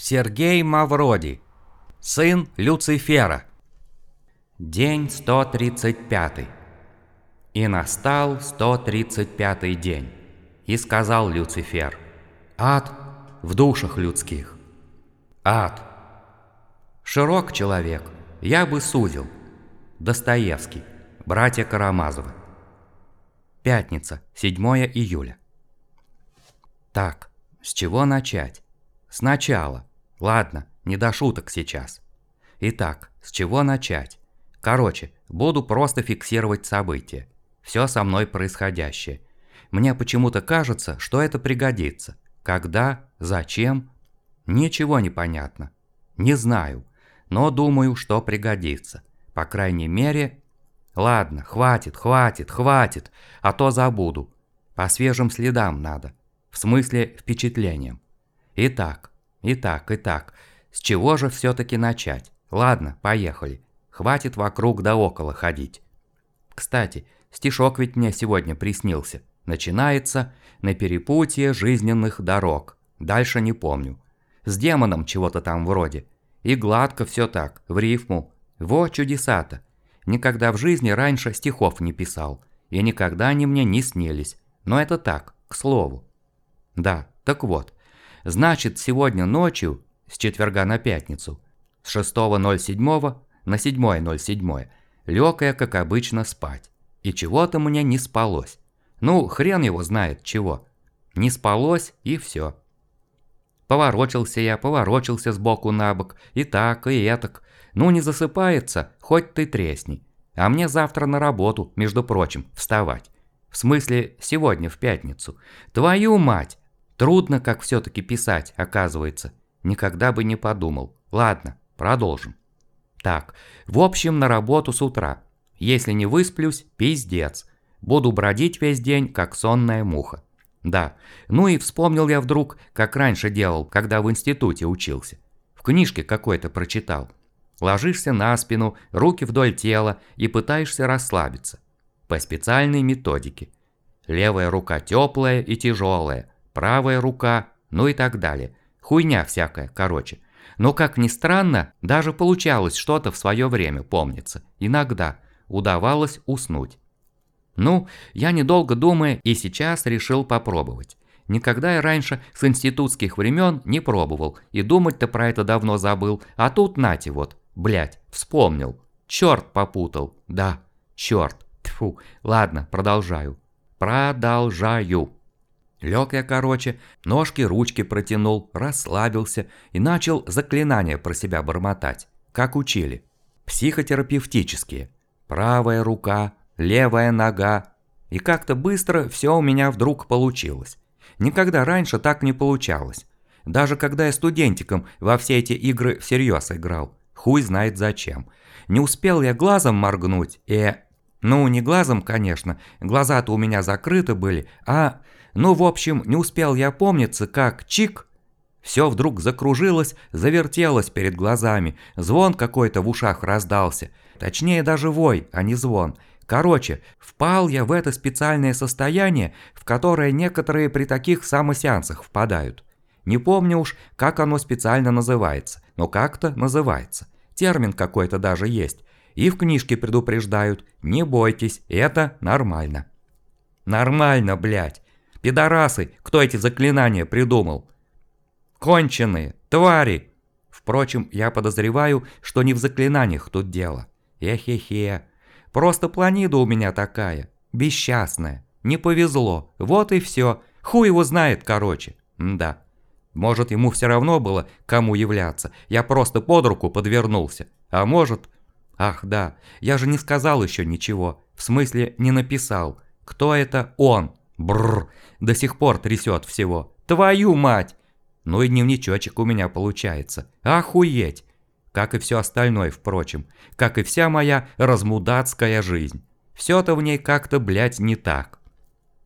Сергей Мавроди, сын Люцифера. День 135. И настал 135-й день. И сказал Люцифер, ад в душах людских. Ад. Широк человек, я бы сузил. Достоевский, братья Карамазовы. Пятница, 7 июля. Так, с чего начать? Сначала. Ладно, не до шуток сейчас. Итак, с чего начать? Короче, буду просто фиксировать события. Все со мной происходящее. Мне почему-то кажется, что это пригодится. Когда? Зачем? Ничего не понятно. Не знаю. Но думаю, что пригодится. По крайней мере... Ладно, хватит, хватит, хватит, а то забуду. По свежим следам надо. В смысле впечатлениям. Итак, итак, итак, с чего же все-таки начать? Ладно, поехали. Хватит вокруг да около ходить. Кстати, стишок ведь мне сегодня приснился. Начинается «На перепутье жизненных дорог». Дальше не помню. С демоном чего-то там вроде. И гладко все так, в рифму. Во чудеса-то. Никогда в жизни раньше стихов не писал. И никогда они мне не снились. Но это так, к слову. Да, так вот. Значит, сегодня ночью, с четверга на пятницу, с 6.07 на 7.07, лег я, как обычно, спать. И чего-то мне не спалось. Ну, хрен его знает чего. Не спалось, и все. Поворочился я, поворочился сбоку на бок, и так, и этак. Ну, не засыпается, хоть ты тресни. А мне завтра на работу, между прочим, вставать. В смысле, сегодня в пятницу. Твою мать! Трудно, как все-таки писать, оказывается. Никогда бы не подумал. Ладно, продолжим. Так, в общем, на работу с утра. Если не высплюсь, пиздец. Буду бродить весь день, как сонная муха. Да, ну и вспомнил я вдруг, как раньше делал, когда в институте учился. В книжке какой-то прочитал. Ложишься на спину, руки вдоль тела и пытаешься расслабиться. По специальной методике. Левая рука теплая и тяжелая, правая рука, ну и так далее. Хуйня всякая, короче. Но как ни странно, даже получалось что-то в свое время, помнится. Иногда удавалось уснуть. Ну, я недолго думая и сейчас решил попробовать. Никогда я раньше с институтских времен не пробовал, и думать-то про это давно забыл, а тут нате вот, блять, вспомнил. Черт попутал, да, черт, тьфу, ладно, продолжаю. Продолжаю. Лег я короче, ножки ручки протянул, расслабился и начал заклинания про себя бормотать, как учили. Психотерапевтические. Правая рука, левая нога. И как-то быстро все у меня вдруг получилось. Никогда раньше так не получалось. Даже когда я студентиком во все эти игры всерьез играл. Хуй знает зачем. Не успел я глазом моргнуть, и... Ну, не глазом, конечно, глаза-то у меня закрыты были, а ну, в общем, не успел я помниться, как чик. Все вдруг закружилось, завертелось перед глазами, звон какой-то в ушах раздался. Точнее, даже вой, а не звон. Короче, впал я в это специальное состояние, в которое некоторые при таких самосеансах впадают. Не помню уж, как оно специально называется, но как-то называется. Термин какой-то даже есть. И в книжке предупреждают, не бойтесь, это нормально. Нормально, блядь. Пидорасы, кто эти заклинания придумал? Конченые, твари! Впрочем, я подозреваю, что не в заклинаниях тут дело. Эхе-хе. Просто планида у меня такая, бесчастная. Не повезло, вот и все. Хуй его знает, короче. М да. Может, ему все равно было, кому являться. Я просто под руку подвернулся. А может... Ах, да, я же не сказал еще ничего. В смысле, не написал. Кто это он? Бррр, до сих пор трясет всего. Твою мать! Ну и дневничочек у меня получается. Охуеть! Как и все остальное, впрочем. Как и вся моя размудацкая жизнь. Все-то в ней как-то, блядь, не так.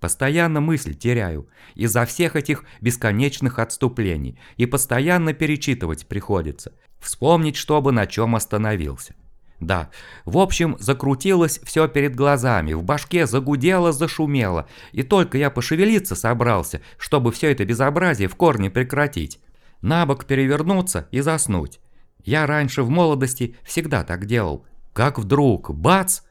Постоянно мысль теряю из-за всех этих бесконечных отступлений. И постоянно перечитывать приходится. Вспомнить, чтобы на чем остановился. Да, в общем, закрутилось все перед глазами, в башке загудело, зашумело, и только я пошевелиться собрался, чтобы все это безобразие в корне прекратить. на бок перевернуться и заснуть. Я раньше в молодости всегда так делал. Как вдруг, бац,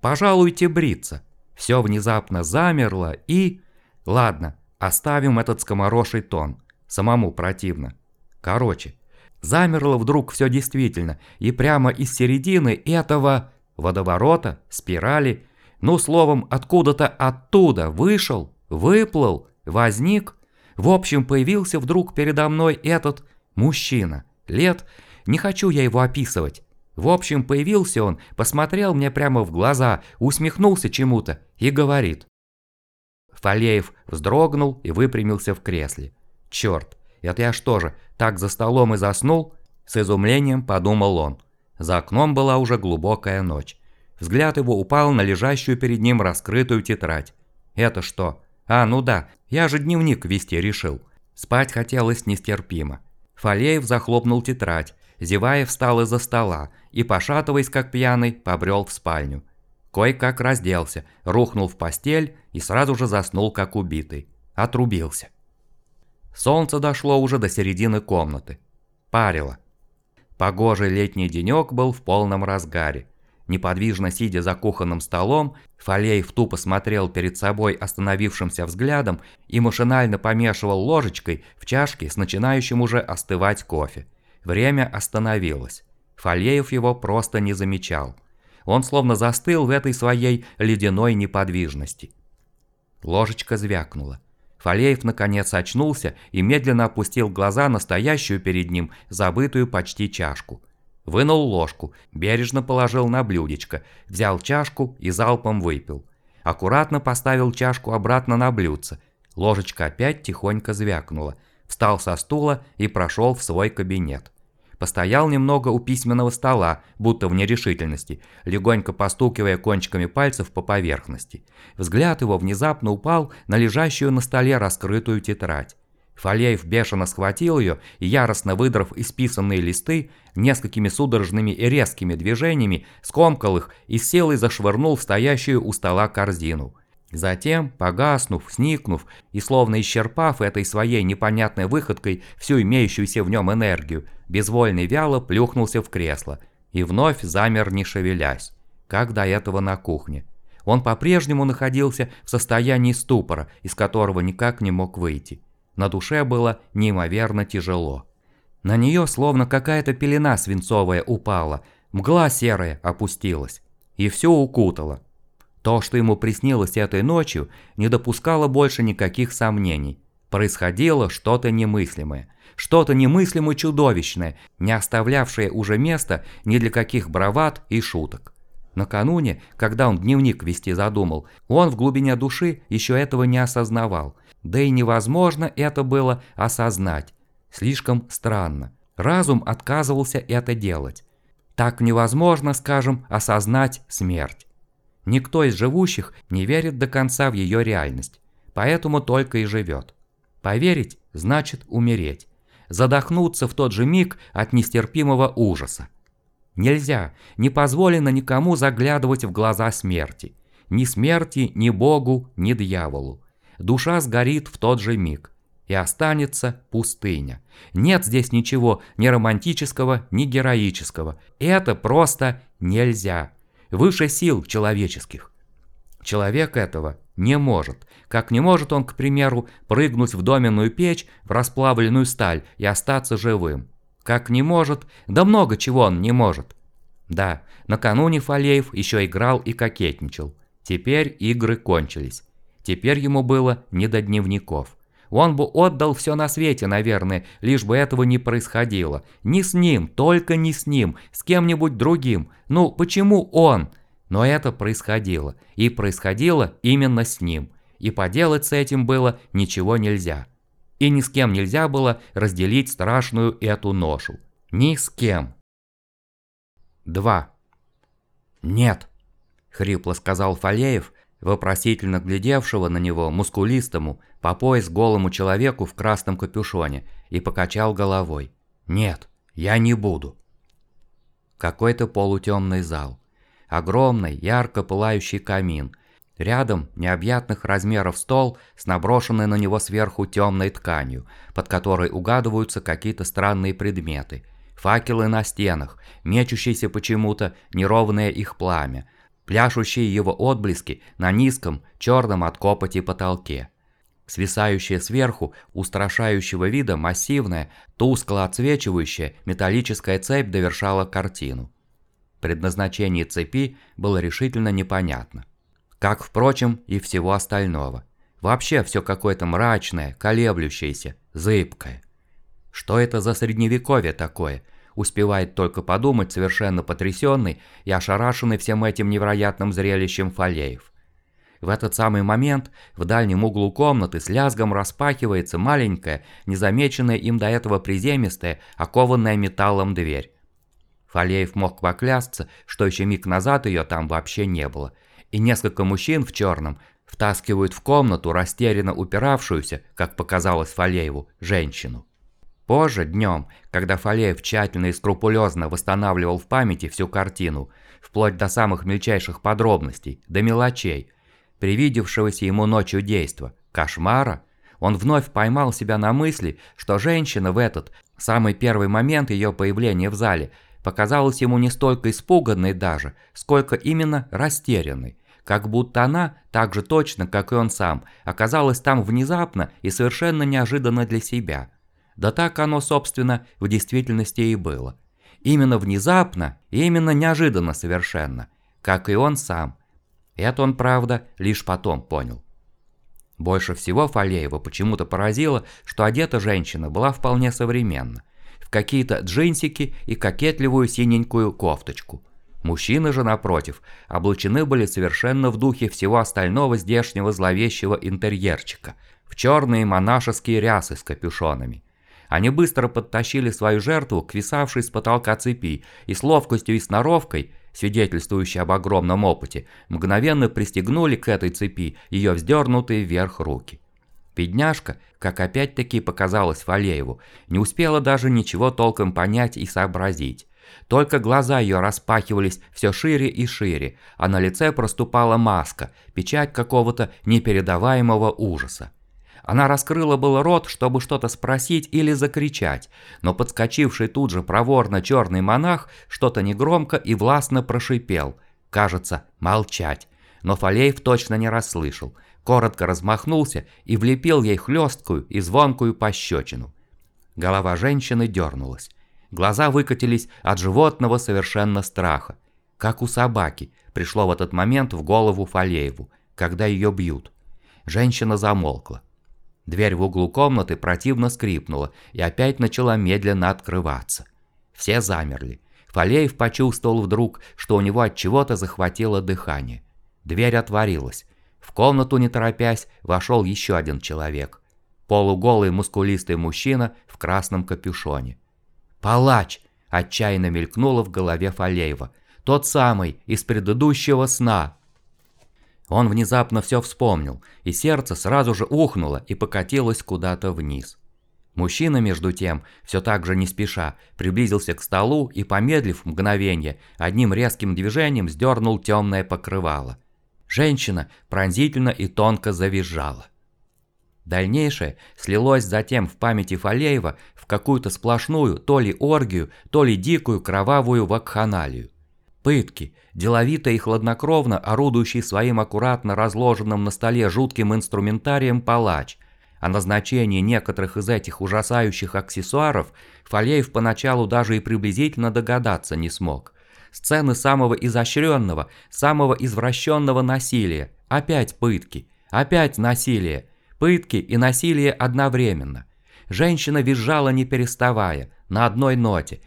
пожалуйте бриться. Все внезапно замерло и... Ладно, оставим этот скомороший тон. Самому противно. Короче, замерло вдруг все действительно, и прямо из середины этого водоворота, спирали, ну словом, откуда-то оттуда вышел, выплыл, возник, в общем, появился вдруг передо мной этот мужчина, лет, не хочу я его описывать. В общем, появился он, посмотрел мне прямо в глаза, усмехнулся чему-то и говорит. Фалеев вздрогнул и выпрямился в кресле. Черт, это я что же, так за столом и заснул? С изумлением подумал он. За окном была уже глубокая ночь. Взгляд его упал на лежащую перед ним раскрытую тетрадь. Это что? А, ну да, я же дневник вести решил. Спать хотелось нестерпимо. Фалеев захлопнул тетрадь, зевая встал из-за стола и, пошатываясь как пьяный, побрел в спальню. Кой-как разделся, рухнул в постель и сразу же заснул как убитый. Отрубился. Солнце дошло уже до середины комнаты. Парило. Погожий летний денек был в полном разгаре. Неподвижно сидя за кухонным столом, Фалеев тупо смотрел перед собой остановившимся взглядом и машинально помешивал ложечкой в чашке с начинающим уже остывать кофе. Время остановилось. Фалеев его просто не замечал. Он словно застыл в этой своей ледяной неподвижности. Ложечка звякнула. Фалеев наконец очнулся и медленно опустил глаза на стоящую перед ним забытую почти чашку – Вынул ложку, бережно положил на блюдечко, взял чашку и залпом выпил. Аккуратно поставил чашку обратно на блюдце. Ложечка опять тихонько звякнула. Встал со стула и прошел в свой кабинет. Постоял немного у письменного стола, будто в нерешительности, легонько постукивая кончиками пальцев по поверхности. Взгляд его внезапно упал на лежащую на столе раскрытую тетрадь. Фалеев бешено схватил ее и, яростно выдрав исписанные листы, несколькими судорожными и резкими движениями скомкал их и силой зашвырнул в стоящую у стола корзину. Затем, погаснув, сникнув и словно исчерпав этой своей непонятной выходкой всю имеющуюся в нем энергию, безвольно и вяло плюхнулся в кресло и вновь замер не шевелясь, как до этого на кухне. Он по-прежнему находился в состоянии ступора, из которого никак не мог выйти. На душе было неимоверно тяжело. На нее словно какая-то пелена свинцовая упала, мгла серая опустилась. И все укутало. То, что ему приснилось этой ночью, не допускало больше никаких сомнений. Происходило что-то немыслимое. Что-то немыслимо чудовищное, не оставлявшее уже места ни для каких бравад и шуток. Накануне, когда он дневник вести задумал, он в глубине души еще этого не осознавал. Да и невозможно это было осознать. Слишком странно. Разум отказывался это делать. Так невозможно, скажем, осознать смерть. Никто из живущих не верит до конца в ее реальность, поэтому только и живет. Поверить значит умереть. Задохнуться в тот же миг от нестерпимого ужаса. Нельзя, не позволено никому заглядывать в глаза смерти. Ни смерти, ни Богу, ни дьяволу душа сгорит в тот же миг, и останется пустыня. Нет здесь ничего ни романтического, ни героического. Это просто нельзя. Выше сил человеческих. Человек этого не может. Как не может он, к примеру, прыгнуть в доменную печь, в расплавленную сталь и остаться живым. Как не может, да много чего он не может. Да, накануне Фалеев еще играл и кокетничал. Теперь игры кончились. Теперь ему было не до дневников. Он бы отдал все на свете, наверное, лишь бы этого не происходило. Не с ним, только не с ним, с кем-нибудь другим. Ну, почему он? Но это происходило. И происходило именно с ним. И поделать с этим было ничего нельзя. И ни с кем нельзя было разделить страшную эту ношу. Ни с кем. 2. «Нет», — хрипло сказал Фалеев, вопросительно глядевшего на него мускулистому, по пояс голому человеку в красном капюшоне, и покачал головой. «Нет, я не буду». Какой-то полутемный зал. Огромный, ярко пылающий камин. Рядом необъятных размеров стол с наброшенной на него сверху темной тканью, под которой угадываются какие-то странные предметы. Факелы на стенах, мечущиеся почему-то неровное их пламя, пляшущие его отблески на низком, черном от копоти потолке. Свисающая сверху, устрашающего вида массивная, тускло отсвечивающая металлическая цепь довершала картину. Предназначение цепи было решительно непонятно. Как, впрочем, и всего остального. Вообще все какое-то мрачное, колеблющееся, зыбкое. Что это за средневековье такое? Успевает только подумать совершенно потрясенный и ошарашенный всем этим невероятным зрелищем Фалеев. В этот самый момент в дальнем углу комнаты с лязгом распахивается маленькая, незамеченная им до этого приземистая, окованная металлом дверь. Фалеев мог поклясться, что еще миг назад ее там вообще не было – и несколько мужчин в черном втаскивают в комнату растерянно упиравшуюся, как показалось Фалееву, женщину. Позже, днем, когда Фалеев тщательно и скрупулезно восстанавливал в памяти всю картину, вплоть до самых мельчайших подробностей, до мелочей, привидевшегося ему ночью действа, кошмара, он вновь поймал себя на мысли, что женщина в этот, самый первый момент ее появления в зале, показалась ему не столько испуганной даже, сколько именно растерянной, как будто она, так же точно, как и он сам, оказалась там внезапно и совершенно неожиданно для себя. Да так оно, собственно, в действительности и было. Именно внезапно и именно неожиданно совершенно, как и он сам. Это он, правда, лишь потом понял. Больше всего Фалеева почему-то поразило, что одета женщина была вполне современна. Какие-то джинсики и кокетливую синенькую кофточку – Мужчины же, напротив, облачены были совершенно в духе всего остального здешнего зловещего интерьерчика, в черные монашеские рясы с капюшонами. Они быстро подтащили свою жертву к висавшей с потолка цепи и с ловкостью и сноровкой, свидетельствующей об огромном опыте, мгновенно пристегнули к этой цепи ее вздернутые вверх руки. Бедняжка, как опять-таки показалось Валееву, не успела даже ничего толком понять и сообразить. Только глаза ее распахивались все шире и шире, а на лице проступала маска, печать какого-то непередаваемого ужаса. Она раскрыла был рот, чтобы что-то спросить или закричать, но подскочивший тут же проворно черный монах что-то негромко и властно прошипел. Кажется, молчать. Но Фалеев точно не расслышал. Коротко размахнулся и влепил ей хлесткую и звонкую пощечину. Голова женщины дернулась. Глаза выкатились от животного совершенно страха. Как у собаки, пришло в этот момент в голову Фалееву, когда ее бьют. Женщина замолкла. Дверь в углу комнаты противно скрипнула и опять начала медленно открываться. Все замерли. Фалеев почувствовал вдруг, что у него от чего-то захватило дыхание. Дверь отворилась. Комнату, не торопясь, вошел еще один человек. Полуголый мускулистый мужчина в красном капюшоне. «Палач!» – отчаянно мелькнуло в голове Фалеева. «Тот самый, из предыдущего сна!» Он внезапно все вспомнил, и сердце сразу же ухнуло и покатилось куда-то вниз. Мужчина, между тем, все так же не спеша, приблизился к столу и, помедлив мгновение, одним резким движением сдернул темное покрывало. Женщина пронзительно и тонко завизжала. Дальнейшее слилось затем в памяти Фалеева в какую-то сплошную то ли оргию, то ли дикую кровавую вакханалию. Пытки, деловито и хладнокровно орудующий своим аккуратно разложенным на столе жутким инструментарием палач. О назначении некоторых из этих ужасающих аксессуаров Фалеев поначалу даже и приблизительно догадаться не смог. Сцены самого изощренного, самого извращенного насилия, опять пытки, опять насилие, Пытки и насилие одновременно. Женщина визжала не переставая, на одной ноте,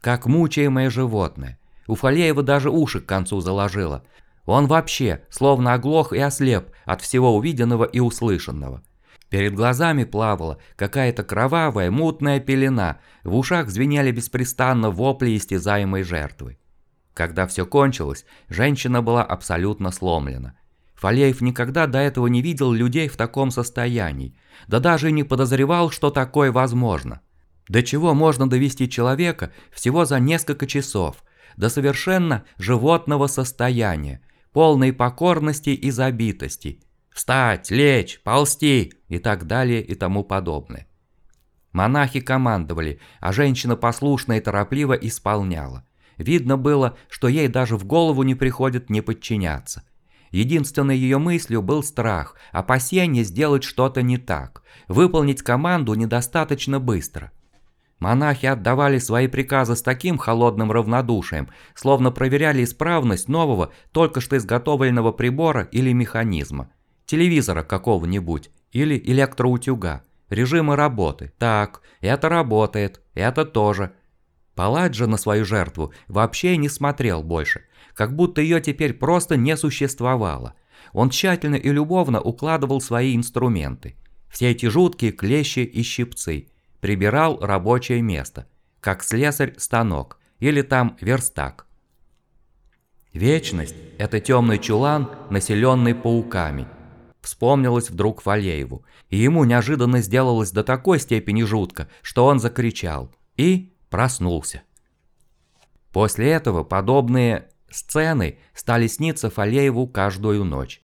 как мучаемое животное. У Фалеева даже уши к концу заложило. Он вообще словно оглох и ослеп от всего увиденного и услышанного. Перед глазами плавала какая-то кровавая, мутная пелена, в ушах звенели беспрестанно вопли истязаемой жертвы. Когда все кончилось, женщина была абсолютно сломлена. Фалеев никогда до этого не видел людей в таком состоянии, да даже не подозревал, что такое возможно. До чего можно довести человека всего за несколько часов, до совершенно животного состояния, полной покорности и забитости. Встать, лечь, ползти и так далее и тому подобное. Монахи командовали, а женщина послушно и торопливо исполняла. Видно было, что ей даже в голову не приходит не подчиняться. Единственной ее мыслью был страх, опасение сделать что-то не так, выполнить команду недостаточно быстро. Монахи отдавали свои приказы с таким холодным равнодушием, словно проверяли исправность нового, только что изготовленного прибора или механизма, телевизора какого-нибудь или электроутюга, режима работы. Так, это работает, это тоже. Паладжа на свою жертву вообще не смотрел больше, как будто ее теперь просто не существовало. Он тщательно и любовно укладывал свои инструменты. Все эти жуткие клещи и щипцы. Прибирал рабочее место, как слесарь станок или там верстак. Вечность – это темный чулан, населенный пауками. Вспомнилось вдруг Валееву, и ему неожиданно сделалось до такой степени жутко, что он закричал и проснулся. После этого подобные Сцены стали сниться Фалееву каждую ночь.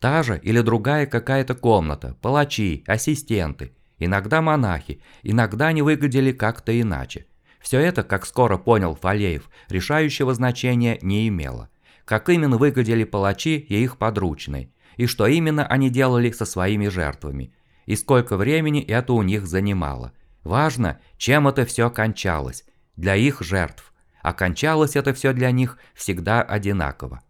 Та же или другая какая-то комната, палачи, ассистенты, иногда монахи, иногда они выглядели как-то иначе. Все это, как скоро понял Фалеев, решающего значения не имело. Как именно выглядели палачи и их подручные, и что именно они делали со своими жертвами, и сколько времени это у них занимало. Важно, чем это все кончалось, для их жертв. Окончалось это все для них всегда одинаково.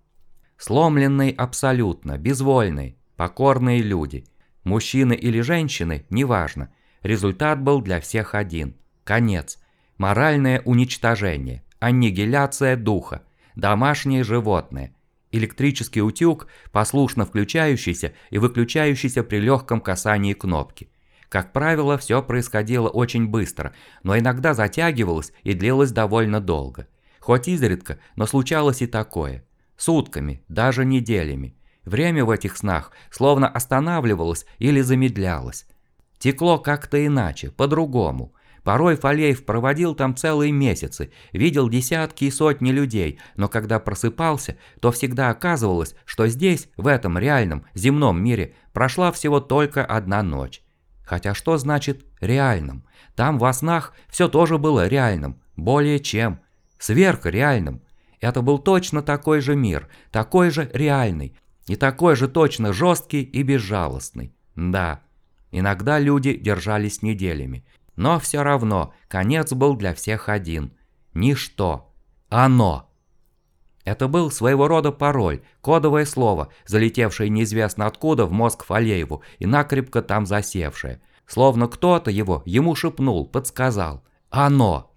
Сломленные абсолютно, безвольные, покорные люди, мужчины или женщины, неважно, результат был для всех один – конец, моральное уничтожение, аннигиляция духа, домашнее животное, электрический утюг, послушно включающийся и выключающийся при легком касании кнопки. Как правило, все происходило очень быстро, но иногда затягивалось и длилось довольно долго. Хоть изредка, но случалось и такое. Сутками, даже неделями. Время в этих снах словно останавливалось или замедлялось. Текло как-то иначе, по-другому. Порой Фалеев проводил там целые месяцы, видел десятки и сотни людей, но когда просыпался, то всегда оказывалось, что здесь, в этом реальном, земном мире, прошла всего только одна ночь. Хотя что значит «реальным»? Там во снах все тоже было реальным, более чем, сверхреальным. Это был точно такой же мир, такой же реальный, и такой же точно жесткий и безжалостный. Да, иногда люди держались неделями, но все равно конец был для всех один. Ничто. Оно. Это был своего рода пароль, кодовое слово, залетевшее неизвестно откуда в мозг Фалееву и накрепко там засевшее. Словно кто-то его ему шепнул, подсказал. Оно.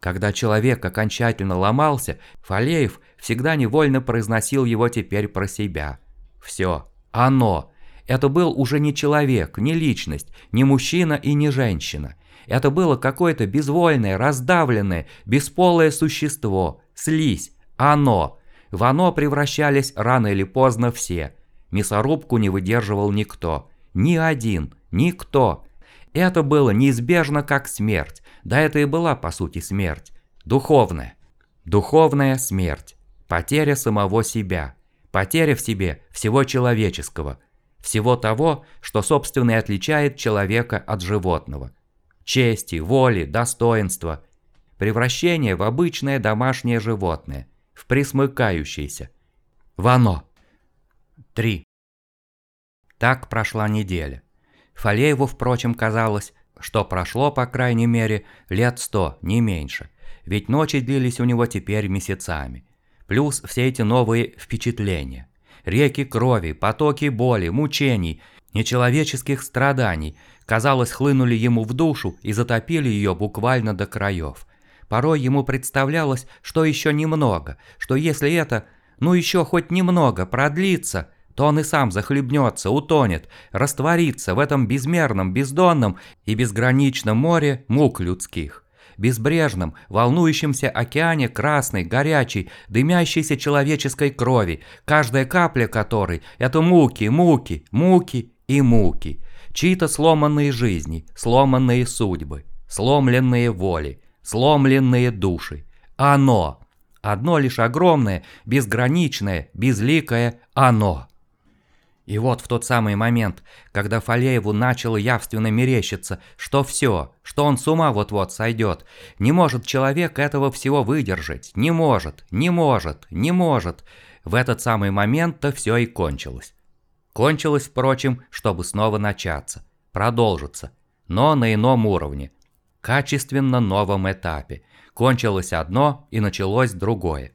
Когда человек окончательно ломался, Фалеев всегда невольно произносил его теперь про себя. Все. Оно. Это был уже не человек, не личность, не мужчина и не женщина. Это было какое-то безвольное, раздавленное, бесполое существо, слизь, оно. В оно превращались рано или поздно все. Мясорубку не выдерживал никто. Ни один. Никто. Это было неизбежно как смерть. Да это и была по сути смерть. Духовная. Духовная смерть. Потеря самого себя. Потеря в себе всего человеческого. Всего того, что собственно и отличает человека от животного. Чести, воли, достоинства. Превращение в обычное домашнее животное – в. Вано. 3. Так прошла неделя. Фалееву, впрочем, казалось, что прошло, по крайней мере, лет сто, не меньше. Ведь ночи длились у него теперь месяцами. Плюс все эти новые впечатления. Реки крови, потоки боли, мучений, нечеловеческих страданий, казалось, хлынули ему в душу и затопили ее буквально до краев. Порой ему представлялось, что еще немного, что если это, ну еще хоть немного продлится, то он и сам захлебнется, утонет, растворится в этом безмерном, бездонном и безграничном море мук людских. Безбрежном, волнующемся океане красной, горячей, дымящейся человеческой крови, каждая капля которой – это муки, муки, муки и муки. Чьи-то сломанные жизни, сломанные судьбы, сломленные воли, сломленные души. Оно, Одно лишь огромное, безграничное, безликое «Оно». И вот в тот самый момент, когда Фалееву начало явственно мерещиться, что все, что он с ума вот-вот сойдет, не может человек этого всего выдержать, не может, не может, не может, в этот самый момент-то все и кончилось. Кончилось, впрочем, чтобы снова начаться, продолжиться, но на ином уровне, качественно новом этапе. Кончилось одно и началось другое.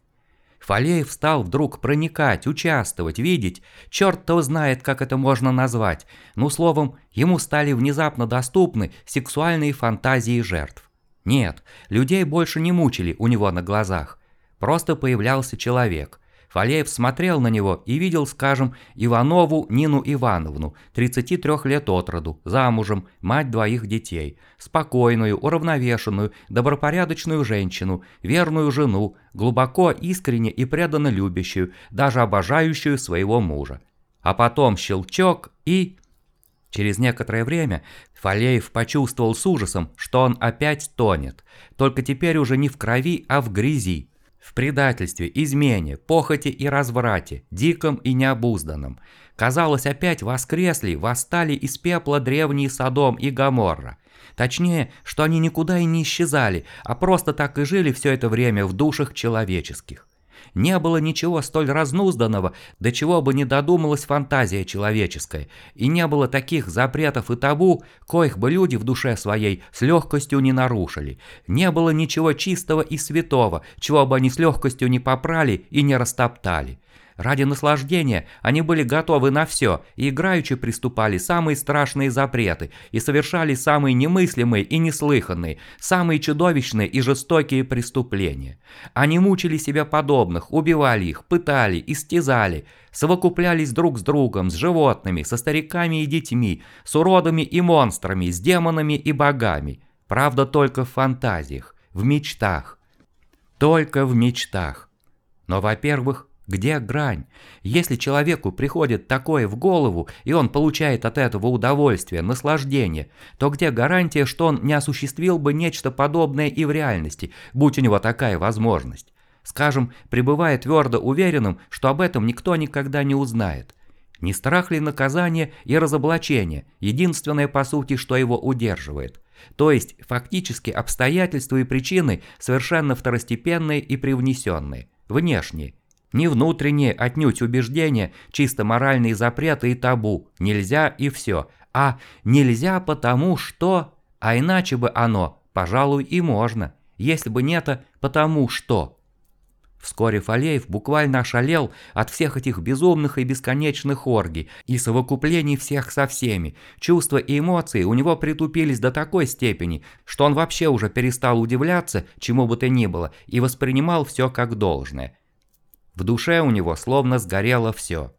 Фалеев стал вдруг проникать, участвовать, видеть, черт-то знает, как это можно назвать. Ну, словом, ему стали внезапно доступны сексуальные фантазии жертв. Нет, людей больше не мучили у него на глазах. Просто появлялся человек, Фалеев смотрел на него и видел, скажем, Иванову Нину Ивановну, 33 лет от роду, замужем, мать двоих детей, спокойную, уравновешенную, добропорядочную женщину, верную жену, глубоко, искренне и преданно любящую, даже обожающую своего мужа. А потом щелчок и... Через некоторое время Фалеев почувствовал с ужасом, что он опять тонет, только теперь уже не в крови, а в грязи, в предательстве, измене, похоти и разврате, диком и необузданном. Казалось, опять воскресли, восстали из пепла древние Содом и Гоморра. Точнее, что они никуда и не исчезали, а просто так и жили все это время в душах человеческих. Не было ничего столь разнузданного, до чего бы не додумалась фантазия человеческая, и не было таких запретов и табу, коих бы люди в душе своей с легкостью не нарушили. Не было ничего чистого и святого, чего бы они с легкостью не попрали и не растоптали. Ради наслаждения они были готовы на все и играючи приступали самые страшные запреты и совершали самые немыслимые и неслыханные, самые чудовищные и жестокие преступления. Они мучили себя подобных, убивали их, пытали, истязали, совокуплялись друг с другом, с животными, со стариками и детьми, с уродами и монстрами, с демонами и богами. Правда, только в фантазиях, в мечтах. Только в мечтах. Но, во-первых, где грань? Если человеку приходит такое в голову, и он получает от этого удовольствие, наслаждение, то где гарантия, что он не осуществил бы нечто подобное и в реальности, будь у него такая возможность? Скажем, пребывая твердо уверенным, что об этом никто никогда не узнает. Не страх ли наказания и разоблачения, единственное по сути, что его удерживает? То есть, фактически, обстоятельства и причины совершенно второстепенные и привнесенные, внешние, не внутренние отнюдь убеждения, чисто моральные запреты и табу, нельзя и все, а нельзя потому что, а иначе бы оно, пожалуй, и можно, если бы не это потому что. Вскоре Фалеев буквально ошалел от всех этих безумных и бесконечных оргий и совокуплений всех со всеми. Чувства и эмоции у него притупились до такой степени, что он вообще уже перестал удивляться чему бы то ни было и воспринимал все как должное. В душе у него словно сгорело все.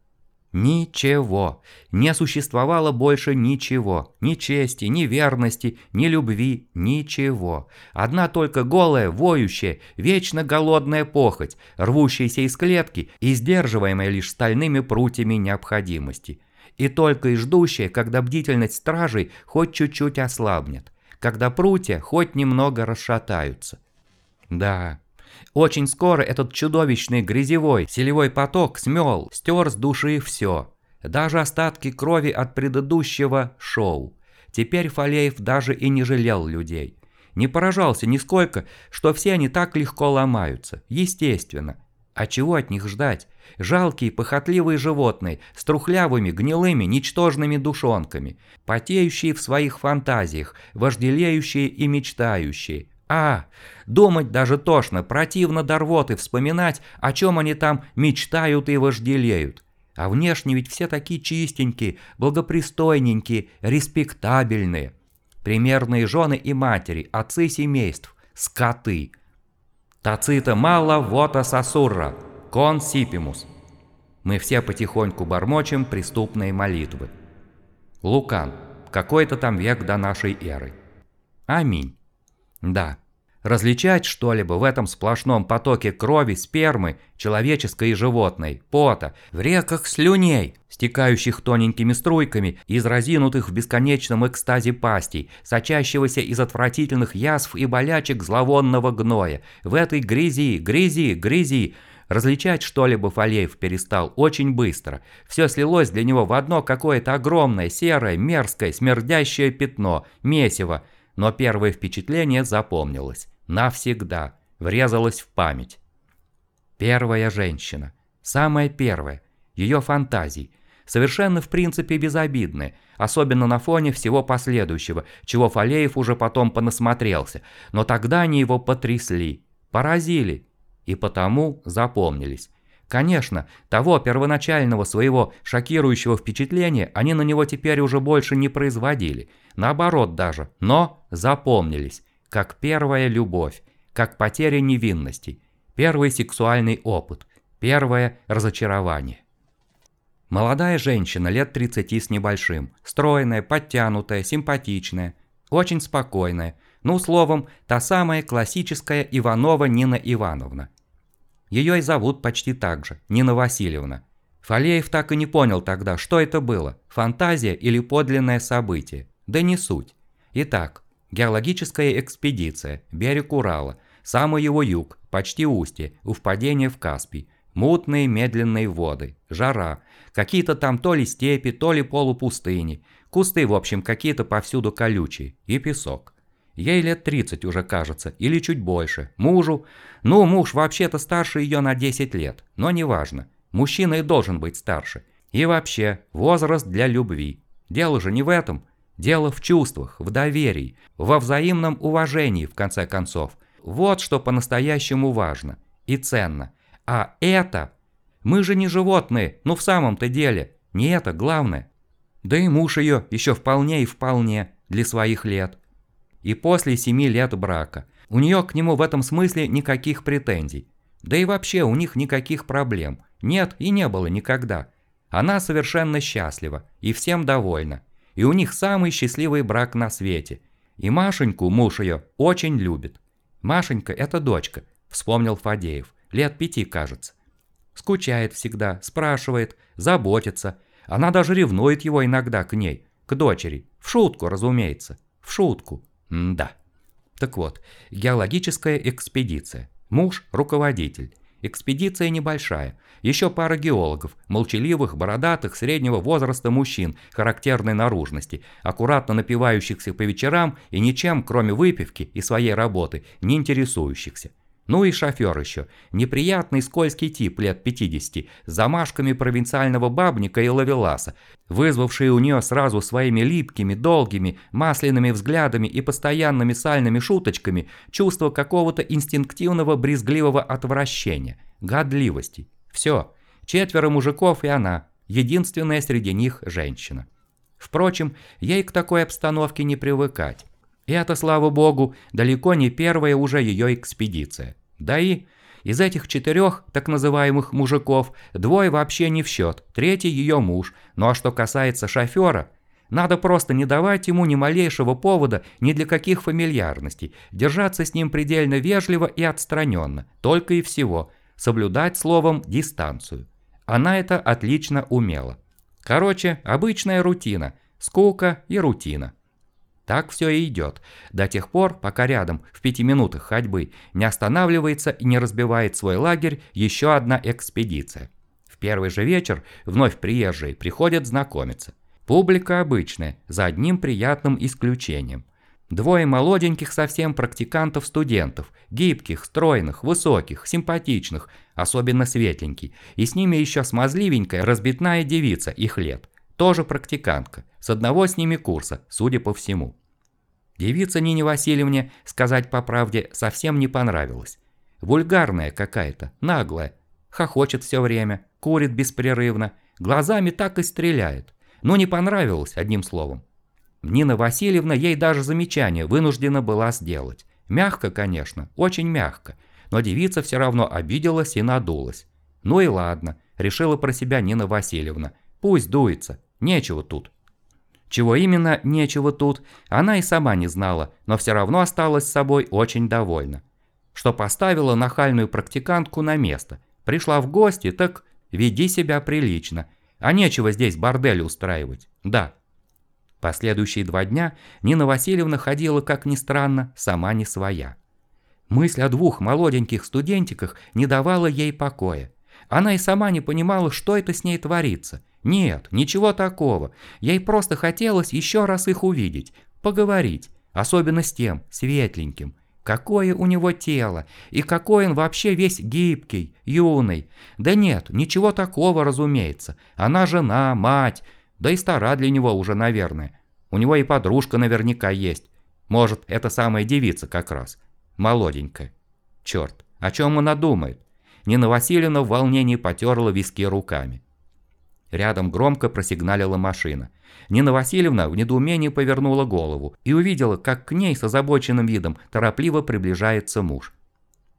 Ничего. Не существовало больше ничего. Ни чести, ни верности, ни любви, ничего. Одна только голая, воющая, вечно голодная похоть, рвущаяся из клетки и сдерживаемая лишь стальными прутьями необходимости. И только и ждущая, когда бдительность стражей хоть чуть-чуть ослабнет. Когда прутья хоть немного расшатаются. Да, очень скоро этот чудовищный грязевой селевой поток смел, стер с души все. Даже остатки крови от предыдущего шоу. Теперь Фалеев даже и не жалел людей. Не поражался нисколько, что все они так легко ломаются. Естественно. А чего от них ждать? Жалкие, похотливые животные, с трухлявыми, гнилыми, ничтожными душонками, потеющие в своих фантазиях, вожделеющие и мечтающие, а, думать даже тошно, противно до рвоты вспоминать, о чем они там мечтают и вожделеют. А внешне ведь все такие чистенькие, благопристойненькие, респектабельные. Примерные жены и матери, отцы семейств, скоты. Тацита мало вота сосурра, кон сипимус. Мы все потихоньку бормочем преступные молитвы. Лукан, какой-то там век до нашей эры. Аминь. Да, различать что-либо в этом сплошном потоке крови, спермы, человеческой и животной, пота, в реках слюней, стекающих тоненькими струйками из разинутых в бесконечном экстазе пастей, сочащегося из отвратительных язв и болячек зловонного гноя. В этой грязи, грязи, грязи Различать что-либо Фалеев перестал очень быстро. Все слилось для него в одно какое-то огромное, серое, мерзкое, смердящее пятно, месиво. Но первое впечатление запомнилось. Навсегда. Врезалось в память. Первая женщина. Самая первая. Ее фантазии. Совершенно в принципе безобидные, особенно на фоне всего последующего, чего Фалеев уже потом понасмотрелся. Но тогда они его потрясли, поразили, и потому запомнились. Конечно, того первоначального своего шокирующего впечатления они на него теперь уже больше не производили, наоборот даже, но запомнились, как первая любовь, как потеря невинности, первый сексуальный опыт, первое разочарование. Молодая женщина лет 30 с небольшим, стройная, подтянутая, симпатичная, очень спокойная, ну, словом, та самая классическая Иванова Нина Ивановна. Ее и зовут почти так же, Нина Васильевна. Фалеев так и не понял тогда, что это было, фантазия или подлинное событие. Да не суть. Итак, геологическая экспедиция, берег Урала, самый его юг, почти устье, у впадения в Каспий, мутные медленные воды, жара, какие-то там то ли степи, то ли полупустыни, кусты, в общем, какие-то повсюду колючие, и песок. Ей лет 30 уже кажется, или чуть больше. Мужу? Ну, муж вообще-то старше ее на 10 лет, но неважно. Мужчина и должен быть старше. И вообще, возраст для любви. Дело же не в этом. Дело в чувствах, в доверии, во взаимном уважении, в конце концов. Вот что по-настоящему важно и ценно. А это... Мы же не животные, ну в самом-то деле. Не это главное. Да и муж ее еще вполне и вполне для своих лет и после семи лет брака. У нее к нему в этом смысле никаких претензий. Да и вообще у них никаких проблем. Нет и не было никогда. Она совершенно счастлива и всем довольна. И у них самый счастливый брак на свете. И Машеньку муж ее очень любит. Машенька – это дочка, вспомнил Фадеев. Лет пяти, кажется. Скучает всегда, спрашивает, заботится. Она даже ревнует его иногда к ней, к дочери. В шутку, разумеется. В шутку. Да. Так вот, геологическая экспедиция. Муж – руководитель. Экспедиция небольшая. Еще пара геологов, молчаливых, бородатых, среднего возраста мужчин, характерной наружности, аккуратно напивающихся по вечерам и ничем, кроме выпивки и своей работы, не интересующихся. Ну и шофер еще. Неприятный скользкий тип лет 50, с замашками провинциального бабника и лавеласа, вызвавший у нее сразу своими липкими, долгими, масляными взглядами и постоянными сальными шуточками чувство какого-то инстинктивного брезгливого отвращения, годливости. Все. Четверо мужиков и она. Единственная среди них женщина. Впрочем, ей к такой обстановке не привыкать. И это, слава богу, далеко не первая уже ее экспедиция. Да и из этих четырех так называемых мужиков двое вообще не в счет, третий ее муж. Ну а что касается шофера, надо просто не давать ему ни малейшего повода ни для каких фамильярностей, держаться с ним предельно вежливо и отстраненно, только и всего, соблюдать словом дистанцию. Она это отлично умела. Короче, обычная рутина, скука и рутина. Так все и идет, до тех пор, пока рядом, в пяти минутах ходьбы, не останавливается и не разбивает свой лагерь еще одна экспедиция. В первый же вечер вновь приезжие приходят знакомиться. Публика обычная, за одним приятным исключением. Двое молоденьких совсем практикантов-студентов, гибких, стройных, высоких, симпатичных, особенно светленький, и с ними еще смазливенькая, разбитная девица их лет, тоже практикантка, с одного с ними курса, судя по всему. Девица Нине Васильевне, сказать по правде, совсем не понравилась. Вульгарная какая-то, наглая, хохочет все время, курит беспрерывно, глазами так и стреляет. Но не понравилось, одним словом. Нина Васильевна ей даже замечание вынуждена была сделать. Мягко, конечно, очень мягко, но девица все равно обиделась и надулась. Ну и ладно, решила про себя Нина Васильевна. Пусть дуется, нечего тут. Чего именно нечего тут, она и сама не знала, но все равно осталась с собой очень довольна. Что поставила нахальную практикантку на место. Пришла в гости, так веди себя прилично. а нечего здесь бордель устраивать. Да. Последующие два дня Нина Васильевна ходила, как ни странно, сама не своя. Мысль о двух молоденьких студентиках не давала ей покоя. Она и сама не понимала, что это с ней творится. Нет, ничего такого. Ей просто хотелось еще раз их увидеть, поговорить, особенно с тем, светленьким. Какое у него тело, и какой он вообще весь гибкий, юный. Да нет, ничего такого, разумеется. Она жена, мать, да и стара для него уже, наверное. У него и подружка наверняка есть. Может, это самая девица как раз. Молоденькая. Черт, о чем она думает? Нина Васильевна в волнении потерла виски руками. Рядом громко просигналила машина. Нина Васильевна в недоумении повернула голову и увидела, как к ней с озабоченным видом торопливо приближается муж.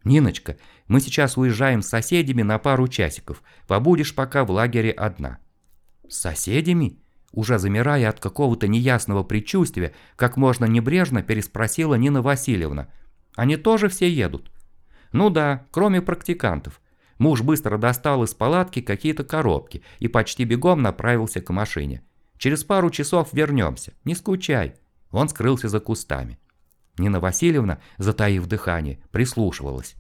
«Ниночка, мы сейчас уезжаем с соседями на пару часиков. Побудешь пока в лагере одна». «С соседями?» Уже замирая от какого-то неясного предчувствия, как можно небрежно переспросила Нина Васильевна. «Они тоже все едут?» «Ну да, кроме практикантов. Муж быстро достал из палатки какие-то коробки и почти бегом направился к машине. «Через пару часов вернемся, не скучай». Он скрылся за кустами. Нина Васильевна, затаив дыхание, прислушивалась.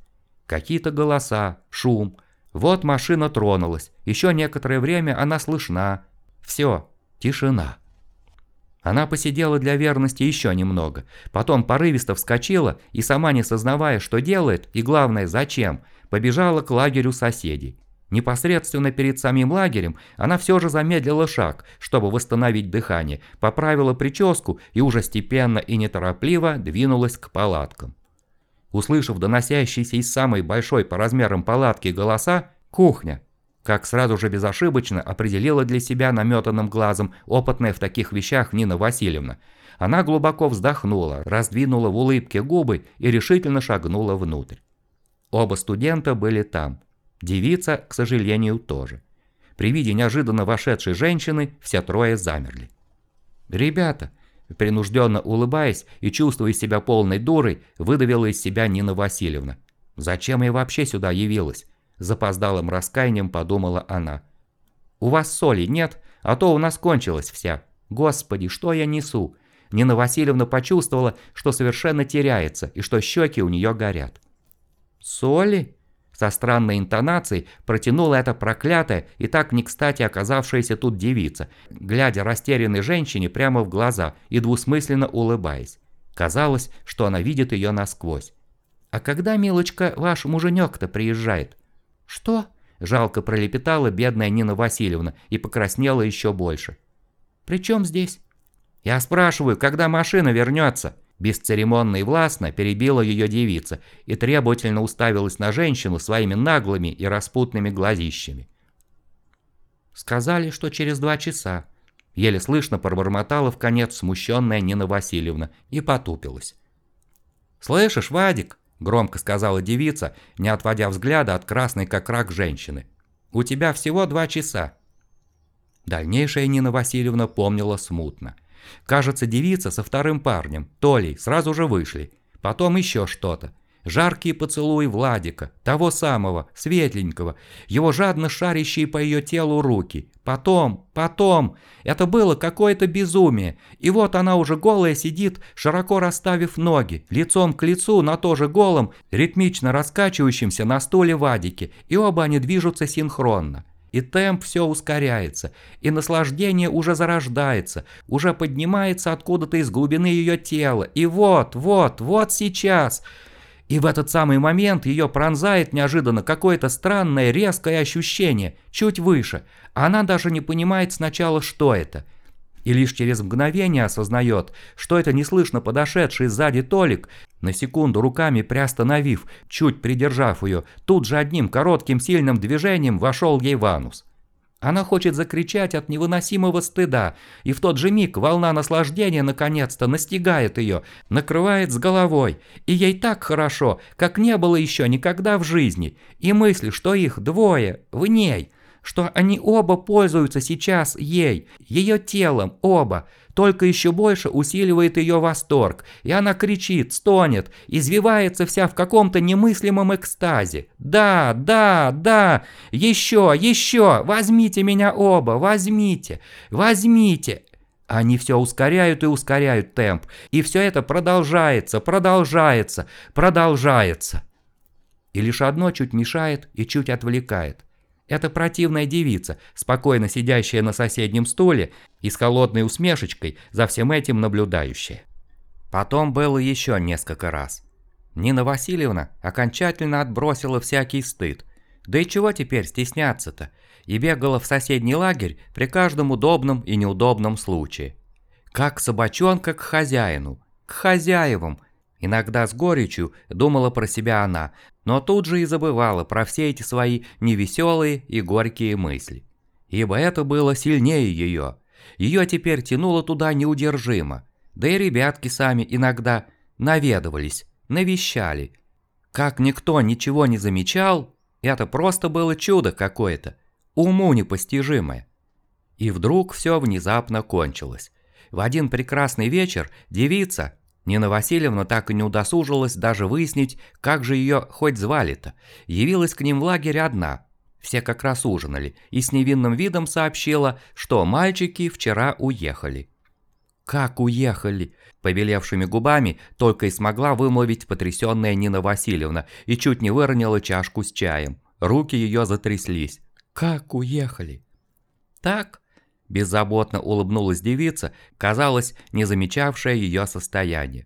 Какие-то голоса, шум. Вот машина тронулась. Еще некоторое время она слышна. Все, тишина. Она посидела для верности еще немного, потом порывисто вскочила и сама не сознавая, что делает и главное зачем, побежала к лагерю соседей. Непосредственно перед самим лагерем она все же замедлила шаг, чтобы восстановить дыхание, поправила прическу и уже степенно и неторопливо двинулась к палаткам. Услышав доносящиеся из самой большой по размерам палатки голоса «Кухня», как сразу же безошибочно определила для себя наметанным глазом опытная в таких вещах Нина Васильевна. Она глубоко вздохнула, раздвинула в улыбке губы и решительно шагнула внутрь. Оба студента были там. Девица, к сожалению, тоже. При виде неожиданно вошедшей женщины все трое замерли. «Ребята!» Принужденно улыбаясь и чувствуя себя полной дурой, выдавила из себя Нина Васильевна. «Зачем я вообще сюда явилась? запоздалым раскаянием подумала она. «У вас соли нет, а то у нас кончилась вся. Господи, что я несу?» Нина Васильевна почувствовала, что совершенно теряется и что щеки у нее горят. «Соли?» Со странной интонацией протянула эта проклятая и так не кстати оказавшаяся тут девица, глядя растерянной женщине прямо в глаза и двусмысленно улыбаясь. Казалось, что она видит ее насквозь. «А когда, милочка, ваш муженек-то приезжает?» «Что?» – жалко пролепетала бедная Нина Васильевна и покраснела еще больше. «При чем здесь?» «Я спрашиваю, когда машина вернется?» Бесцеремонно и властно перебила ее девица и требовательно уставилась на женщину своими наглыми и распутными глазищами. «Сказали, что через два часа», – еле слышно пробормотала в конец смущенная Нина Васильевна и потупилась. «Слышишь, Вадик?» Громко сказала девица, не отводя взгляда от красной как рак женщины. «У тебя всего два часа». Дальнейшее Нина Васильевна помнила смутно. Кажется, девица со вторым парнем, Толей, сразу же вышли. Потом еще что-то. Жаркие поцелуи Владика, того самого, светленького, его жадно шарящие по ее телу руки. Потом, потом, это было какое-то безумие. И вот она уже голая сидит, широко расставив ноги, лицом к лицу на тоже голом, ритмично раскачивающимся на стуле Вадике, и оба они движутся синхронно. И темп все ускоряется, и наслаждение уже зарождается, уже поднимается откуда-то из глубины ее тела. И вот, вот, вот сейчас... И в этот самый момент ее пронзает неожиданно какое-то странное резкое ощущение, чуть выше. Она даже не понимает сначала, что это. И лишь через мгновение осознает, что это неслышно подошедший сзади Толик, на секунду руками приостановив, чуть придержав ее, тут же одним коротким сильным движением вошел ей в анус. Она хочет закричать от невыносимого стыда, и в тот же миг волна наслаждения наконец-то настигает ее, накрывает с головой, и ей так хорошо, как не было еще никогда в жизни, и мысли, что их двое, в ней, что они оба пользуются сейчас ей, ее телом, оба, только еще больше усиливает ее восторг, и она кричит, стонет, извивается вся в каком-то немыслимом экстазе. «Да, да, да! Еще, еще! Возьмите меня оба! Возьмите! Возьмите!» Они все ускоряют и ускоряют темп, и все это продолжается, продолжается, продолжается. И лишь одно чуть мешает и чуть отвлекает – это противная девица, спокойно сидящая на соседнем стуле и с холодной усмешечкой за всем этим наблюдающая. Потом было еще несколько раз. Нина Васильевна окончательно отбросила всякий стыд. Да и чего теперь стесняться-то? И бегала в соседний лагерь при каждом удобном и неудобном случае. Как собачонка к хозяину, к хозяевам. Иногда с горечью думала про себя она, но тут же и забывала про все эти свои невеселые и горькие мысли. Ибо это было сильнее ее. Ее теперь тянуло туда неудержимо. Да и ребятки сами иногда наведывались, навещали. Как никто ничего не замечал, это просто было чудо какое-то, уму непостижимое. И вдруг все внезапно кончилось. В один прекрасный вечер девица, Нина Васильевна так и не удосужилась даже выяснить, как же ее хоть звали-то. Явилась к ним в лагерь одна. Все как раз ужинали, и с невинным видом сообщила, что мальчики вчера уехали. «Как уехали?» – побелевшими губами только и смогла вымолвить потрясенная Нина Васильевна и чуть не выронила чашку с чаем. Руки ее затряслись. «Как уехали?» «Так, Беззаботно улыбнулась девица, казалось, не замечавшая ее состояние.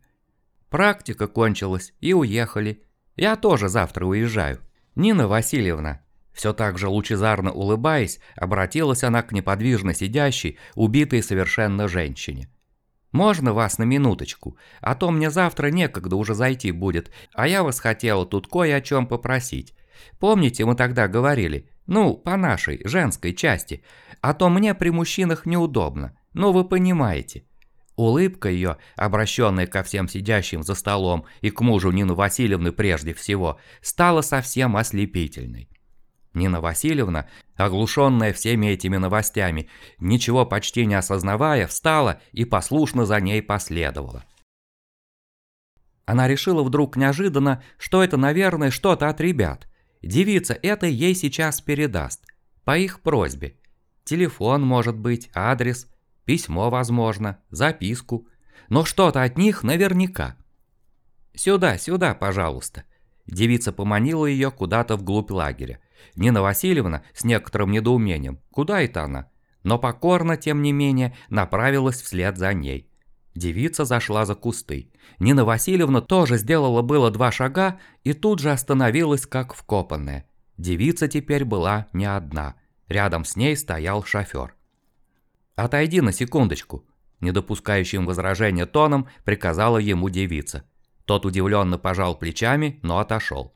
Практика кончилась и уехали. Я тоже завтра уезжаю. Нина Васильевна, все так же лучезарно улыбаясь, обратилась она к неподвижно сидящей, убитой совершенно женщине. «Можно вас на минуточку? А то мне завтра некогда уже зайти будет, а я вас хотела тут кое о чем попросить. Помните, мы тогда говорили, ну, по нашей, женской части. А то мне при мужчинах неудобно. Ну, вы понимаете. Улыбка ее, обращенная ко всем сидящим за столом и к мужу Нины Васильевны прежде всего, стала совсем ослепительной. Нина Васильевна, оглушенная всеми этими новостями, ничего почти не осознавая, встала и послушно за ней последовала. Она решила вдруг неожиданно, что это, наверное, что-то от ребят – Девица это ей сейчас передаст. По их просьбе. Телефон может быть, адрес, письмо возможно, записку. Но что-то от них наверняка. «Сюда, сюда, пожалуйста». Девица поманила ее куда-то вглубь лагеря. Нина Васильевна с некоторым недоумением. Куда это она? Но покорно, тем не менее, направилась вслед за ней. Девица зашла за кусты. Нина Васильевна тоже сделала было два шага и тут же остановилась как вкопанная. Девица теперь была не одна. Рядом с ней стоял шофер. «Отойди на секундочку», – не допускающим возражения тоном приказала ему девица. Тот удивленно пожал плечами, но отошел.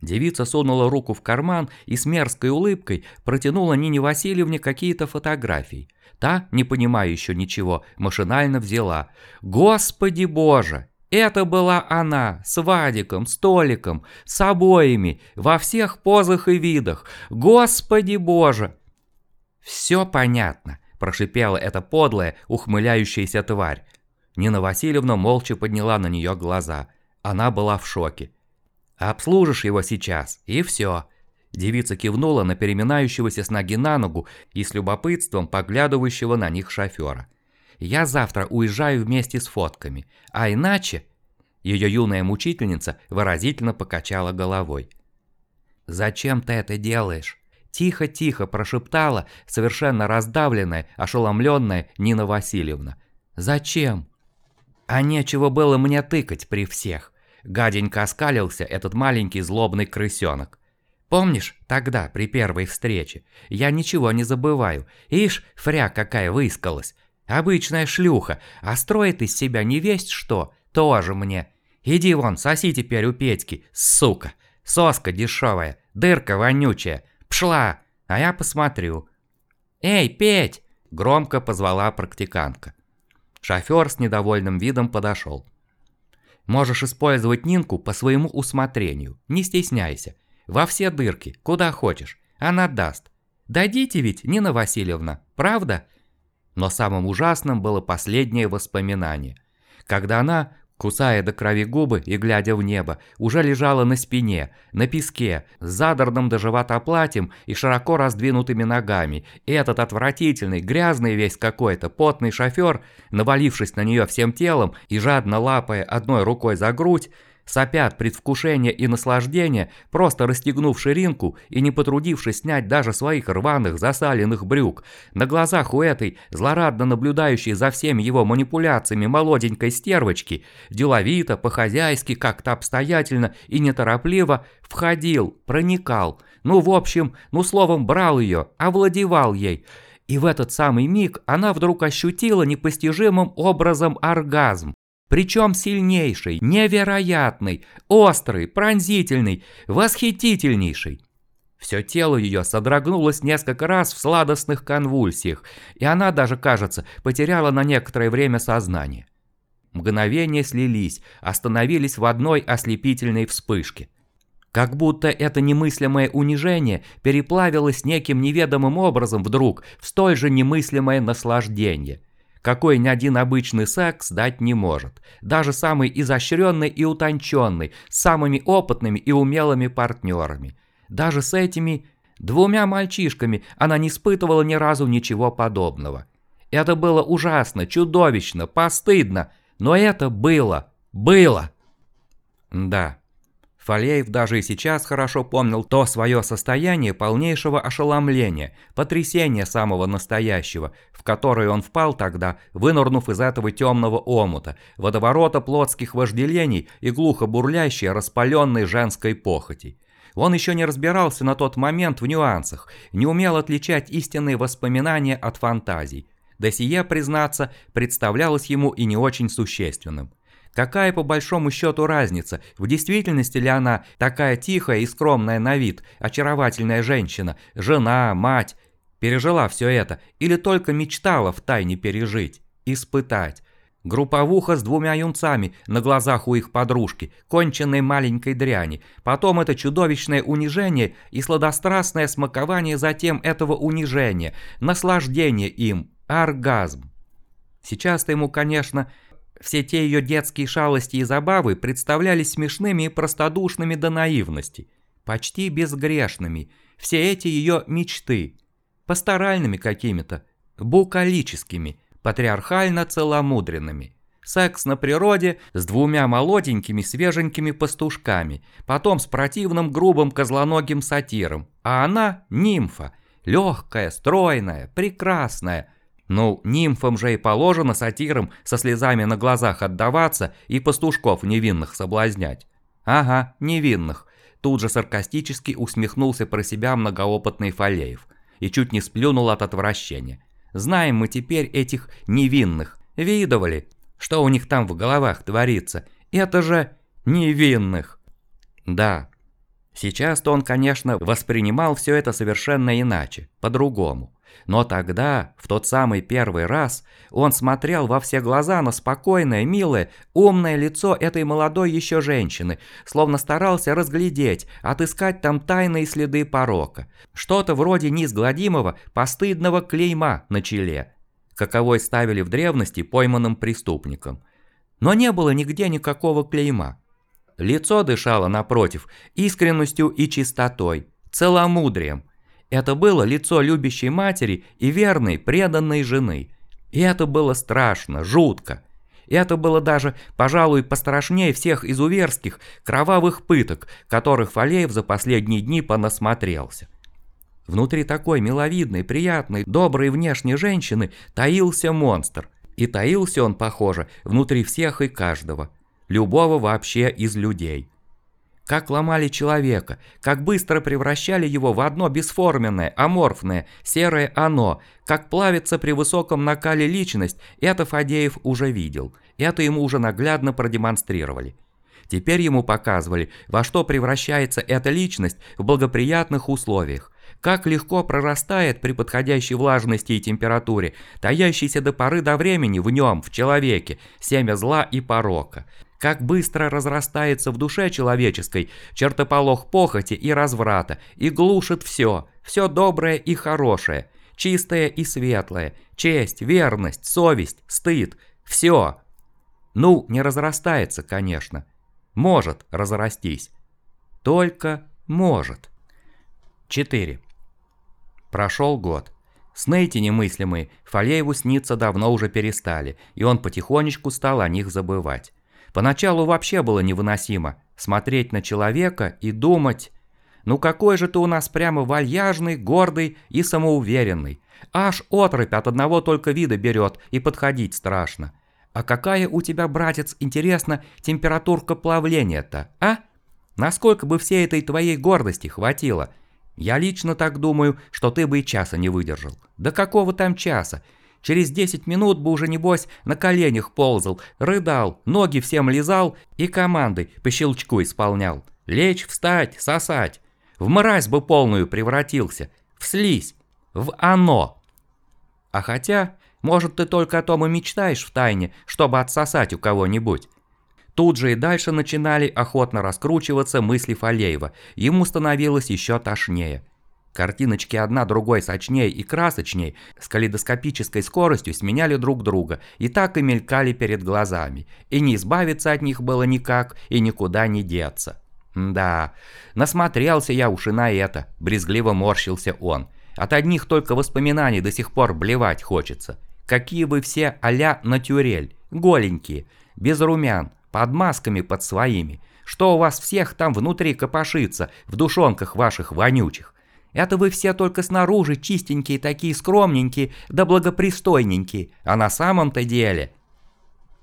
Девица сунула руку в карман и с мерзкой улыбкой протянула Нине Васильевне какие-то фотографии. Та, не понимая еще ничего, машинально взяла. «Господи боже! Это была она, с Вадиком, столиком, с обоями, во всех позах и видах. Господи боже!» «Все понятно», – прошипела эта подлая, ухмыляющаяся тварь. Нина Васильевна молча подняла на нее глаза. Она была в шоке. Обслужишь его сейчас, и все. Девица кивнула на переминающегося с ноги на ногу и с любопытством поглядывающего на них шофера. «Я завтра уезжаю вместе с фотками, а иначе...» Ее юная мучительница выразительно покачала головой. «Зачем ты это делаешь?» Тихо-тихо прошептала совершенно раздавленная, ошеломленная Нина Васильевна. «Зачем?» «А нечего было мне тыкать при всех. Гаденько оскалился этот маленький злобный крысенок. Помнишь, тогда, при первой встрече, я ничего не забываю. Ишь, фря какая выискалась. Обычная шлюха, а строит из себя не весть что, тоже мне. Иди вон, соси теперь у Петьки, сука. Соска дешевая, дырка вонючая. Пшла, а я посмотрю. «Эй, Петь!» – громко позвала практикантка. Шофер с недовольным видом подошел. Можешь использовать Нинку по своему усмотрению, не стесняйся. Во все дырки, куда хочешь, она даст. Дадите ведь, Нина Васильевна, правда? Но самым ужасным было последнее воспоминание. Когда она, кусая до крови губы и глядя в небо, уже лежала на спине, на песке, с задорным до живота платьем и широко раздвинутыми ногами, и этот отвратительный, грязный весь какой-то, потный шофер, навалившись на нее всем телом и жадно лапая одной рукой за грудь, сопят предвкушение и наслаждение, просто расстегнув ширинку и не потрудившись снять даже своих рваных засаленных брюк. На глазах у этой, злорадно наблюдающей за всеми его манипуляциями молоденькой стервочки, деловито, по-хозяйски, как-то обстоятельно и неторопливо входил, проникал, ну, в общем, ну, словом, брал ее, овладевал ей. И в этот самый миг она вдруг ощутила непостижимым образом оргазм. Причем сильнейший, невероятный, острый, пронзительный, восхитительнейший. Все тело ее содрогнулось несколько раз в сладостных конвульсиях, и она даже, кажется, потеряла на некоторое время сознание. Мгновения слились, остановились в одной ослепительной вспышке. Как будто это немыслимое унижение переплавилось неким неведомым образом вдруг в столь же немыслимое наслаждение – какой ни один обычный секс дать не может. Даже самый изощренный и утонченный, с самыми опытными и умелыми партнерами. Даже с этими двумя мальчишками она не испытывала ни разу ничего подобного. Это было ужасно, чудовищно, постыдно, но это было, было. Да, Фалеев даже и сейчас хорошо помнил то свое состояние полнейшего ошеломления, потрясения самого настоящего, в которое он впал тогда, вынырнув из этого темного омута, водоворота плотских вожделений и глухо бурлящей распаленной женской похоти. Он еще не разбирался на тот момент в нюансах, не умел отличать истинные воспоминания от фантазий. Да сие, признаться, представлялось ему и не очень существенным. Какая по большому счету разница, в действительности ли она такая тихая и скромная на вид, очаровательная женщина, жена, мать, пережила все это, или только мечтала в тайне пережить, испытать. Групповуха с двумя юнцами на глазах у их подружки, конченной маленькой дряни. Потом это чудовищное унижение и сладострастное смакование затем этого унижения, наслаждение им, оргазм. Сейчас-то ему, конечно, все те ее детские шалости и забавы представлялись смешными и простодушными до наивности, почти безгрешными, все эти ее мечты, пасторальными какими-то, букалическими, патриархально-целомудренными. Секс на природе с двумя молоденькими свеженькими пастушками, потом с противным грубым козлоногим сатиром, а она нимфа, легкая, стройная, прекрасная – ну, нимфам же и положено сатирам со слезами на глазах отдаваться и пастушков невинных соблазнять. Ага, невинных. Тут же саркастически усмехнулся про себя многоопытный Фалеев и чуть не сплюнул от отвращения. Знаем мы теперь этих невинных. Видывали, что у них там в головах творится. Это же невинных. Да, сейчас-то он, конечно, воспринимал все это совершенно иначе, по-другому. Но тогда, в тот самый первый раз, он смотрел во все глаза на спокойное, милое, умное лицо этой молодой еще женщины, словно старался разглядеть, отыскать там тайные следы порока. Что-то вроде неизгладимого, постыдного клейма на челе, каковой ставили в древности пойманным преступникам. Но не было нигде никакого клейма. Лицо дышало, напротив, искренностью и чистотой, целомудрием, это было лицо любящей матери и верной, преданной жены. И это было страшно, жутко. И это было даже, пожалуй, пострашнее всех изуверских, кровавых пыток, которых Фалеев за последние дни понасмотрелся. Внутри такой миловидной, приятной, доброй внешней женщины таился монстр. И таился он, похоже, внутри всех и каждого. Любого вообще из людей как ломали человека, как быстро превращали его в одно бесформенное, аморфное, серое оно, как плавится при высоком накале личность, это Фадеев уже видел, это ему уже наглядно продемонстрировали. Теперь ему показывали, во что превращается эта личность в благоприятных условиях, как легко прорастает при подходящей влажности и температуре, таящийся до поры до времени в нем, в человеке, семя зла и порока – как быстро разрастается в душе человеческой чертополох похоти и разврата и глушит все, все доброе и хорошее. чистое и светлое, честь, верность, совесть, стыд, все. Ну, не разрастается, конечно. Может разрастись. Только может. 4. Прошел год. Сны эти немыслимые Фалееву сниться давно уже перестали, и он потихонечку стал о них забывать. Поначалу вообще было невыносимо смотреть на человека и думать, ну какой же ты у нас прямо вальяжный, гордый и самоуверенный. Аж отрыбь от одного только вида берет и подходить страшно. А какая у тебя, братец, интересно, температурка плавления-то, а? Насколько бы всей этой твоей гордости хватило? Я лично так думаю, что ты бы и часа не выдержал. Да какого там часа? Через 10 минут бы уже, небось, на коленях ползал, рыдал, ноги всем лизал и командой по щелчку исполнял. Лечь, встать, сосать. В мразь бы полную превратился, в слизь, в оно. А хотя, может, ты только о том и мечтаешь в тайне, чтобы отсосать у кого-нибудь. Тут же и дальше начинали охотно раскручиваться мысли Фалеева, ему становилось еще тошнее. Картиночки одна другой сочнее и красочней с калейдоскопической скоростью сменяли друг друга и так и мелькали перед глазами, и не избавиться от них было никак и никуда не деться. Да, насмотрелся я уж и на это, брезгливо морщился он. От одних только воспоминаний до сих пор блевать хочется. Какие вы все а-ля натюрель, голенькие, без румян, под масками под своими. Что у вас всех там внутри копошится, в душонках ваших вонючих? Это вы все только снаружи чистенькие такие скромненькие, да благопристойненькие, а на самом-то деле...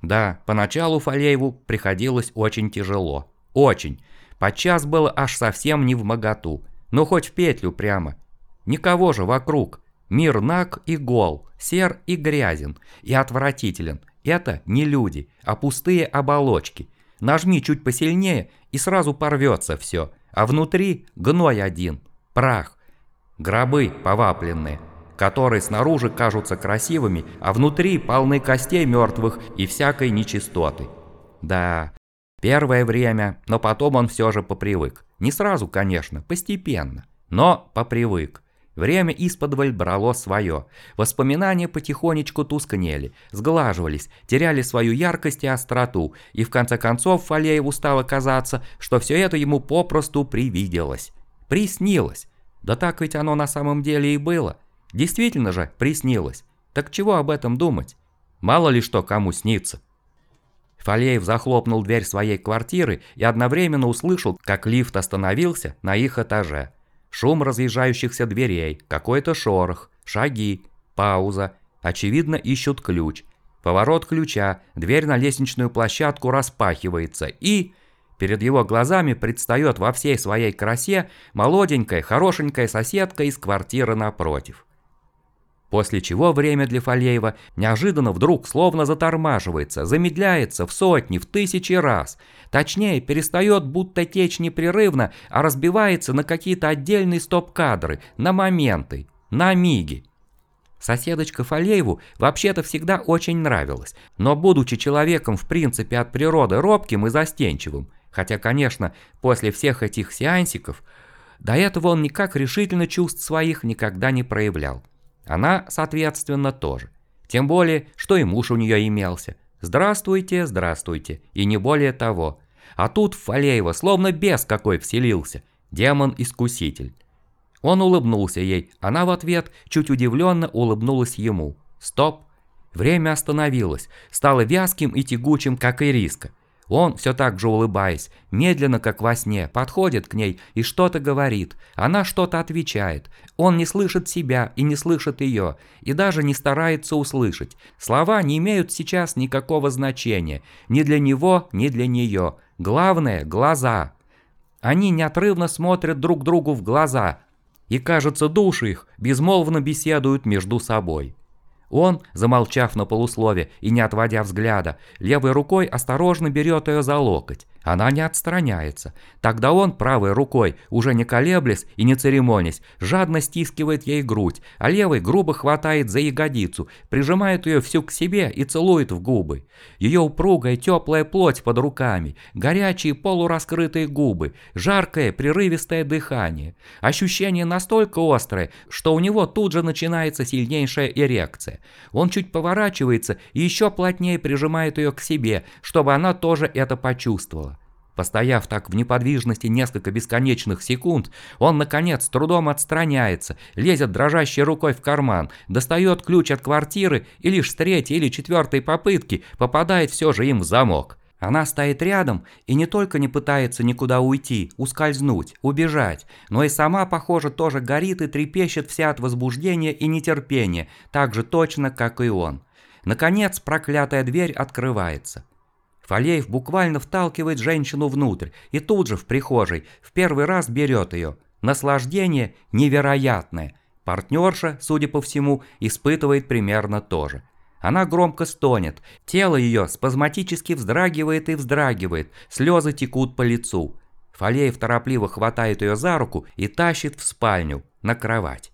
Да, поначалу Фалееву приходилось очень тяжело. Очень. Подчас было аж совсем не в моготу. Ну хоть в петлю прямо. Никого же вокруг. Мир наг и гол, сер и грязен, и отвратителен. Это не люди, а пустые оболочки. Нажми чуть посильнее, и сразу порвется все. А внутри гной один, прах. Гробы повапленные, которые снаружи кажутся красивыми, а внутри полны костей мертвых и всякой нечистоты. Да, Первое время, но потом он все же попривык. Не сразу, конечно, постепенно, но попривык. Время исподволь брало свое. Воспоминания потихонечку тускнели, сглаживались, теряли свою яркость и остроту, и в конце концов Фалееву стало казаться, что все это ему попросту привиделось. Приснилось. Да так ведь оно на самом деле и было. Действительно же приснилось. Так чего об этом думать? Мало ли что кому снится. Фалеев захлопнул дверь своей квартиры и одновременно услышал, как лифт остановился на их этаже. Шум разъезжающихся дверей, какой-то шорох, шаги, пауза. Очевидно, ищут ключ. Поворот ключа, дверь на лестничную площадку распахивается и... Перед его глазами предстает во всей своей красе молоденькая, хорошенькая соседка из квартиры напротив. После чего время для Фалеева неожиданно вдруг словно затормаживается, замедляется в сотни, в тысячи раз. Точнее, перестает будто течь непрерывно, а разбивается на какие-то отдельные стоп-кадры, на моменты, на миги. Соседочка Фалееву вообще-то всегда очень нравилась, но будучи человеком в принципе от природы робким и застенчивым, хотя, конечно, после всех этих сеансиков, до этого он никак решительно чувств своих никогда не проявлял. Она, соответственно, тоже. Тем более, что и муж у нее имелся. Здравствуйте, здравствуйте, и не более того. А тут Фалеева словно бес какой вселился, демон-искуситель. Он улыбнулся ей, она в ответ чуть удивленно улыбнулась ему. Стоп. Время остановилось, стало вязким и тягучим, как и риска. Он, все так же улыбаясь, медленно, как во сне, подходит к ней и что-то говорит. Она что-то отвечает. Он не слышит себя и не слышит ее, и даже не старается услышать. Слова не имеют сейчас никакого значения. Ни для него, ни для нее. Главное – глаза. Они неотрывно смотрят друг другу в глаза, и, кажется, души их безмолвно беседуют между собой. Он, замолчав на полуслове и не отводя взгляда, левой рукой осторожно берет ее за локоть. Она не отстраняется. Тогда он правой рукой, уже не колеблясь и не церемонясь, жадно стискивает ей грудь, а левой грубо хватает за ягодицу, прижимает ее всю к себе и целует в губы. Ее упругая теплая плоть под руками, горячие полураскрытые губы, жаркое прерывистое дыхание. Ощущение настолько острое, что у него тут же начинается сильнейшая эрекция. Он чуть поворачивается и еще плотнее прижимает ее к себе, чтобы она тоже это почувствовала. Постояв так в неподвижности несколько бесконечных секунд, он, наконец, с трудом отстраняется, лезет дрожащей рукой в карман, достает ключ от квартиры и лишь с третьей или четвертой попытки попадает все же им в замок. Она стоит рядом и не только не пытается никуда уйти, ускользнуть, убежать, но и сама, похоже, тоже горит и трепещет вся от возбуждения и нетерпения, так же точно, как и он. Наконец, проклятая дверь открывается. Фалеев буквально вталкивает женщину внутрь и тут же в прихожей в первый раз берет ее. Наслаждение невероятное. Партнерша, судя по всему, испытывает примерно то же. Она громко стонет, тело ее спазматически вздрагивает и вздрагивает, слезы текут по лицу. Фалеев торопливо хватает ее за руку и тащит в спальню, на кровать.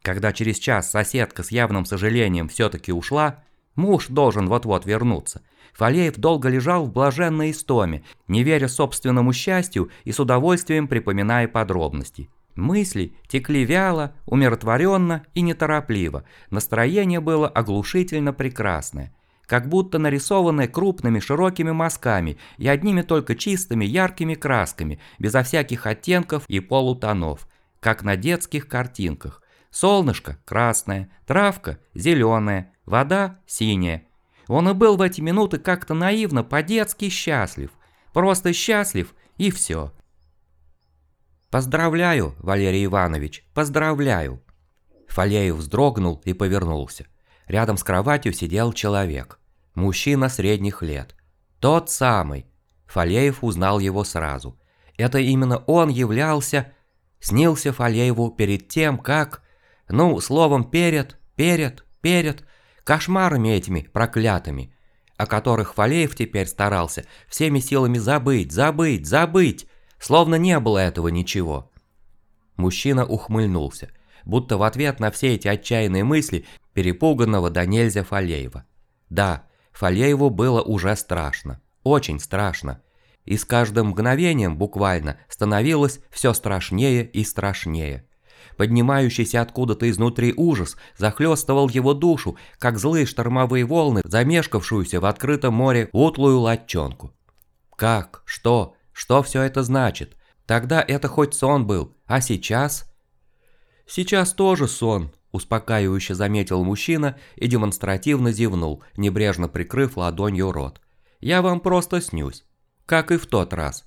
Когда через час соседка с явным сожалением все-таки ушла, муж должен вот-вот вернуться – Фалеев долго лежал в блаженной истоме, не веря собственному счастью и с удовольствием припоминая подробности. Мысли текли вяло, умиротворенно и неторопливо, настроение было оглушительно прекрасное, как будто нарисованное крупными широкими мазками и одними только чистыми яркими красками, безо всяких оттенков и полутонов, как на детских картинках. Солнышко – красное, травка – зеленая, вода – синяя, он и был в эти минуты как-то наивно, по-детски счастлив. Просто счастлив и все. «Поздравляю, Валерий Иванович, поздравляю!» Фалеев вздрогнул и повернулся. Рядом с кроватью сидел человек. Мужчина средних лет. Тот самый. Фалеев узнал его сразу. Это именно он являлся... Снился Фалееву перед тем, как... Ну, словом, перед, перед, перед кошмарами этими проклятыми, о которых Фалеев теперь старался всеми силами забыть, забыть, забыть, словно не было этого ничего. Мужчина ухмыльнулся, будто в ответ на все эти отчаянные мысли перепуганного до нельзя Фалеева. Да, Фалееву было уже страшно, очень страшно, и с каждым мгновением буквально становилось все страшнее и страшнее. Поднимающийся откуда-то изнутри ужас захлестывал его душу, как злые штормовые волны, замешкавшуюся в открытом море утлую латчонку. Как? Что? Что все это значит? Тогда это хоть сон был, а сейчас? Сейчас тоже сон, успокаивающе заметил мужчина и демонстративно зевнул, небрежно прикрыв ладонью рот. Я вам просто снюсь, как и в тот раз.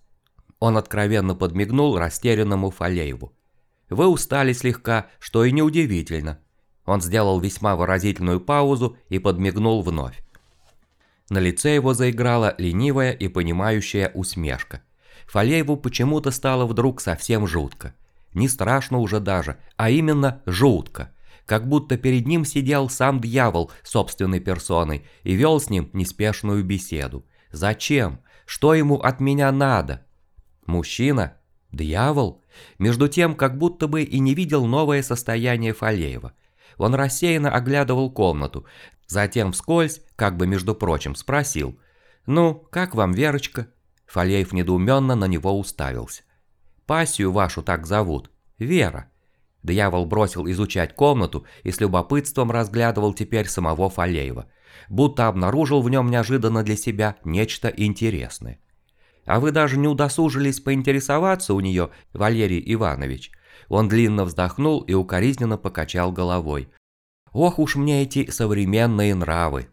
Он откровенно подмигнул растерянному Фалееву. Вы устали слегка, что и неудивительно. Он сделал весьма выразительную паузу и подмигнул вновь. На лице его заиграла ленивая и понимающая усмешка. Фалееву почему-то стало вдруг совсем жутко. Не страшно уже даже, а именно жутко. Как будто перед ним сидел сам дьявол собственной персоной и вел с ним неспешную беседу. Зачем? Что ему от меня надо? Мужчина? Дьявол? Между тем, как будто бы и не видел новое состояние Фалеева. Он рассеянно оглядывал комнату, затем вскользь, как бы между прочим, спросил «Ну, как вам, Верочка?» Фалеев недоуменно на него уставился. «Пассию вашу так зовут. Вера». Дьявол бросил изучать комнату и с любопытством разглядывал теперь самого Фалеева, будто обнаружил в нем неожиданно для себя нечто интересное. А вы даже не удосужились поинтересоваться у нее, Валерий Иванович. Он длинно вздохнул и укоризненно покачал головой. Ох уж мне эти современные нравы.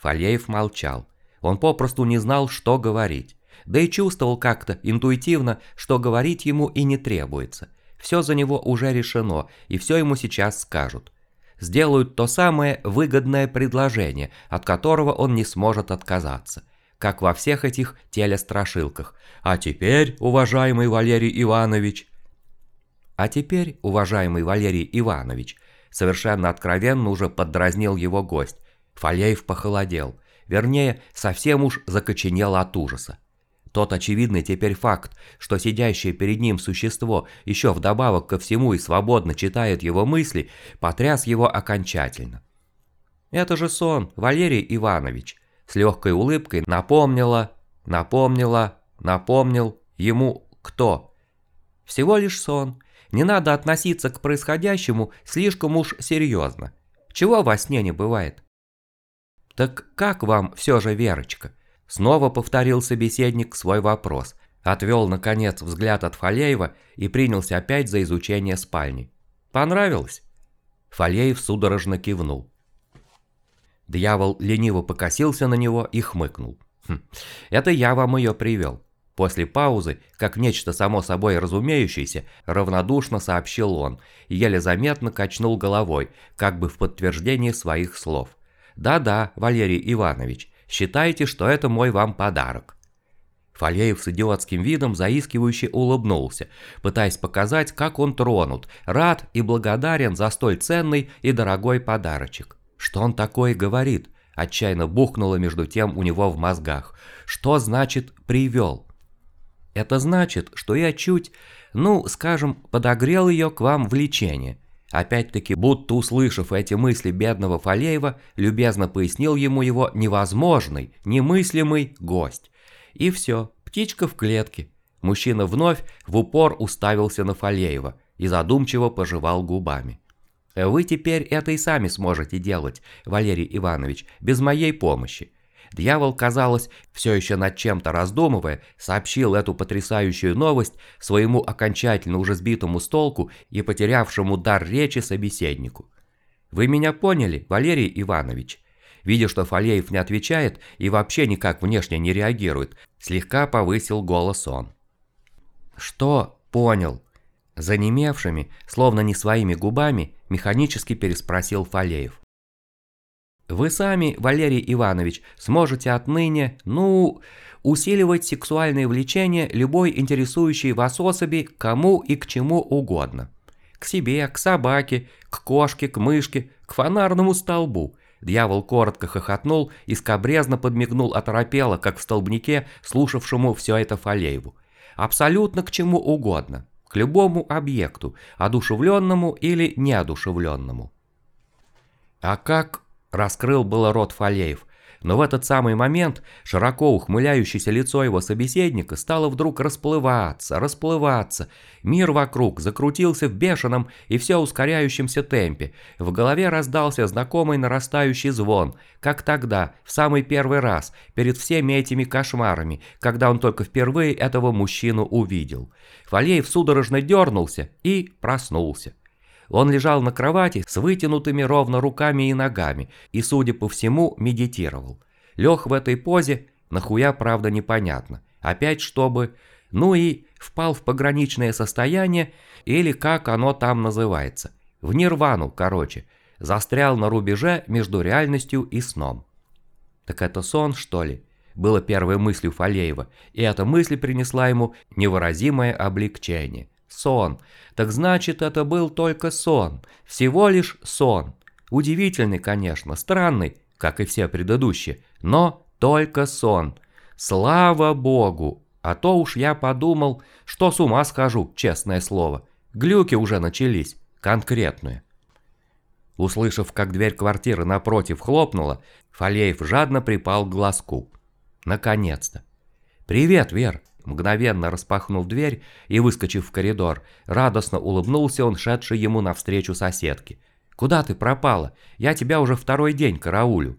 Фалеев молчал. Он попросту не знал, что говорить. Да и чувствовал как-то интуитивно, что говорить ему и не требуется. Все за него уже решено, и все ему сейчас скажут. Сделают то самое выгодное предложение, от которого он не сможет отказаться как во всех этих телестрашилках. А теперь, уважаемый Валерий Иванович... А теперь, уважаемый Валерий Иванович, совершенно откровенно уже поддразнил его гость. Фалеев похолодел. Вернее, совсем уж закоченел от ужаса. Тот очевидный теперь факт, что сидящее перед ним существо еще вдобавок ко всему и свободно читает его мысли, потряс его окончательно. «Это же сон, Валерий Иванович», с легкой улыбкой напомнила, напомнила, напомнил ему кто. Всего лишь сон. Не надо относиться к происходящему слишком уж серьезно. Чего во сне не бывает? Так как вам все же, Верочка? Снова повторил собеседник свой вопрос, отвел, наконец, взгляд от Фалеева и принялся опять за изучение спальни. «Понравилось?» Фалеев судорожно кивнул. Дьявол лениво покосился на него и хмыкнул. «Хм, «Это я вам ее привел». После паузы, как нечто само собой разумеющееся, равнодушно сообщил он и еле заметно качнул головой, как бы в подтверждение своих слов. «Да-да, Валерий Иванович, Считайте, что это мой вам подарок». Фалеев с идиотским видом заискивающе улыбнулся, пытаясь показать, как он тронут, рад и благодарен за столь ценный и дорогой подарочек. Что он такое говорит? Отчаянно бухнуло между тем у него в мозгах. Что значит «привел»? Это значит, что я чуть, ну, скажем, подогрел ее к вам влечение. Опять-таки, будто услышав эти мысли бедного Фалеева, любезно пояснил ему его невозможный, немыслимый гость. И все, птичка в клетке. Мужчина вновь в упор уставился на Фалеева и задумчиво пожевал губами. «Вы теперь это и сами сможете делать, Валерий Иванович, без моей помощи. Дьявол, казалось, все еще над чем-то раздумывая, сообщил эту потрясающую новость своему окончательно уже сбитому с толку и потерявшему дар речи собеседнику. «Вы меня поняли, Валерий Иванович?» Видя, что Фалеев не отвечает и вообще никак внешне не реагирует, слегка повысил голос он. «Что понял?» Занемевшими, словно не своими губами, механически переспросил Фалеев. Вы сами, Валерий Иванович, сможете отныне, ну, усиливать сексуальное влечение любой интересующей вас особи кому и к чему угодно. К себе, к собаке, к кошке, к мышке, к фонарному столбу. Дьявол коротко хохотнул и скобрезно подмигнул оторопело, как в столбнике, слушавшему все это Фалееву. Абсолютно к чему угодно. К любому объекту, одушевленному или неодушевленному. А как Раскрыл было рот Фалеев, но в этот самый момент широко ухмыляющееся лицо его собеседника стало вдруг расплываться, расплываться. Мир вокруг закрутился в бешеном и все ускоряющемся темпе. В голове раздался знакомый нарастающий звон, как тогда, в самый первый раз, перед всеми этими кошмарами, когда он только впервые этого мужчину увидел. Фалеев судорожно дернулся и проснулся. Он лежал на кровати с вытянутыми ровно руками и ногами и, судя по всему, медитировал. Лег в этой позе, нахуя, правда, непонятно. Опять чтобы... Ну и впал в пограничное состояние, или как оно там называется. В нирвану, короче. Застрял на рубеже между реальностью и сном. Так это сон, что ли? Было первой мыслью Фалеева, и эта мысль принесла ему невыразимое облегчение. Сон. Так значит, это был только сон. Всего лишь сон. Удивительный, конечно, странный, как и все предыдущие, но только сон. Слава богу! А то уж я подумал, что с ума схожу, честное слово. Глюки уже начались, конкретные. Услышав, как дверь квартиры напротив хлопнула, Фалеев жадно припал к глазку. Наконец-то. «Привет, Вер!» Мгновенно распахнув дверь и выскочив в коридор, радостно улыбнулся он шедший ему навстречу соседке. «Куда ты пропала? Я тебя уже второй день караулю».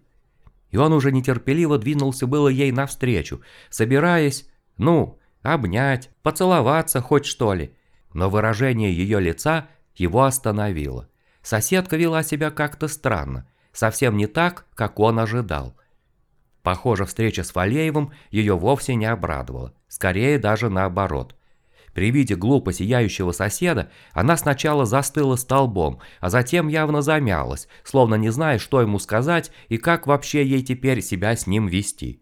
И он уже нетерпеливо двинулся было ей навстречу, собираясь, ну, обнять, поцеловаться хоть что ли. Но выражение ее лица его остановило. Соседка вела себя как-то странно, совсем не так, как он ожидал. Похоже, встреча с Валеевым ее вовсе не обрадовала, скорее даже наоборот. При виде глупо сияющего соседа она сначала застыла столбом, а затем явно замялась, словно не зная, что ему сказать и как вообще ей теперь себя с ним вести.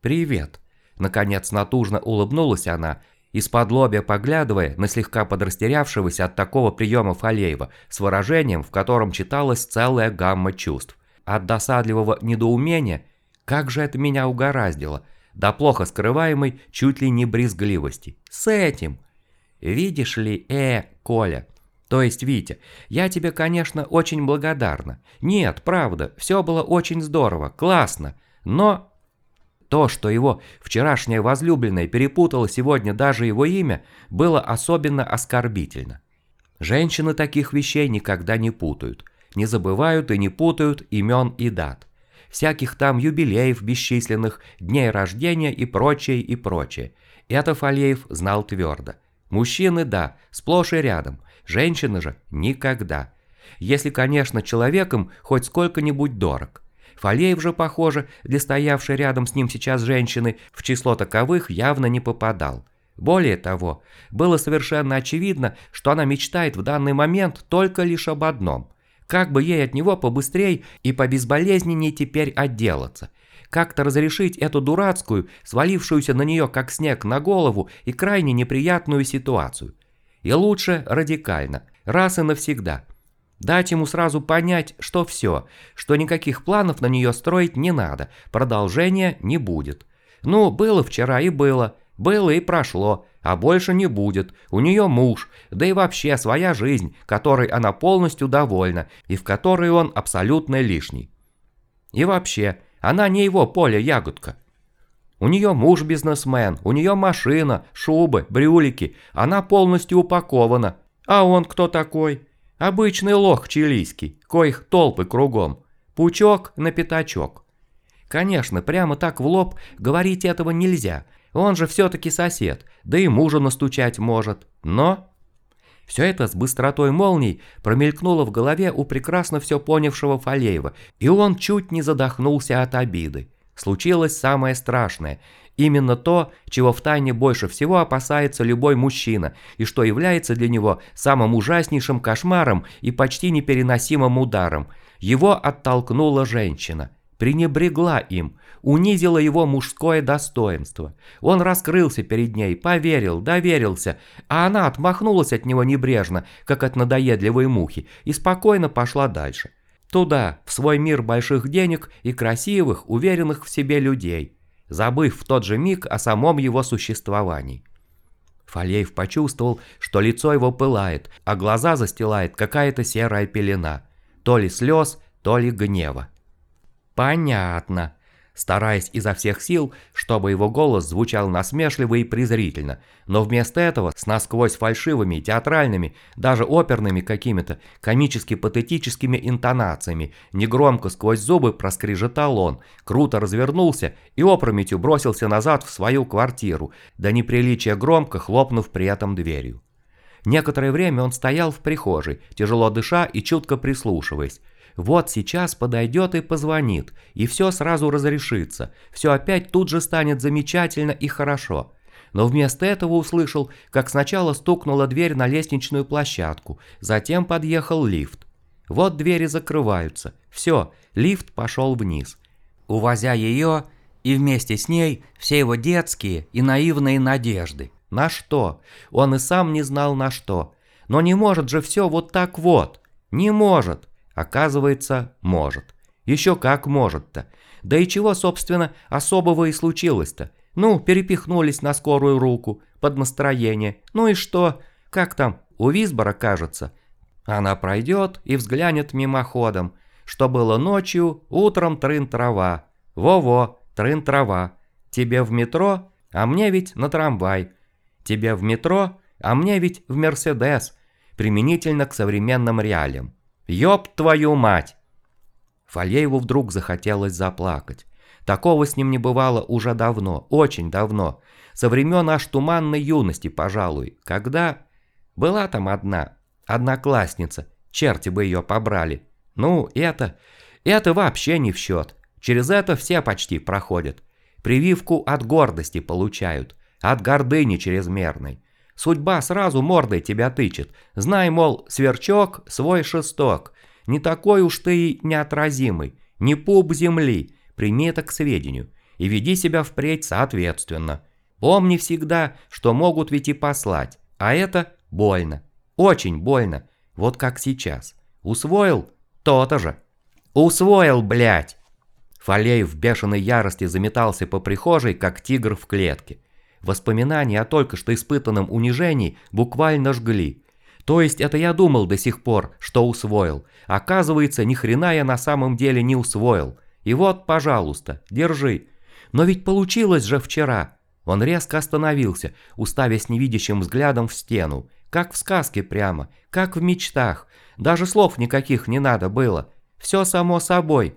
«Привет», — наконец натужно улыбнулась она, из-под лобя поглядывая на слегка подрастерявшегося от такого приема Фалеева с выражением, в котором читалась целая гамма чувств. От досадливого недоумения, как же это меня угораздило, до плохо скрываемой чуть ли не брезгливости. С этим. Видишь ли, э, Коля, то есть Витя, я тебе, конечно, очень благодарна. Нет, правда, все было очень здорово, классно, но... То, что его вчерашняя возлюбленная перепутала сегодня даже его имя, было особенно оскорбительно. Женщины таких вещей никогда не путают, не забывают и не путают имен и дат всяких там юбилеев бесчисленных, дней рождения и прочее, и прочее. Это Фалеев знал твердо. Мужчины – да, сплошь и рядом, женщины же – никогда. Если, конечно, человеком хоть сколько-нибудь дорог. Фалеев же, похоже, для стоявшей рядом с ним сейчас женщины, в число таковых явно не попадал. Более того, было совершенно очевидно, что она мечтает в данный момент только лишь об одном – как бы ей от него побыстрей и побезболезненнее теперь отделаться? Как-то разрешить эту дурацкую, свалившуюся на нее как снег на голову и крайне неприятную ситуацию? И лучше радикально, раз и навсегда. Дать ему сразу понять, что все, что никаких планов на нее строить не надо, продолжения не будет. Ну, было вчера и было, было и прошло, а больше не будет. У нее муж, да и вообще своя жизнь, которой она полностью довольна и в которой он абсолютно лишний. И вообще, она не его поле ягодка. У нее муж бизнесмен, у нее машина, шубы, брюлики, она полностью упакована. А он кто такой? Обычный лох чилийский, коих толпы кругом. Пучок на пятачок. Конечно, прямо так в лоб говорить этого нельзя – он же все-таки сосед, да и мужа настучать может. Но... Все это с быстротой молний промелькнуло в голове у прекрасно все понявшего Фалеева, и он чуть не задохнулся от обиды. Случилось самое страшное. Именно то, чего втайне больше всего опасается любой мужчина, и что является для него самым ужаснейшим кошмаром и почти непереносимым ударом. Его оттолкнула женщина пренебрегла им, унизила его мужское достоинство. Он раскрылся перед ней, поверил, доверился, а она отмахнулась от него небрежно, как от надоедливой мухи, и спокойно пошла дальше. Туда, в свой мир больших денег и красивых, уверенных в себе людей, забыв в тот же миг о самом его существовании. Фалеев почувствовал, что лицо его пылает, а глаза застилает какая-то серая пелена, то ли слез, то ли гнева. «Понятно», стараясь изо всех сил, чтобы его голос звучал насмешливо и презрительно, но вместо этого с насквозь фальшивыми, театральными, даже оперными какими-то комически-патетическими интонациями, негромко сквозь зубы проскрежетал он, круто развернулся и опрометью бросился назад в свою квартиру, до неприличия громко хлопнув при этом дверью. Некоторое время он стоял в прихожей, тяжело дыша и чутко прислушиваясь, вот сейчас подойдет и позвонит, и все сразу разрешится, все опять тут же станет замечательно и хорошо. Но вместо этого услышал, как сначала стукнула дверь на лестничную площадку, затем подъехал лифт. Вот двери закрываются, все, лифт пошел вниз. Увозя ее и вместе с ней все его детские и наивные надежды. На что? Он и сам не знал на что. Но не может же все вот так вот. Не может. Оказывается, может. Еще как может-то. Да и чего, собственно, особого и случилось-то? Ну, перепихнулись на скорую руку, под настроение. Ну и что? Как там, у Висбора, кажется. Она пройдет и взглянет мимоходом. Что было ночью, утром трын-трава. Во-во, трын-трава. Тебе в метро, а мне ведь на трамвай. Тебе в метро, а мне ведь в Мерседес. Применительно к современным реалиям. «Ёб твою мать!» Фалееву вдруг захотелось заплакать. Такого с ним не бывало уже давно, очень давно. Со времен аж туманной юности, пожалуй. Когда... Была там одна, одноклассница. Черти бы ее побрали. Ну, это... Это вообще не в счет. Через это все почти проходят. Прививку от гордости получают. От гордыни чрезмерной. Судьба сразу мордой тебя тычет. Знай, мол, сверчок свой шесток. Не такой уж ты и неотразимый. Не пуп земли. Прими это к сведению. И веди себя впредь соответственно. Помни всегда, что могут ведь и послать. А это больно. Очень больно. Вот как сейчас. Усвоил? То-то же. Усвоил, блядь. Фалеев в бешеной ярости заметался по прихожей, как тигр в клетке. Воспоминания о только что испытанном унижении буквально жгли. То есть это я думал до сих пор, что усвоил. Оказывается, ни хрена я на самом деле не усвоил. И вот, пожалуйста, держи. Но ведь получилось же вчера. Он резко остановился, уставясь невидящим взглядом в стену. Как в сказке прямо, как в мечтах. Даже слов никаких не надо было. Все само собой.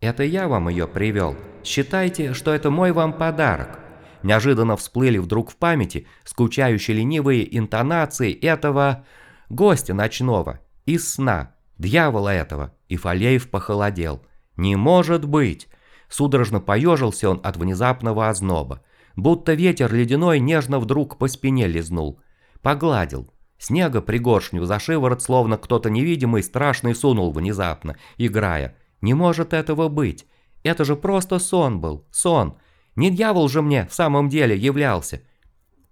Это я вам ее привел. Считайте, что это мой вам подарок. Неожиданно всплыли вдруг в памяти скучающие ленивые интонации этого гостя ночного, из сна, дьявола этого, и Фалеев похолодел. «Не может быть!» Судорожно поежился он от внезапного озноба. Будто ветер ледяной нежно вдруг по спине лизнул. Погладил. Снега пригоршню за шиворот, словно кто-то невидимый страшный сунул внезапно, играя. Не может этого быть. Это же просто сон был, сон. Не дьявол же мне в самом деле являлся.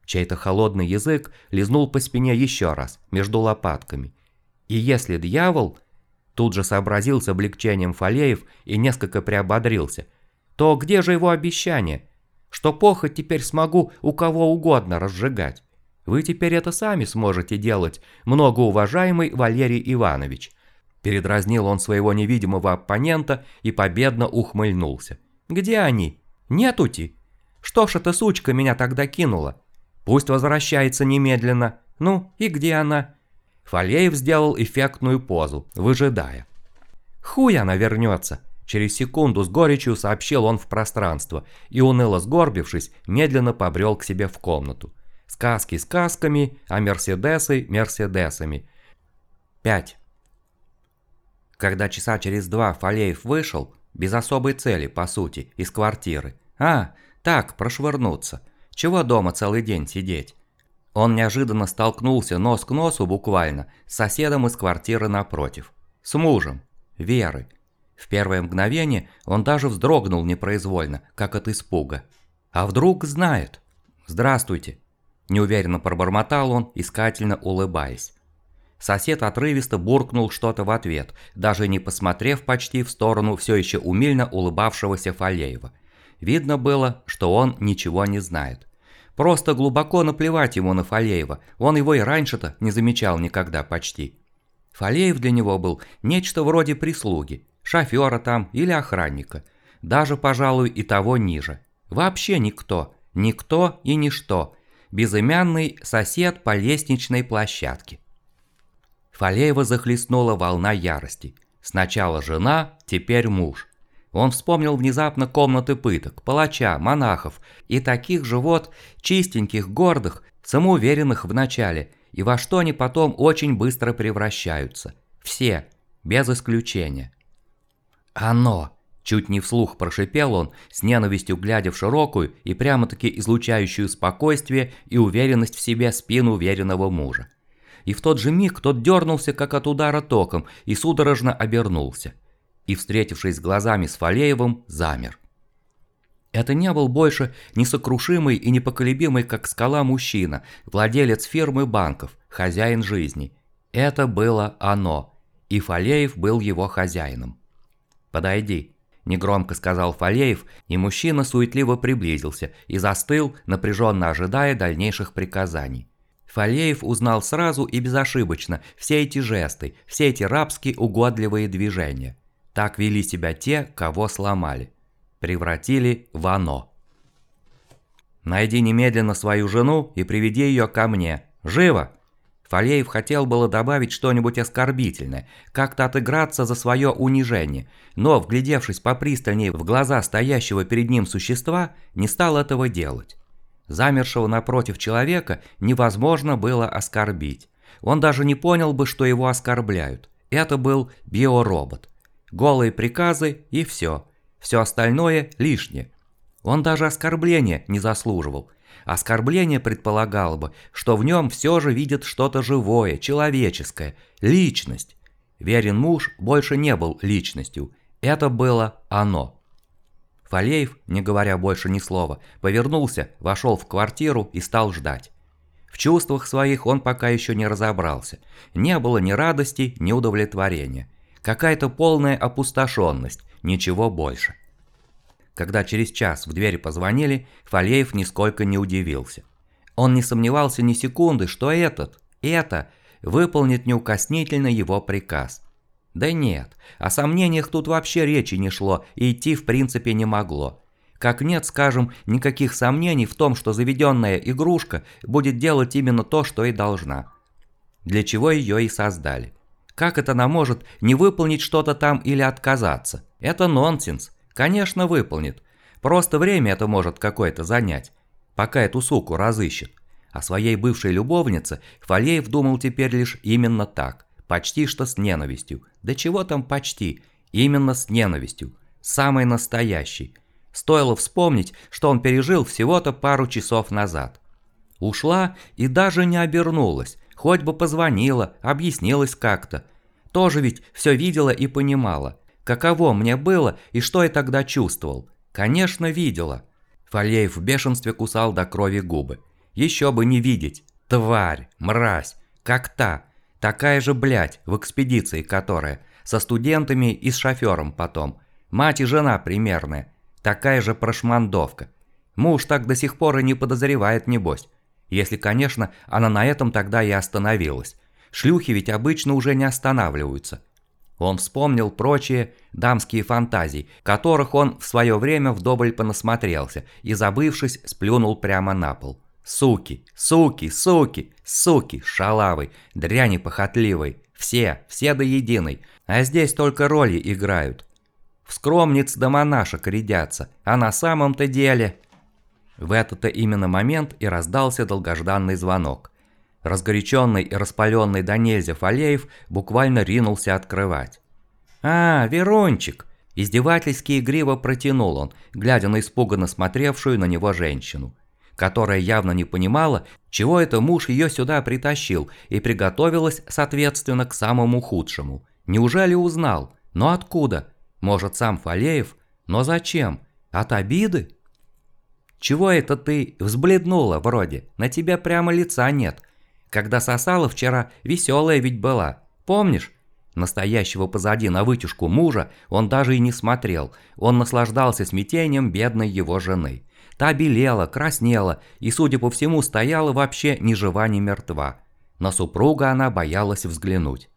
Чей-то холодный язык лизнул по спине еще раз, между лопатками. И если дьявол, Тут же сообразил с облегчением Фалеев и несколько приободрился. То где же его обещание? Что похоть теперь смогу у кого угодно разжигать. Вы теперь это сами сможете делать, многоуважаемый Валерий Иванович. Передразнил он своего невидимого оппонента и победно ухмыльнулся. «Где они? Нетути? Что ж эта сучка меня тогда кинула? Пусть возвращается немедленно. Ну, и где она?» Фалеев сделал эффектную позу, выжидая. «Хуй она вернется!» Через секунду с горечью сообщил он в пространство и, уныло сгорбившись, медленно побрел к себе в комнату. Сказки сказками, а мерседесы мерседесами. 5. Когда часа через два Фалеев вышел, без особой цели, по сути, из квартиры. А, так, прошвырнуться. Чего дома целый день сидеть? Он неожиданно столкнулся нос к носу буквально с соседом из квартиры напротив. С мужем. Веры. В первое мгновение он даже вздрогнул непроизвольно, как от испуга. А вдруг знает? «Здравствуйте!» Неуверенно пробормотал он, искательно улыбаясь. Сосед отрывисто буркнул что-то в ответ, даже не посмотрев почти в сторону все еще умильно улыбавшегося Фалеева. Видно было, что он ничего не знает. Просто глубоко наплевать ему на Фалеева, он его и раньше-то не замечал никогда почти. Фалеев для него был нечто вроде прислуги, шофера там или охранника, даже, пожалуй, и того ниже. Вообще никто, никто и ничто, безымянный сосед по лестничной площадке. Фалеева захлестнула волна ярости. Сначала жена, теперь муж. Он вспомнил внезапно комнаты пыток, палача, монахов и таких же вот чистеньких, гордых, самоуверенных в начале, и во что они потом очень быстро превращаются. Все, без исключения. «Оно!» – чуть не вслух прошипел он, с ненавистью глядя в широкую и прямо-таки излучающую спокойствие и уверенность в себе спину уверенного мужа. И в тот же миг тот дернулся, как от удара током, и судорожно обернулся – и, встретившись глазами с Фалеевым, замер. Это не был больше несокрушимый и непоколебимый, как скала мужчина, владелец фирмы банков, хозяин жизни. Это было оно, и Фалеев был его хозяином. «Подойди», – негромко сказал Фалеев, и мужчина суетливо приблизился и застыл, напряженно ожидая дальнейших приказаний. Фалеев узнал сразу и безошибочно все эти жесты, все эти рабские угодливые движения. Так вели себя те, кого сломали. Превратили в оно. «Найди немедленно свою жену и приведи ее ко мне. Живо!» Фалеев хотел было добавить что-нибудь оскорбительное, как-то отыграться за свое унижение, но, вглядевшись попристальнее в глаза стоящего перед ним существа, не стал этого делать. Замершего напротив человека невозможно было оскорбить. Он даже не понял бы, что его оскорбляют. Это был биоробот. Голые приказы и все. Все остальное лишнее. Он даже оскорбления не заслуживал. Оскорбление предполагало бы, что в нем все же видит что-то живое, человеческое, личность. Верен муж больше не был личностью. Это было оно. Фалеев, не говоря больше ни слова, повернулся, вошел в квартиру и стал ждать. В чувствах своих он пока еще не разобрался. Не было ни радости, ни удовлетворения. Какая-то полная опустошенность, ничего больше. Когда через час в дверь позвонили, Фалеев нисколько не удивился. Он не сомневался ни секунды, что этот, это, выполнит неукоснительно его приказ. Да нет, о сомнениях тут вообще речи не шло и идти в принципе не могло. Как нет, скажем, никаких сомнений в том, что заведенная игрушка будет делать именно то, что и должна. Для чего ее и создали. Как это она может не выполнить что-то там или отказаться? Это нонсенс. Конечно, выполнит. Просто время это может какое-то занять, пока эту суку разыщет. О своей бывшей любовнице Фалеев думал теперь лишь именно так, почти что с ненавистью. Да чего там почти, именно с ненавистью, самой настоящей. Стоило вспомнить, что он пережил всего-то пару часов назад. Ушла и даже не обернулась, хоть бы позвонила, объяснилась как-то. Тоже ведь все видела и понимала. Каково мне было и что я тогда чувствовал? Конечно, видела. Фалеев в бешенстве кусал до крови губы. Еще бы не видеть. Тварь, мразь, как та. Такая же блядь, в экспедиции которая. Со студентами и с шофером потом. Мать и жена примерная. Такая же прошмандовка. Муж так до сих пор и не подозревает, небось. Если, конечно, она на этом тогда и остановилась. Шлюхи ведь обычно уже не останавливаются. Он вспомнил прочие дамские фантазии, которых он в свое время вдоволь понасмотрелся и, забывшись, сплюнул прямо на пол. Суки, суки, суки, суки, шалавы, дряни похотливой. Все, все до единой. А здесь только роли играют. В скромниц да монашек рядятся, а на самом-то деле... В этот-то именно момент и раздался долгожданный звонок. Разгоряченный и распаленный до нельзя Фалеев буквально ринулся открывать. «А, Верончик!» Издевательски игриво протянул он, глядя на испуганно смотревшую на него женщину, которая явно не понимала, чего это муж ее сюда притащил и приготовилась, соответственно, к самому худшему. Неужели узнал? Но откуда? Может, сам Фалеев? Но зачем? От обиды? Чего это ты взбледнула вроде? На тебя прямо лица нет. Когда сосала вчера, веселая ведь была. Помнишь? Настоящего позади на вытяжку мужа он даже и не смотрел. Он наслаждался смятением бедной его жены. Та белела, краснела и, судя по всему, стояла вообще ни жива, ни мертва. На супруга она боялась взглянуть.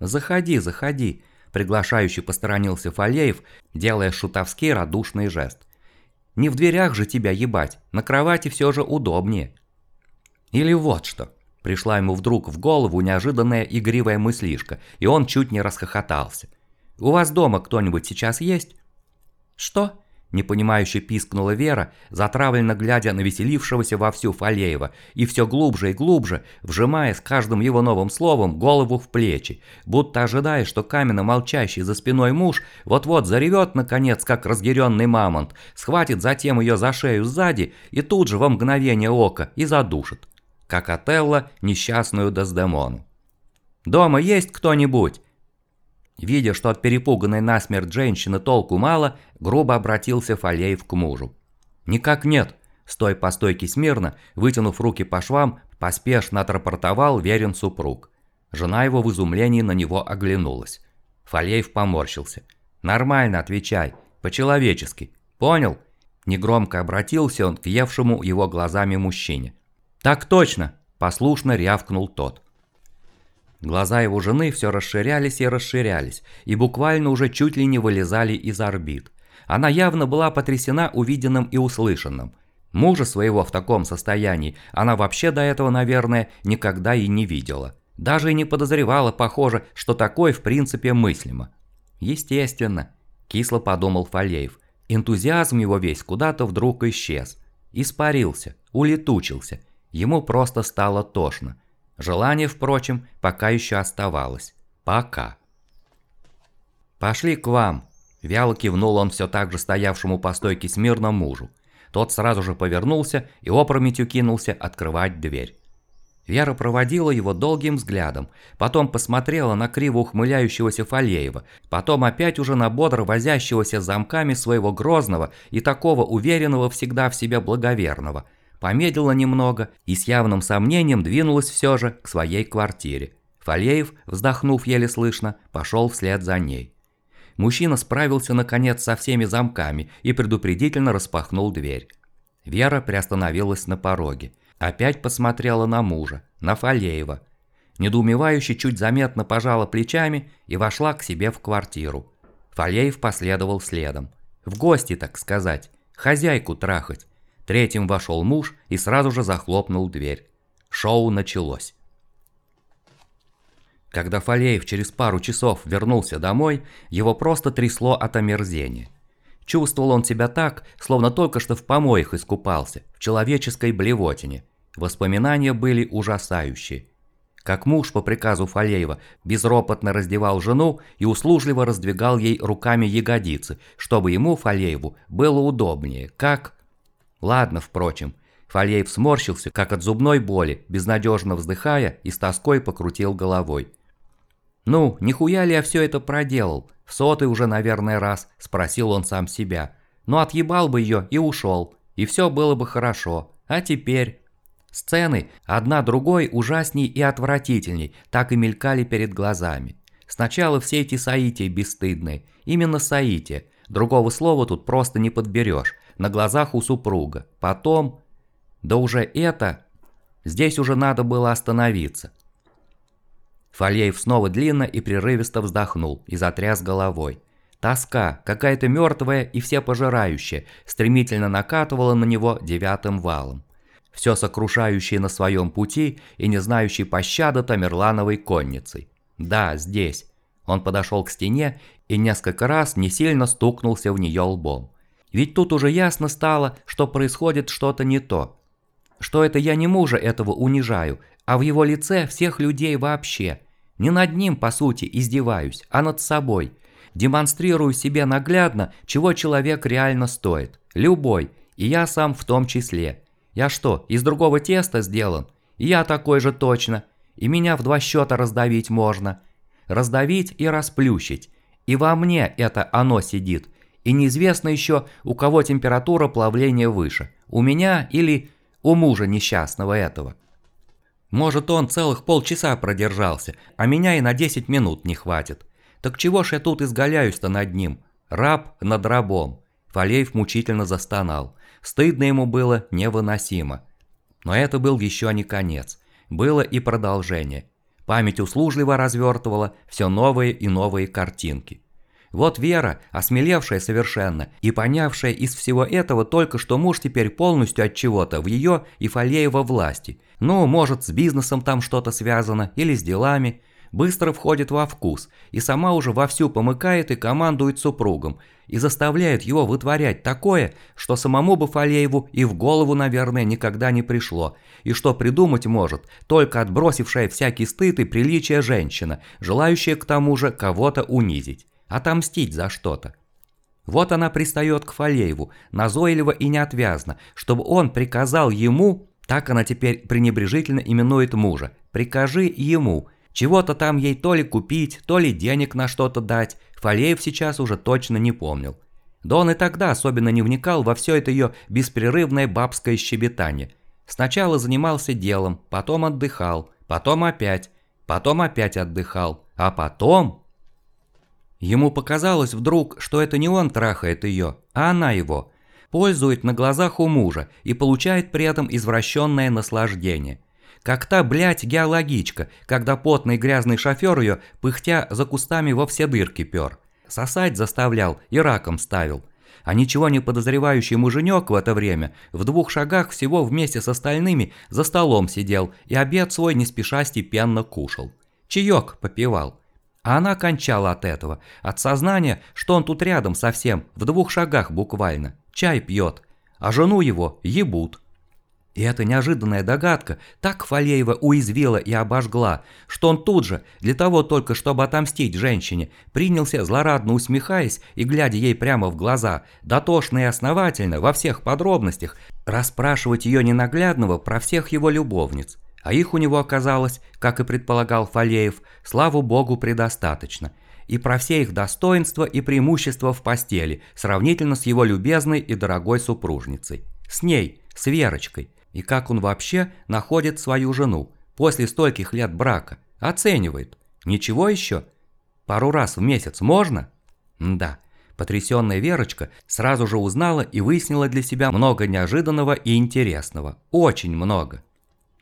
«Заходи, заходи», – приглашающий посторонился Фалеев, делая шутовский радушный жест. «Не в дверях же тебя ебать, на кровати все же удобнее». «Или вот что», Пришла ему вдруг в голову неожиданная игривая мыслишка, и он чуть не расхохотался. «У вас дома кто-нибудь сейчас есть?» «Что?» – непонимающе пискнула Вера, затравленно глядя на веселившегося вовсю Фалеева, и все глубже и глубже, вжимая с каждым его новым словом голову в плечи, будто ожидая, что каменно молчащий за спиной муж вот-вот заревет, наконец, как разъяренный мамонт, схватит затем ее за шею сзади и тут же во мгновение ока и задушит как Отелло несчастную Дездемону. «Дома есть кто-нибудь?» Видя, что от перепуганной насмерть женщины толку мало, грубо обратился Фалеев к мужу. «Никак нет», – стой по стойке смирно, вытянув руки по швам, поспешно отрапортовал верен супруг. Жена его в изумлении на него оглянулась. Фалеев поморщился. «Нормально отвечай, по-человечески. Понял?» Негромко обратился он к евшему его глазами мужчине. «Так точно!» – послушно рявкнул тот. Глаза его жены все расширялись и расширялись, и буквально уже чуть ли не вылезали из орбит. Она явно была потрясена увиденным и услышанным. Мужа своего в таком состоянии она вообще до этого, наверное, никогда и не видела. Даже и не подозревала, похоже, что такое в принципе мыслимо. Естественно, кисло подумал Фалеев. Энтузиазм его весь куда-то вдруг исчез. Испарился, улетучился – Ему просто стало тошно. Желание, впрочем, пока еще оставалось. Пока. «Пошли к вам», – вяло кивнул он все так же стоявшему по стойке смирно мужу. Тот сразу же повернулся и опрометью кинулся открывать дверь. Вера проводила его долгим взглядом, потом посмотрела на криво ухмыляющегося Фалеева, потом опять уже на бодро возящегося замками своего грозного и такого уверенного всегда в себе благоверного – помедлила немного и с явным сомнением двинулась все же к своей квартире. Фалеев, вздохнув еле слышно, пошел вслед за ней. Мужчина справился наконец со всеми замками и предупредительно распахнул дверь. Вера приостановилась на пороге. Опять посмотрела на мужа, на Фалеева. Недоумевающе чуть заметно пожала плечами и вошла к себе в квартиру. Фалеев последовал следом. В гости, так сказать, хозяйку трахать. Третьим вошел муж и сразу же захлопнул дверь. Шоу началось. Когда Фалеев через пару часов вернулся домой, его просто трясло от омерзения. Чувствовал он себя так, словно только что в помоях искупался, в человеческой блевотине. Воспоминания были ужасающие. Как муж по приказу Фалеева безропотно раздевал жену и услужливо раздвигал ей руками ягодицы, чтобы ему, Фалееву, было удобнее, как... Ладно, впрочем, Фалеев сморщился, как от зубной боли, безнадежно вздыхая и с тоской покрутил головой. «Ну, нихуя ли я все это проделал? В сотый уже, наверное, раз», – спросил он сам себя. «Ну, отъебал бы ее и ушел, и все было бы хорошо. А теперь...» Сцены, одна другой ужасней и отвратительней, так и мелькали перед глазами. Сначала все эти соития бесстыдные, именно соития, другого слова тут просто не подберешь, на глазах у супруга. Потом... Да уже это... Здесь уже надо было остановиться. Фалеев снова длинно и прерывисто вздохнул и затряс головой. Тоска, какая-то мертвая и всепожирающая, стремительно накатывала на него девятым валом. Все сокрушающее на своем пути и не знающий пощады Тамерлановой конницей. Да, здесь. Он подошел к стене и несколько раз не сильно стукнулся в нее лбом. Ведь тут уже ясно стало, что происходит что-то не то. Что это я не мужа этого унижаю, а в его лице всех людей вообще. Не над ним, по сути, издеваюсь, а над собой. Демонстрирую себе наглядно, чего человек реально стоит. Любой, и я сам в том числе. Я что, из другого теста сделан? И я такой же точно. И меня в два счета раздавить можно. Раздавить и расплющить. И во мне это оно сидит. И неизвестно еще, у кого температура плавления выше. У меня или у мужа несчастного этого. Может, он целых полчаса продержался, а меня и на 10 минут не хватит. Так чего ж я тут изгаляюсь-то над ним? Раб над рабом. Фалеев мучительно застонал. Стыдно ему было невыносимо. Но это был еще не конец. Было и продолжение. Память услужливо развертывала все новые и новые картинки. Вот Вера, осмелевшая совершенно и понявшая из всего этого только, что муж теперь полностью от чего-то в ее и Фалеева власти. Ну, может, с бизнесом там что-то связано или с делами. Быстро входит во вкус и сама уже вовсю помыкает и командует супругом и заставляет его вытворять такое, что самому бы Фалееву и в голову, наверное, никогда не пришло, и что придумать может только отбросившая всякий стыд и приличие женщина, желающая к тому же кого-то унизить отомстить за что-то. Вот она пристает к Фалееву, назойливо и неотвязно, чтобы он приказал ему, так она теперь пренебрежительно именует мужа, прикажи ему, чего-то там ей то ли купить, то ли денег на что-то дать, Фалеев сейчас уже точно не помнил. Да он и тогда особенно не вникал во все это ее беспрерывное бабское щебетание. Сначала занимался делом, потом отдыхал, потом опять, потом опять отдыхал, а потом... Ему показалось вдруг, что это не он трахает ее, а она его. Пользует на глазах у мужа и получает при этом извращенное наслаждение. Как та, блядь, геологичка, когда потный грязный шофер ее, пыхтя за кустами во все дырки пер. Сосать заставлял и раком ставил. А ничего не подозревающий муженек в это время в двух шагах всего вместе с остальными за столом сидел и обед свой не спеша степенно кушал. Чаек попивал. А она кончала от этого, от сознания, что он тут рядом совсем, в двух шагах буквально, чай пьет, а жену его ебут. И эта неожиданная догадка так Фалеева уязвила и обожгла, что он тут же, для того только чтобы отомстить женщине, принялся злорадно усмехаясь и глядя ей прямо в глаза, дотошно и основательно, во всех подробностях, расспрашивать ее ненаглядного про всех его любовниц. А их у него оказалось, как и предполагал Фалеев, слава богу, предостаточно. И про все их достоинства и преимущества в постели, сравнительно с его любезной и дорогой супружницей. С ней, с Верочкой. И как он вообще находит свою жену после стольких лет брака. Оценивает. Ничего еще? Пару раз в месяц можно? Да, потрясенная Верочка сразу же узнала и выяснила для себя много неожиданного и интересного. Очень много.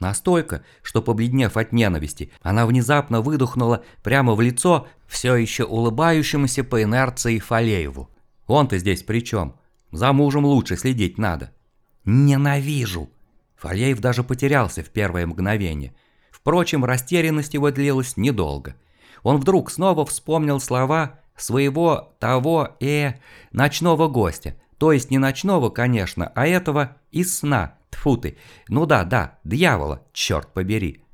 Настолько, что побледнев от ненависти, она внезапно выдохнула прямо в лицо все еще улыбающемуся по инерции Фалееву. Он-то здесь при чем? За мужем лучше следить надо. Ненавижу. Фалеев даже потерялся в первое мгновение. Впрочем, растерянность его длилась недолго. Он вдруг снова вспомнил слова своего того э ночного гостя, то есть не ночного, конечно, а этого из сна, тфу ты, ну да, да, дьявола, черт побери.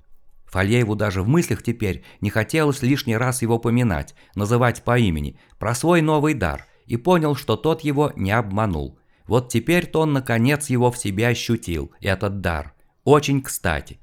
Фалееву даже в мыслях теперь не хотелось лишний раз его поминать, называть по имени, про свой новый дар, и понял, что тот его не обманул. Вот теперь-то он наконец его в себе ощутил, этот дар. Очень кстати.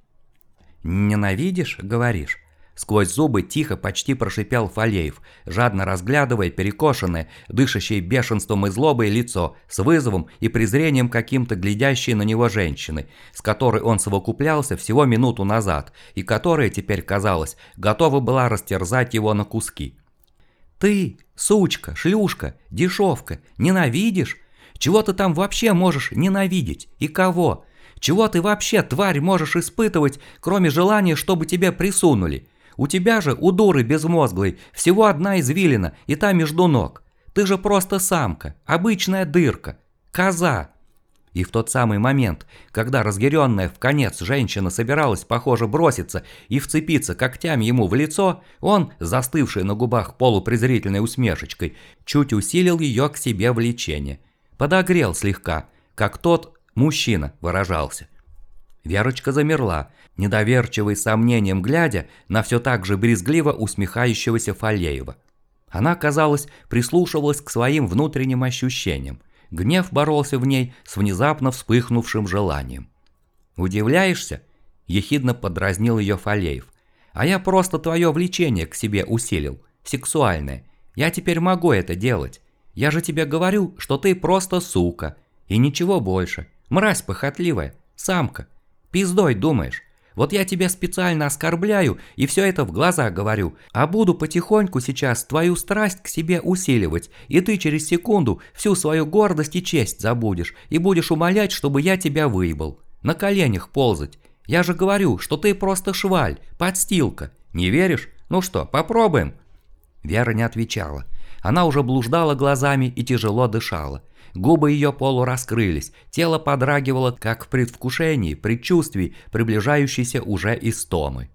«Ненавидишь, говоришь?» Сквозь зубы тихо почти прошипел Фалеев, жадно разглядывая перекошенное, дышащее бешенством и злобой лицо, с вызовом и презрением каким-то глядящей на него женщины, с которой он совокуплялся всего минуту назад, и которая теперь, казалось, готова была растерзать его на куски. «Ты, сучка, шлюшка, дешевка, ненавидишь? Чего ты там вообще можешь ненавидеть? И кого?» Чего ты вообще, тварь, можешь испытывать, кроме желания, чтобы тебя присунули? У тебя же, у дуры безмозглой, всего одна извилина, и та между ног. Ты же просто самка, обычная дырка, коза. И в тот самый момент, когда разъяренная в конец женщина собиралась, похоже, броситься и вцепиться когтями ему в лицо, он, застывший на губах полупрезрительной усмешечкой, чуть усилил ее к себе влечение. Подогрел слегка, как тот мужчина выражался. Верочка замерла, недоверчивой сомнением глядя на все так же брезгливо усмехающегося Фалеева. Она, казалось, прислушивалась к своим внутренним ощущениям. Гнев боролся в ней с внезапно вспыхнувшим желанием. «Удивляешься?» – ехидно подразнил ее Фалеев. «А я просто твое влечение к себе усилил, сексуальное. Я теперь могу это делать. Я же тебе говорю, что ты просто сука. И ничего больше. Мразь похотливая, самка. Пиздой думаешь? Вот я тебя специально оскорбляю и все это в глаза говорю, а буду потихоньку сейчас твою страсть к себе усиливать, и ты через секунду всю свою гордость и честь забудешь, и будешь умолять, чтобы я тебя выебал. На коленях ползать. Я же говорю, что ты просто шваль, подстилка. Не веришь? Ну что, попробуем?» Вера не отвечала. Она уже блуждала глазами и тяжело дышала. Губы ее полураскрылись, тело подрагивало, как в предвкушении, предчувствии приближающейся уже истомы.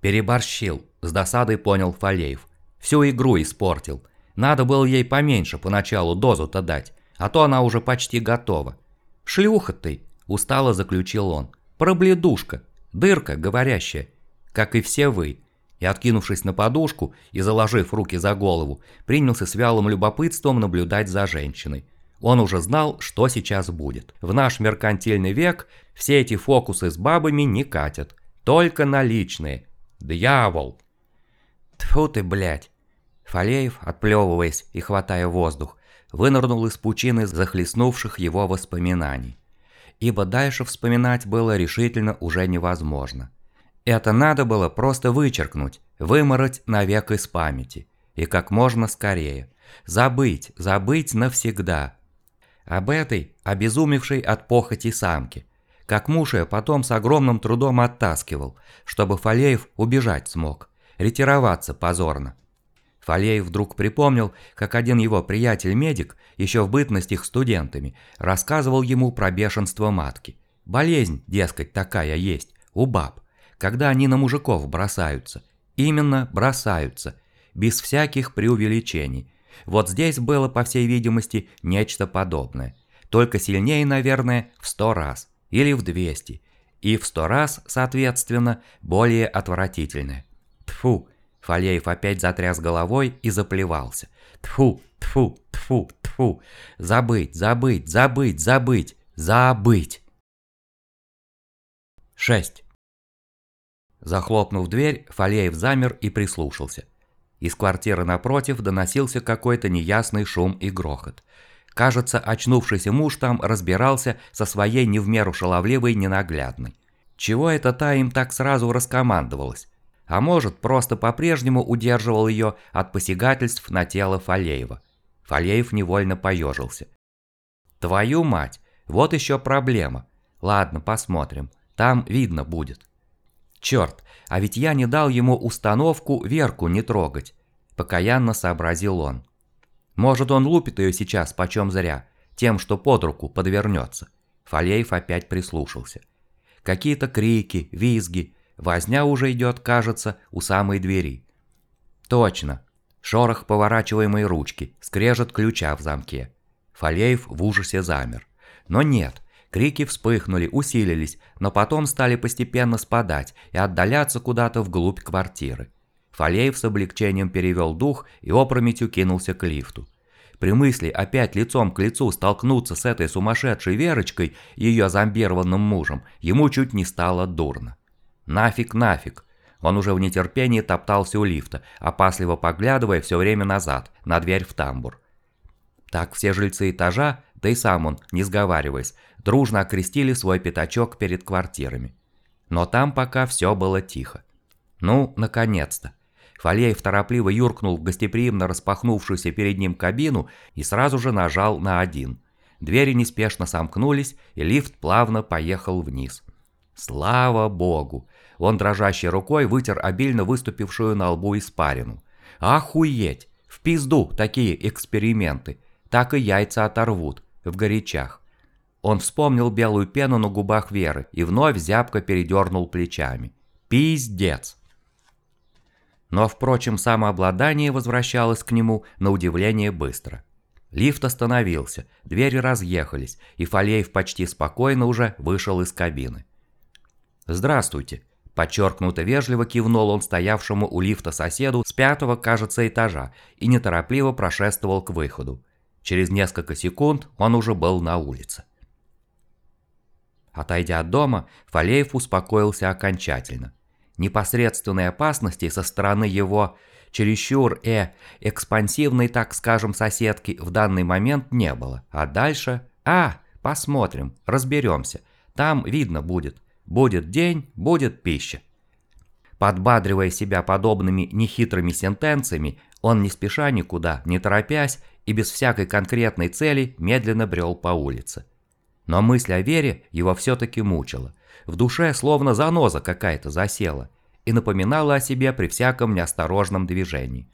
Переборщил, с досадой понял Фалеев. Всю игру испортил. Надо было ей поменьше поначалу дозу-то дать, а то она уже почти готова. «Шлюха ты!» – устало заключил он. «Пробледушка, дырка говорящая, как и все вы». И откинувшись на подушку и заложив руки за голову, принялся с вялым любопытством наблюдать за женщиной. Он уже знал, что сейчас будет. В наш меркантильный век все эти фокусы с бабами не катят. Только наличные. Дьявол! Тьфу ты, блядь! Фалеев, отплевываясь и хватая воздух, вынырнул из пучины захлестнувших его воспоминаний. Ибо дальше вспоминать было решительно уже невозможно. Это надо было просто вычеркнуть, вымороть навек из памяти. И как можно скорее. Забыть, забыть навсегда. Об этой, обезумевшей от похоти самке. Как муж ее потом с огромным трудом оттаскивал, чтобы Фалеев убежать смог, ретироваться позорно. Фалеев вдруг припомнил, как один его приятель-медик, еще в бытность их студентами, рассказывал ему про бешенство матки. Болезнь, дескать, такая есть, у баб, когда они на мужиков бросаются. Именно бросаются, без всяких преувеличений, вот здесь было, по всей видимости, нечто подобное. Только сильнее, наверное, в сто раз. Или в 200. И в сто раз, соответственно, более отвратительное. Тфу, Фалеев опять затряс головой и заплевался. Тфу, тфу, тфу, тфу. Забыть, забыть, забыть, забыть, забыть. 6. Захлопнув дверь, Фалеев замер и прислушался. Из квартиры напротив доносился какой-то неясный шум и грохот. Кажется, очнувшийся муж там разбирался со своей не в меру шаловливой ненаглядной. Чего это та им так сразу раскомандовалась? а может, просто по-прежнему удерживал ее от посягательств на тело Фалеева. Фалеев невольно поежился. «Твою мать, вот еще проблема. Ладно, посмотрим, там видно будет». «Черт, а ведь я не дал ему установку Верку не трогать», – покаянно сообразил он. «Может, он лупит ее сейчас почем зря, тем, что под руку подвернется». Фалеев опять прислушался. Какие-то крики, визги, возня уже идет, кажется, у самой двери. Точно. Шорох поворачиваемой ручки, скрежет ключа в замке. Фалеев в ужасе замер. Но нет, крики вспыхнули, усилились, но потом стали постепенно спадать и отдаляться куда-то вглубь квартиры. Фалеев с облегчением перевел дух и опрометью кинулся к лифту. При мысли опять лицом к лицу столкнуться с этой сумасшедшей Верочкой, ее зомбированным мужем, ему чуть не стало дурно. Нафиг, нафиг. Он уже в нетерпении топтался у лифта, опасливо поглядывая все время назад, на дверь в тамбур. Так все жильцы этажа, да и сам он, не сговариваясь, дружно окрестили свой пятачок перед квартирами. Но там пока все было тихо. Ну, наконец-то. Фалеев торопливо юркнул в гостеприимно распахнувшуюся перед ним кабину и сразу же нажал на один. Двери неспешно сомкнулись, и лифт плавно поехал вниз. Слава богу! Он дрожащей рукой вытер обильно выступившую на лбу испарину. Охуеть! В пизду такие эксперименты! Так и яйца оторвут, в горячах. Он вспомнил белую пену на губах Веры и вновь зябко передернул плечами. Пиздец! Но, впрочем, самообладание возвращалось к нему на удивление быстро. Лифт остановился, двери разъехались, и Фалеев почти спокойно уже вышел из кабины. «Здравствуйте», – подчеркнуто вежливо кивнул он стоявшему у лифта соседу с пятого, кажется, этажа и неторопливо прошествовал к выходу. Через несколько секунд он уже был на улице. Отойдя от дома, Фалеев успокоился окончательно – непосредственной опасности со стороны его чересчур э экспансивной, так скажем, соседки в данный момент не было. А дальше... А, посмотрим, разберемся. Там видно будет. Будет день, будет пища. Подбадривая себя подобными нехитрыми сентенциями, он не спеша никуда, не торопясь и без всякой конкретной цели медленно брел по улице. Но мысль о Вере его все-таки мучила. В душе словно заноза какая-то засела и напоминала о себе при всяком неосторожном движении.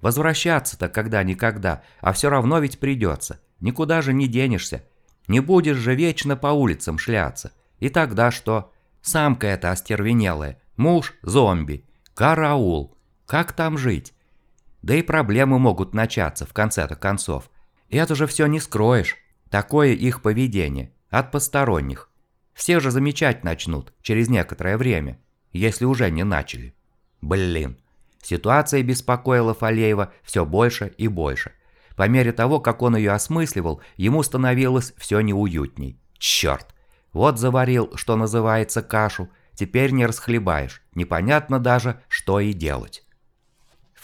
Возвращаться-то когда-никогда, а все равно ведь придется. Никуда же не денешься. Не будешь же вечно по улицам шляться. И тогда что? Самка эта остервенелая, муж – зомби, караул. Как там жить? Да и проблемы могут начаться в конце-то концов. Это же все не скроешь. Такое их поведение. От посторонних. Все же замечать начнут через некоторое время, если уже не начали. Блин. Ситуация беспокоила Фалеева все больше и больше. По мере того, как он ее осмысливал, ему становилось все неуютней. Черт. Вот заварил, что называется, кашу, теперь не расхлебаешь, непонятно даже, что и делать.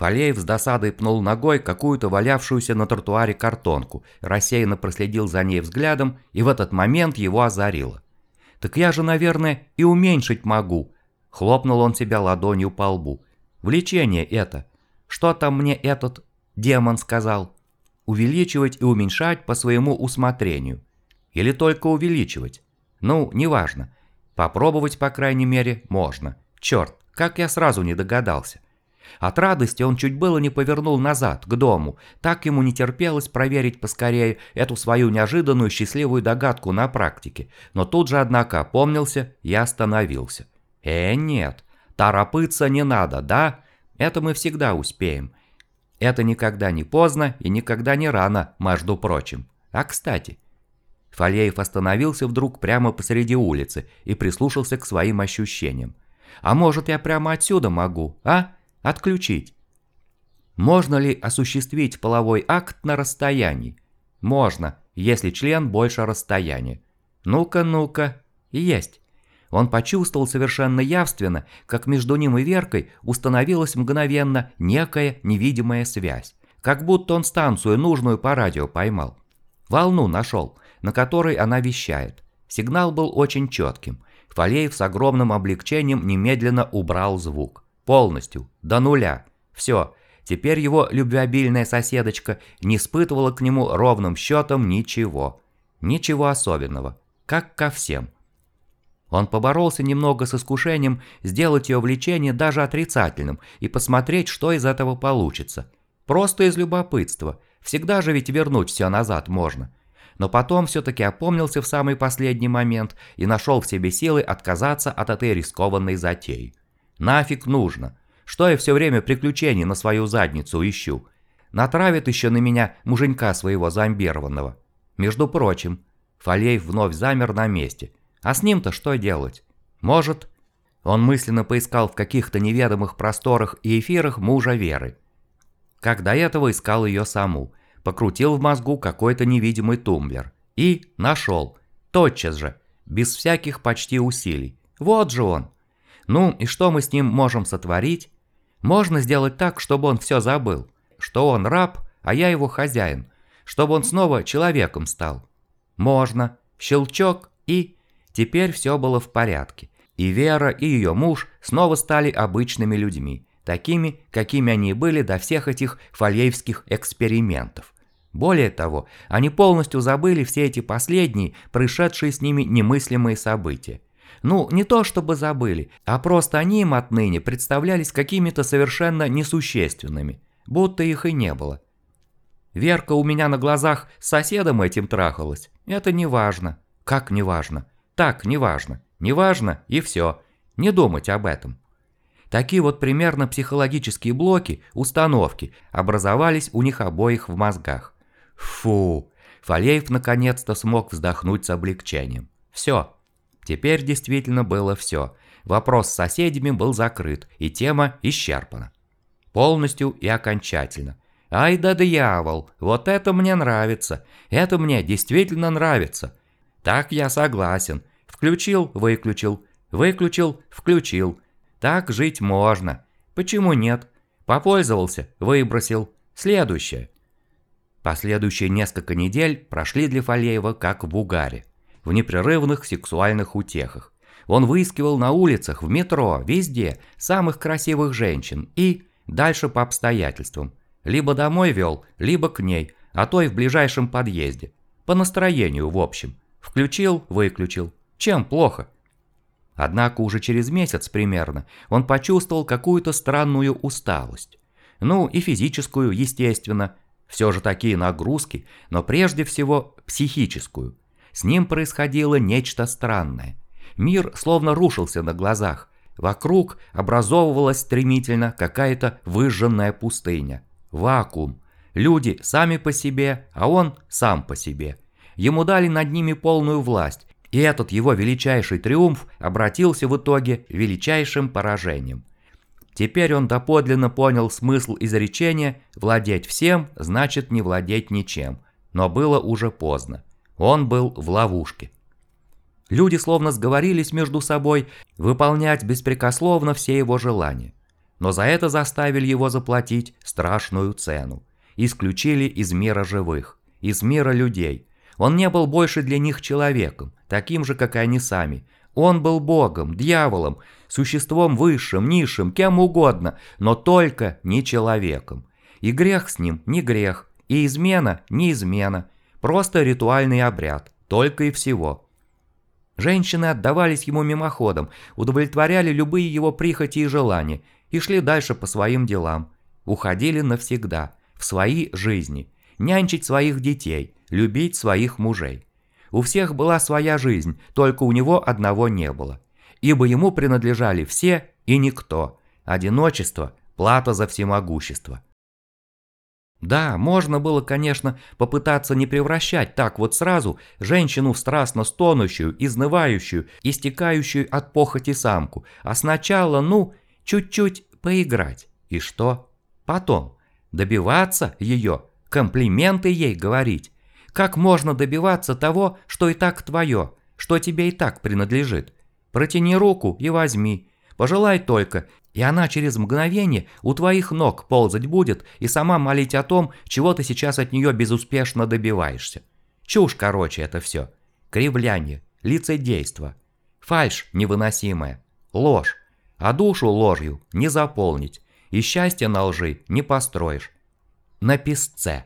Фалеев с досадой пнул ногой какую-то валявшуюся на тротуаре картонку, рассеянно проследил за ней взглядом, и в этот момент его озарило. «Так я же, наверное, и уменьшить могу», – хлопнул он себя ладонью по лбу. «Влечение это. Что там мне этот демон сказал? Увеличивать и уменьшать по своему усмотрению. Или только увеличивать? Ну, неважно. Попробовать, по крайней мере, можно. Черт, как я сразу не догадался. От радости он чуть было не повернул назад, к дому. Так ему не терпелось проверить поскорее эту свою неожиданную счастливую догадку на практике. Но тут же, однако, опомнился и остановился. «Э, нет, торопыться не надо, да? Это мы всегда успеем. Это никогда не поздно и никогда не рано, между прочим. А кстати...» Фалеев остановился вдруг прямо посреди улицы и прислушался к своим ощущениям. «А может, я прямо отсюда могу, а?» Отключить. Можно ли осуществить половой акт на расстоянии? Можно, если член больше расстояния. Ну-ка, ну-ка. Есть. Он почувствовал совершенно явственно, как между ним и Веркой установилась мгновенно некая невидимая связь. Как будто он станцию нужную по радио поймал. Волну нашел, на которой она вещает. Сигнал был очень четким. Фалеев с огромным облегчением немедленно убрал звук. Полностью, до нуля. Все, теперь его любвеобильная соседочка не испытывала к нему ровным счетом ничего. Ничего особенного, как ко всем. Он поборолся немного с искушением сделать ее влечение даже отрицательным и посмотреть, что из этого получится. Просто из любопытства. Всегда же ведь вернуть все назад можно но потом все-таки опомнился в самый последний момент и нашел в себе силы отказаться от этой рискованной затеи. Нафиг нужно. Что я все время приключений на свою задницу ищу? Натравит еще на меня муженька своего зомбированного. Между прочим, Фалеев вновь замер на месте. А с ним-то что делать? Может... Он мысленно поискал в каких-то неведомых просторах и эфирах мужа Веры. Как до этого искал ее саму, покрутил в мозгу какой-то невидимый тумблер. И нашел. Тотчас же. Без всяких почти усилий. Вот же он. Ну и что мы с ним можем сотворить? Можно сделать так, чтобы он все забыл. Что он раб, а я его хозяин. Чтобы он снова человеком стал. Можно. Щелчок и... Теперь все было в порядке. И Вера, и ее муж снова стали обычными людьми такими, какими они были до всех этих фалеевских экспериментов. Более того, они полностью забыли все эти последние, происшедшие с ними немыслимые события. Ну, не то чтобы забыли, а просто они им отныне представлялись какими-то совершенно несущественными, будто их и не было. Верка у меня на глазах с соседом этим трахалась. Это не важно. Как не важно? Так, не важно. Не важно и все. Не думать об этом. Такие вот примерно психологические блоки, установки, образовались у них обоих в мозгах. Фу! Фалеев наконец-то смог вздохнуть с облегчением. Все. Теперь действительно было все. Вопрос с соседями был закрыт, и тема исчерпана. Полностью и окончательно. Ай да дьявол, вот это мне нравится. Это мне действительно нравится. Так я согласен. Включил, выключил. Выключил, включил. Так жить можно. Почему нет? Попользовался, выбросил. Следующее. Последующие несколько недель прошли для Фалеева как в угаре. В непрерывных сексуальных утехах. Он выискивал на улицах, в метро, везде самых красивых женщин и дальше по обстоятельствам. Либо домой вел, либо к ней, а то и в ближайшем подъезде. По настроению, в общем. Включил, выключил. Чем плохо? Однако уже через месяц примерно он почувствовал какую-то странную усталость. Ну и физическую, естественно. Все же такие нагрузки, но прежде всего психическую. С ним происходило нечто странное. Мир словно рушился на глазах. Вокруг образовывалась стремительно какая-то выжженная пустыня. Вакуум. Люди сами по себе, а он сам по себе. Ему дали над ними полную власть, и этот его величайший триумф обратился в итоге величайшим поражением. Теперь он доподлинно понял смысл изречения «владеть всем значит не владеть ничем», но было уже поздно. Он был в ловушке. Люди словно сговорились между собой выполнять беспрекословно все его желания. Но за это заставили его заплатить страшную цену. Исключили из мира живых, из мира людей – он не был больше для них человеком, таким же, как и они сами. Он был богом, дьяволом, существом высшим, низшим, кем угодно, но только не человеком. И грех с ним не грех, и измена не измена, просто ритуальный обряд, только и всего. Женщины отдавались ему мимоходом, удовлетворяли любые его прихоти и желания и шли дальше по своим делам. Уходили навсегда, в свои жизни, нянчить своих детей – любить своих мужей. У всех была своя жизнь, только у него одного не было. Ибо ему принадлежали все и никто. Одиночество – плата за всемогущество. Да, можно было, конечно, попытаться не превращать так вот сразу женщину в страстно стонущую, изнывающую, истекающую от похоти самку, а сначала, ну, чуть-чуть поиграть. И что? Потом. Добиваться ее, комплименты ей говорить, как можно добиваться того, что и так твое, что тебе и так принадлежит? Протяни руку и возьми. Пожелай только, и она через мгновение у твоих ног ползать будет и сама молить о том, чего ты сейчас от нее безуспешно добиваешься. Чушь, короче, это все. Кривляние, лицедейство, фальшь невыносимая, ложь. А душу ложью не заполнить, и счастье на лжи не построишь. На песце.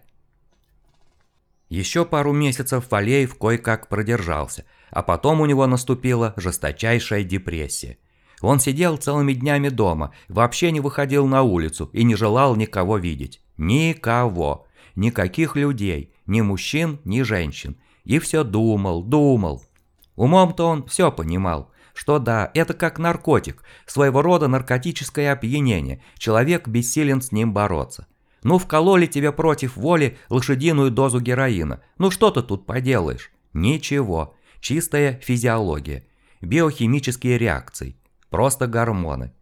Еще пару месяцев Фалеев кое-как продержался, а потом у него наступила жесточайшая депрессия. Он сидел целыми днями дома, вообще не выходил на улицу и не желал никого видеть. Никого. Никаких людей. Ни мужчин, ни женщин. И все думал, думал. Умом-то он все понимал. Что да, это как наркотик, своего рода наркотическое опьянение, человек бессилен с ним бороться. Ну вкололи тебе против воли лошадиную дозу героина, ну что ты тут поделаешь? Ничего, чистая физиология, биохимические реакции, просто гормоны.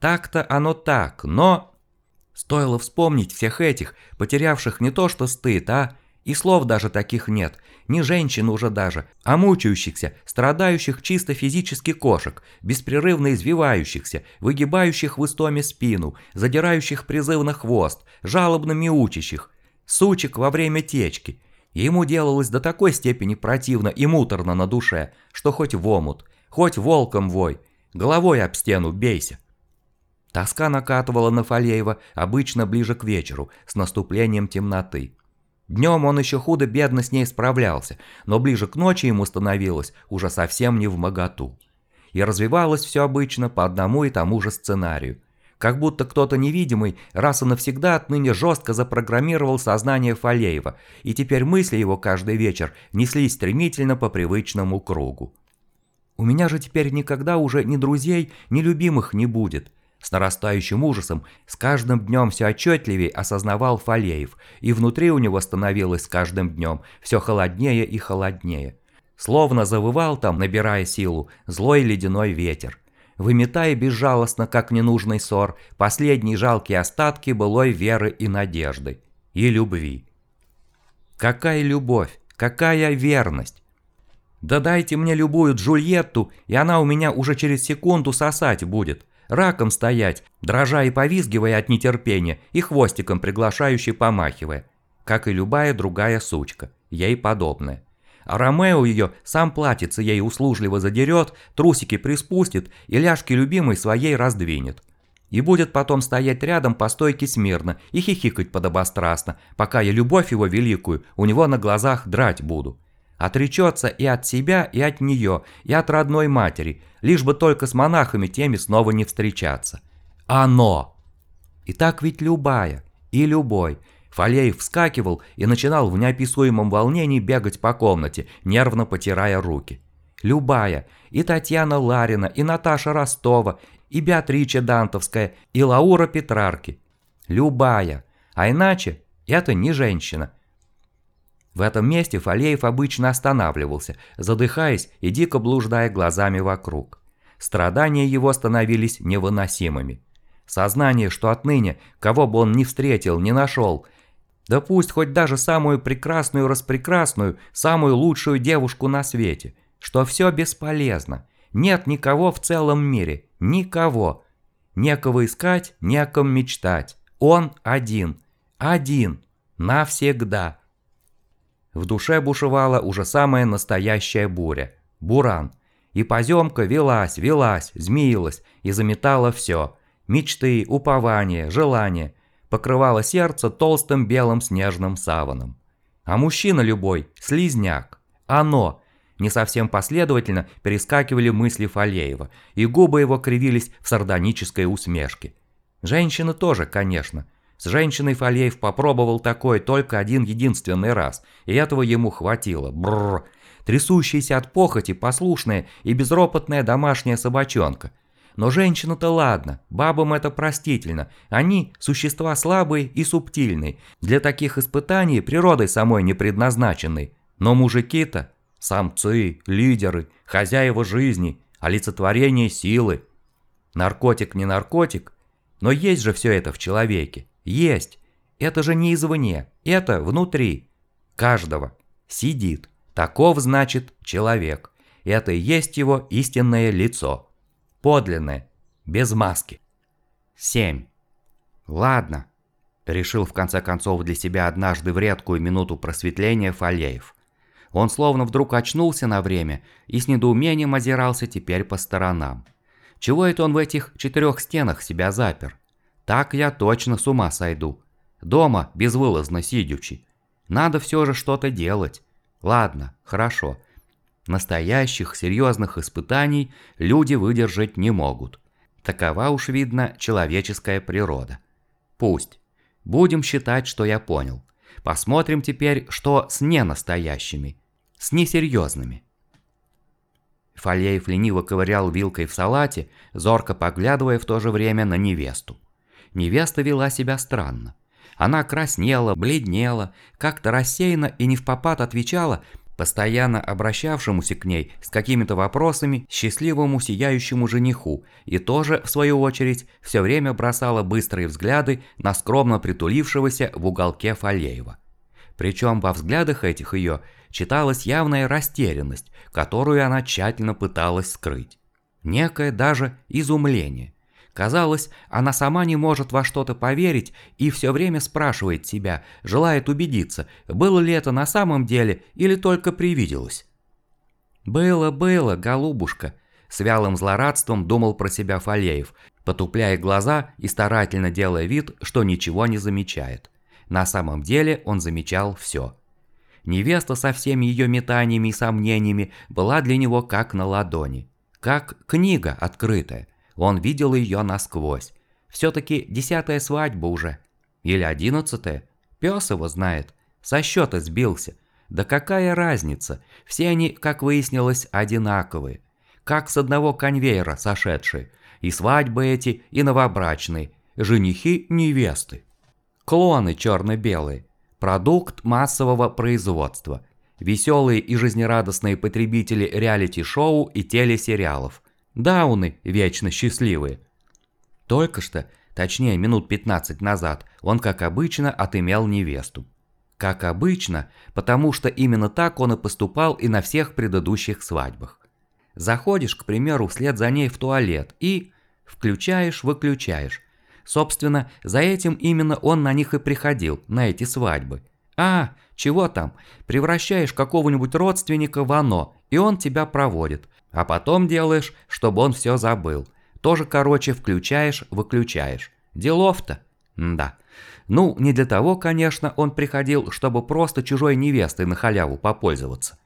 Так-то оно так, но... Стоило вспомнить всех этих, потерявших не то что стыд, а... И слов даже таких нет, не женщин уже даже, а мучающихся, страдающих чисто физически кошек, беспрерывно извивающихся, выгибающих в истоме спину, задирающих призывно хвост, жалобно мяучащих, сучек во время течки. Ему делалось до такой степени противно и муторно на душе, что хоть в омут, хоть волком вой, Головой об стену бейся. Тоска накатывала на Фалеева обычно ближе к вечеру, с наступлением темноты. Днем он еще худо-бедно с ней справлялся, но ближе к ночи ему становилось уже совсем не в моготу. И развивалось все обычно по одному и тому же сценарию. Как будто кто-то невидимый раз и навсегда отныне жестко запрограммировал сознание Фалеева, и теперь мысли его каждый вечер неслись стремительно по привычному кругу. У меня же теперь никогда уже ни друзей, ни любимых не будет. С нарастающим ужасом, с каждым днем все отчетливее осознавал Фалеев, и внутри у него становилось с каждым днем все холоднее и холоднее. Словно завывал там, набирая силу, злой ледяной ветер, выметая безжалостно, как ненужный ссор, последние жалкие остатки былой веры и надежды. И любви. Какая любовь, какая верность! Да дайте мне любую Джульетту, и она у меня уже через секунду сосать будет. Раком стоять, дрожа и повизгивая от нетерпения, и хвостиком приглашающий помахивая. Как и любая другая сучка, ей подобная. А Ромео ее сам платится ей услужливо задерет, трусики приспустит и ляжки любимой своей раздвинет. И будет потом стоять рядом по стойке смирно и хихикать подобострастно, пока я любовь его великую у него на глазах драть буду. Отречется и от себя, и от нее, и от родной матери, лишь бы только с монахами теми снова не встречаться. Оно! И так ведь любая, и любой. Фалеев вскакивал и начинал в неописуемом волнении бегать по комнате, нервно потирая руки. Любая, и Татьяна Ларина, и Наташа Ростова, и Беатрича Дантовская, и Лаура Петрарки. Любая. А иначе это не женщина, в этом месте Фалеев обычно останавливался, задыхаясь и дико блуждая глазами вокруг. Страдания его становились невыносимыми. Сознание, что отныне, кого бы он ни встретил, не нашел, да пусть хоть даже самую прекрасную распрекрасную, самую лучшую девушку на свете, что все бесполезно. Нет никого в целом мире, никого. Некого искать, неком мечтать. Он один, один, навсегда. В душе бушевала уже самая настоящая буря. Буран. И поземка велась, велась, змеилась и заметала все. Мечты, упования, желания. Покрывало сердце толстым белым снежным саваном. А мужчина любой – слизняк. Оно. Не совсем последовательно перескакивали мысли Фалеева, и губы его кривились в сардонической усмешке. Женщины тоже, конечно – с женщиной Фалеев попробовал такое только один единственный раз, и этого ему хватило. Бррр. Трясущаяся от похоти, послушная и безропотная домашняя собачонка. Но женщина-то ладно, бабам это простительно. Они – существа слабые и субтильные, для таких испытаний природой самой не предназначенной. Но мужики-то – самцы, лидеры, хозяева жизни, олицетворение силы. Наркотик не наркотик, но есть же все это в человеке. Есть. Это же не извне, это внутри. Каждого. Сидит. Таков значит человек. Это и есть его истинное лицо. Подлинное. Без маски. 7. Ладно. Решил в конце концов для себя однажды в редкую минуту просветления Фалеев. Он словно вдруг очнулся на время и с недоумением озирался теперь по сторонам. Чего это он в этих четырех стенах себя запер? Так я точно с ума сойду. Дома безвылазно сидячи. Надо все же что-то делать. Ладно, хорошо. Настоящих серьезных испытаний люди выдержать не могут. Такова уж, видно, человеческая природа. Пусть. Будем считать, что я понял. Посмотрим теперь, что с ненастоящими, с несерьезными. Фалеев лениво ковырял вилкой в салате, зорко поглядывая в то же время на невесту. Невеста вела себя странно. Она краснела, бледнела, как-то рассеянно и не в попад отвечала постоянно обращавшемуся к ней с какими-то вопросами счастливому сияющему жениху, и тоже, в свою очередь, все время бросала быстрые взгляды на скромно притулившегося в уголке Фалеева. Причем во взглядах этих ее читалась явная растерянность, которую она тщательно пыталась скрыть. Некое даже изумление. Казалось, она сама не может во что-то поверить и все время спрашивает себя, желает убедиться, было ли это на самом деле или только привиделось. «Было, было, голубушка», – с вялым злорадством думал про себя Фалеев, потупляя глаза и старательно делая вид, что ничего не замечает. На самом деле он замечал все. Невеста со всеми ее метаниями и сомнениями была для него как на ладони, как книга открытая – он видел ее насквозь. Все-таки десятая свадьба уже. Или одиннадцатая. Пес его знает. Со счета сбился. Да какая разница? Все они, как выяснилось, одинаковые. Как с одного конвейера сошедшие. И свадьбы эти, и новобрачные. Женихи невесты. Клоны черно-белые. Продукт массового производства. Веселые и жизнерадостные потребители реалити-шоу и телесериалов – Дауны вечно счастливые. Только что, точнее минут 15 назад, он, как обычно, отымел невесту. Как обычно, потому что именно так он и поступал и на всех предыдущих свадьбах. Заходишь, к примеру, вслед за ней в туалет и... Включаешь-выключаешь. Собственно, за этим именно он на них и приходил, на эти свадьбы. А, чего там, превращаешь какого-нибудь родственника в оно, и он тебя проводит. А потом делаешь, чтобы он все забыл. Тоже, короче, включаешь, выключаешь. Делов-то? Да. Ну, не для того, конечно, он приходил, чтобы просто чужой невестой на халяву попользоваться.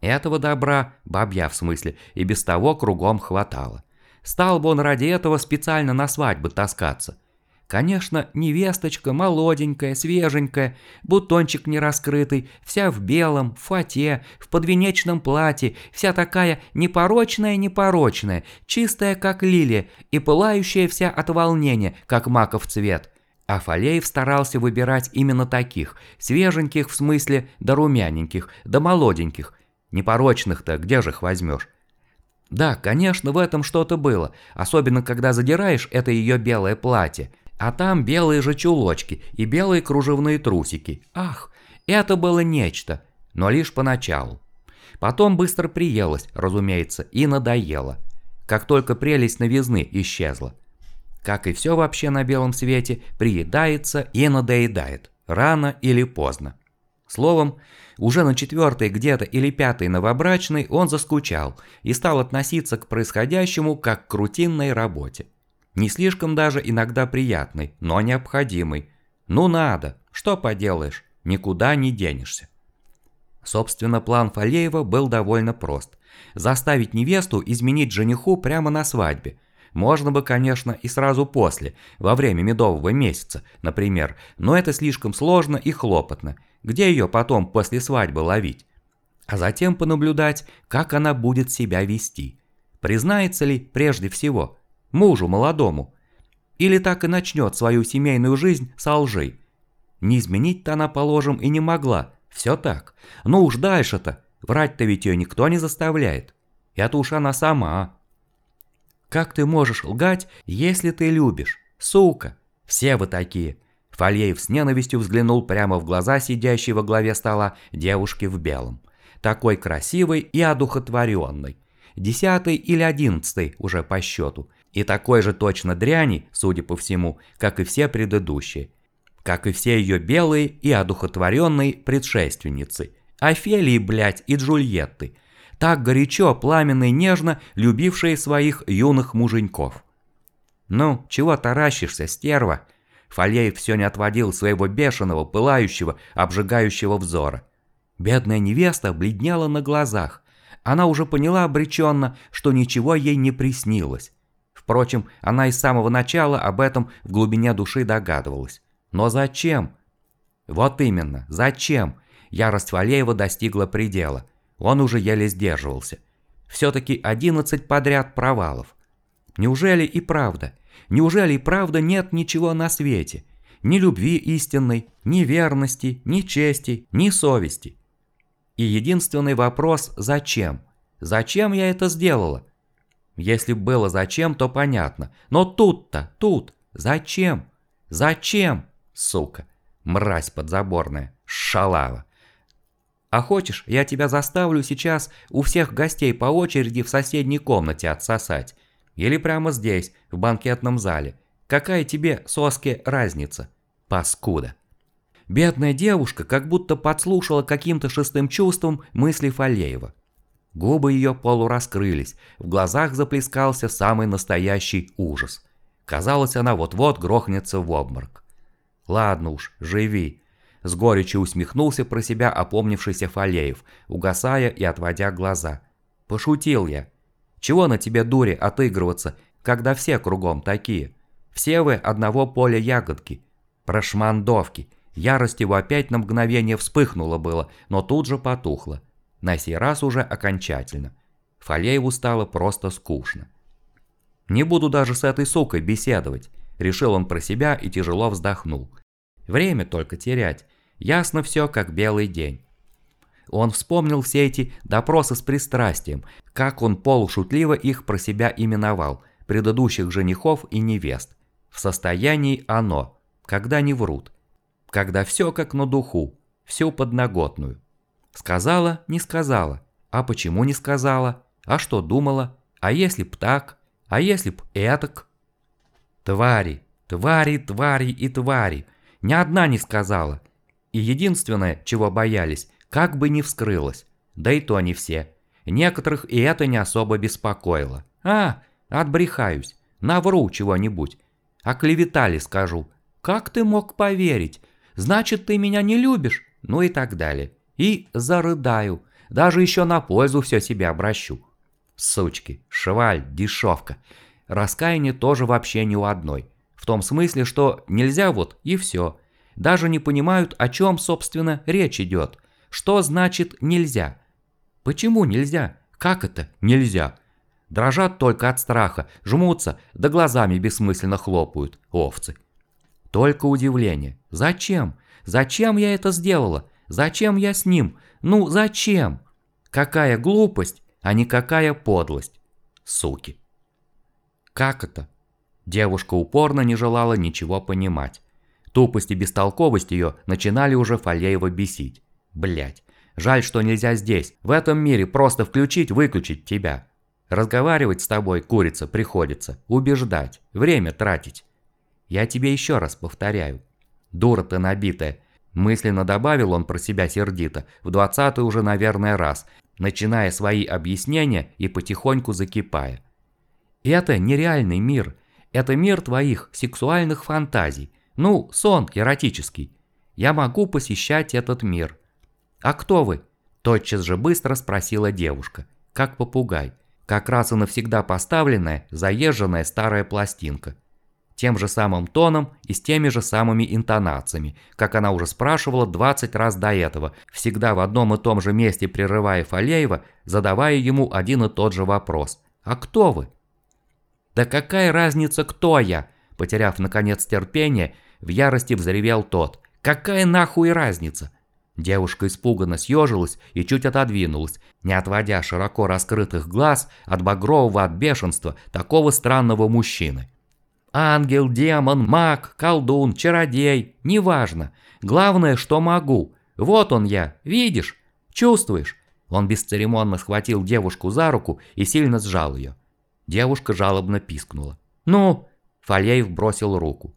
Этого добра, бабья в смысле, и без того кругом хватало. Стал бы он ради этого специально на свадьбы таскаться – Конечно, невесточка молоденькая, свеженькая, бутончик не раскрытый, вся в белом, в фате, в подвенечном платье, вся такая непорочная-непорочная, чистая, как лилия, и пылающая вся от волнения, как маков цвет. А Фалеев старался выбирать именно таких, свеженьких в смысле, да румяненьких, да молоденьких. Непорочных-то где же их возьмешь? Да, конечно, в этом что-то было, особенно когда задираешь это ее белое платье. А там белые же чулочки и белые кружевные трусики. Ах, это было нечто, но лишь поначалу. Потом быстро приелось, разумеется, и надоело. Как только прелесть новизны исчезла. Как и все вообще на белом свете, приедается и надоедает, рано или поздно. Словом, уже на четвертой где-то или пятой новобрачной он заскучал и стал относиться к происходящему как к рутинной работе. Не слишком даже иногда приятный, но необходимый. Ну надо, что поделаешь, никуда не денешься. Собственно, план Фалеева был довольно прост. Заставить невесту изменить жениху прямо на свадьбе. Можно бы, конечно, и сразу после, во время медового месяца, например, но это слишком сложно и хлопотно. Где ее потом после свадьбы ловить? А затем понаблюдать, как она будет себя вести. Признается ли прежде всего – мужу молодому. Или так и начнет свою семейную жизнь со лжи. Не изменить-то она, положим, и не могла. Все так. Ну уж дальше-то. Врать-то ведь ее никто не заставляет. Это уж она сама. Как ты можешь лгать, если ты любишь? Сука. Все вы такие. Фальеев с ненавистью взглянул прямо в глаза сидящей во главе стола девушки в белом. Такой красивой и одухотворенной. Десятый или одиннадцатый уже по счету и такой же точно дряни, судя по всему, как и все предыдущие. Как и все ее белые и одухотворенные предшественницы. Офелии, блядь, и Джульетты. так горячо, пламенно и нежно любившая своих юных муженьков. «Ну, чего таращишься, стерва?» Фалеев все не отводил своего бешеного, пылающего, обжигающего взора. Бедная невеста бледнела на глазах. Она уже поняла обреченно, что ничего ей не приснилось. Впрочем, она и с самого начала об этом в глубине души догадывалась. Но зачем? Вот именно, зачем? Ярость Валеева достигла предела. Он уже еле сдерживался. Все-таки 11 подряд провалов. Неужели и правда? Неужели и правда нет ничего на свете? Ни любви истинной, ни верности, ни чести, ни совести. И единственный вопрос – зачем? Зачем я это сделала? Если было зачем, то понятно. Но тут-то, тут, зачем? Зачем? Сука, мразь подзаборная, шалава. А хочешь, я тебя заставлю сейчас у всех гостей по очереди в соседней комнате отсосать? Или прямо здесь, в банкетном зале? Какая тебе, соски, разница? Паскуда. Бедная девушка как будто подслушала каким-то шестым чувством мысли Фалеева. Губы ее полураскрылись, в глазах заплескался самый настоящий ужас. Казалось, она вот-вот грохнется в обморок. «Ладно уж, живи», — с горечью усмехнулся про себя опомнившийся Фалеев, угасая и отводя глаза. «Пошутил я. Чего на тебе, дури, отыгрываться, когда все кругом такие? Все вы одного поля ягодки. Прошмандовки». Ярость его опять на мгновение вспыхнула было, но тут же потухла. На сей раз уже окончательно. Фалееву стало просто скучно. «Не буду даже с этой сукой беседовать», – решил он про себя и тяжело вздохнул. «Время только терять. Ясно все, как белый день». Он вспомнил все эти допросы с пристрастием, как он полушутливо их про себя именовал, предыдущих женихов и невест. В состоянии оно, когда не врут, когда все как на духу, всю подноготную. Сказала, не сказала. А почему не сказала? А что думала? А если б так? А если б этак? Твари, твари, твари и твари. Ни одна не сказала. И единственное, чего боялись, как бы не вскрылось. Да и то не все. Некоторых и это не особо беспокоило. А, отбрехаюсь. Навру чего-нибудь. Оклеветали, скажу. Как ты мог поверить? Значит, ты меня не любишь? Ну и так далее и зарыдаю. Даже еще на пользу все себе обращу. Сучки, шваль, дешевка. Раскаяние тоже вообще ни у одной. В том смысле, что нельзя вот и все. Даже не понимают, о чем, собственно, речь идет. Что значит нельзя? Почему нельзя? Как это нельзя? Дрожат только от страха, жмутся, да глазами бессмысленно хлопают, овцы. Только удивление. Зачем? Зачем я это сделала? Зачем я с ним? Ну, зачем? Какая глупость, а не какая подлость. Суки. Как это? Девушка упорно не желала ничего понимать. Тупость и бестолковость ее начинали уже Фалеева бесить. Блять, жаль, что нельзя здесь, в этом мире просто включить-выключить тебя. Разговаривать с тобой, курица, приходится, убеждать, время тратить. Я тебе еще раз повторяю. Дура ты набитая, Мысленно добавил он про себя сердито, в двадцатый уже, наверное, раз, начиная свои объяснения и потихоньку закипая. Это нереальный мир. Это мир твоих сексуальных фантазий. Ну, сон эротический. Я могу посещать этот мир. А кто вы? Тотчас же быстро спросила девушка, как попугай. Как раз и навсегда поставленная, заезженная старая пластинка тем же самым тоном и с теми же самыми интонациями, как она уже спрашивала 20 раз до этого, всегда в одном и том же месте прерывая Фалеева, задавая ему один и тот же вопрос. «А кто вы?» «Да какая разница, кто я?» Потеряв, наконец, терпение, в ярости взревел тот. «Какая нахуй разница?» Девушка испуганно съежилась и чуть отодвинулась, не отводя широко раскрытых глаз от багрового от бешенства такого странного мужчины. Ангел, демон, маг, колдун, чародей, неважно. Главное, что могу. Вот он я, видишь? Чувствуешь? Он бесцеремонно схватил девушку за руку и сильно сжал ее. Девушка жалобно пискнула. «Ну?» Фалеев бросил руку.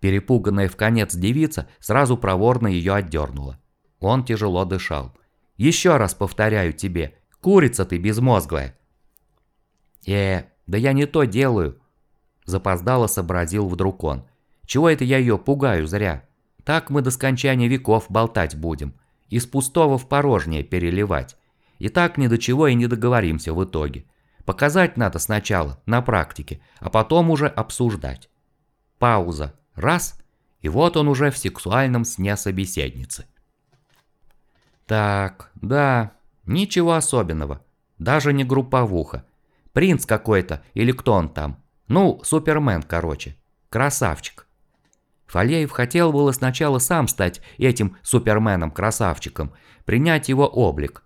Перепуганная в конец девица сразу проворно ее отдернула. Он тяжело дышал. «Еще раз повторяю тебе, Курица ты безмозглая. Э, да я не то делаю. Запоздало сообразил вдруг он. Чего это я ее пугаю зря? Так мы до скончания веков болтать будем. Из пустого в порожнее переливать. И так ни до чего и не договоримся в итоге. Показать надо сначала, на практике, а потом уже обсуждать. Пауза. Раз. И вот он уже в сексуальном сне собеседницы. Так, да, ничего особенного. Даже не групповуха. Принц какой-то, или кто он там. Ну, супермен, короче. Красавчик. Фалеев хотел было сначала сам стать этим суперменом-красавчиком, принять его облик.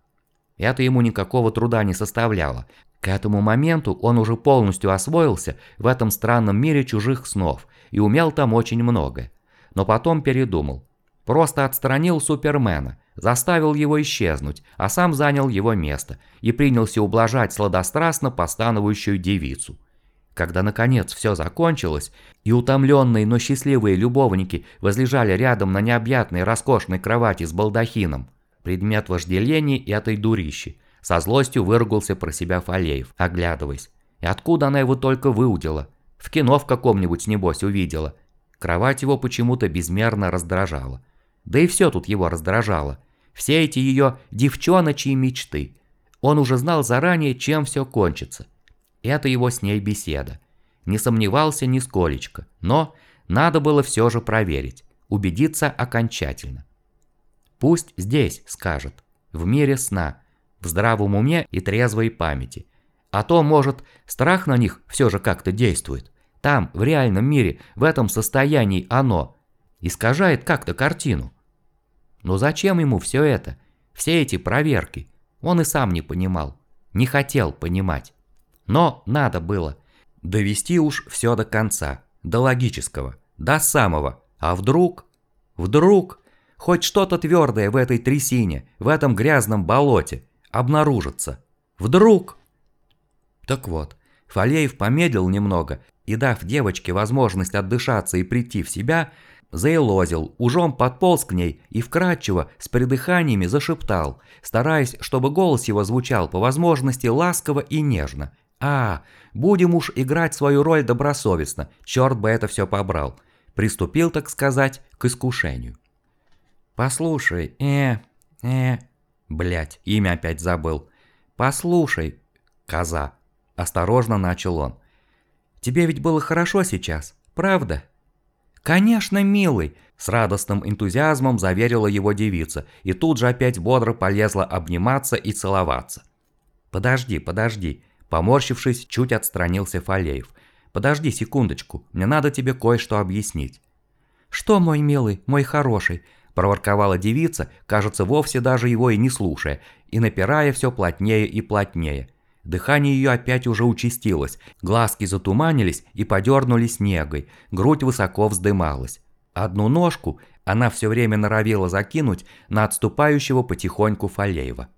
Это ему никакого труда не составляло. К этому моменту он уже полностью освоился в этом странном мире чужих снов и умел там очень многое. Но потом передумал. Просто отстранил Супермена, заставил его исчезнуть, а сам занял его место и принялся ублажать сладострастно постановающую девицу. Когда наконец все закончилось, и утомленные, но счастливые любовники возлежали рядом на необъятной роскошной кровати с балдахином, предмет вожделения этой дурищи, со злостью выругался про себя Фалеев, оглядываясь. И откуда она его только выудила? В кино в каком-нибудь, небось, увидела. Кровать его почему-то безмерно раздражала. Да и все тут его раздражало. Все эти ее девчоночьи мечты. Он уже знал заранее, чем все кончится. Это его с ней беседа. Не сомневался нисколечко, но надо было все же проверить, убедиться окончательно. Пусть здесь, скажет, в мире сна, в здравом уме и трезвой памяти. А то, может, страх на них все же как-то действует. Там, в реальном мире, в этом состоянии оно искажает как-то картину. Но зачем ему все это? Все эти проверки? Он и сам не понимал. Не хотел понимать. Но надо было. Довести уж все до конца. До логического. До самого. А вдруг? Вдруг? Хоть что-то твердое в этой трясине, в этом грязном болоте, обнаружится. Вдруг? Так вот, Фалеев помедлил немного и, дав девочке возможность отдышаться и прийти в себя, заелозил, ужом подполз к ней и вкрадчиво, с придыханиями зашептал, стараясь, чтобы голос его звучал по возможности ласково и нежно. «А, будем уж играть свою роль добросовестно, черт бы это все побрал». Приступил, так сказать, к искушению. «Послушай, э, э, Блять, имя опять забыл. Послушай, коза. Осторожно начал он. Тебе ведь было хорошо сейчас, правда? Конечно, милый, с радостным энтузиазмом заверила его девица и тут же опять бодро полезла обниматься и целоваться. Подожди, подожди. Поморщившись, чуть отстранился Фалеев. Подожди секундочку, мне надо тебе кое-что объяснить. Что, мой милый, мой хороший, проворковала девица, кажется, вовсе даже его и не слушая, и напирая все плотнее и плотнее. Дыхание ее опять уже участилось, глазки затуманились и подернулись негой, грудь высоко вздымалась. Одну ножку она все время норовила закинуть на отступающего потихоньку Фалеева.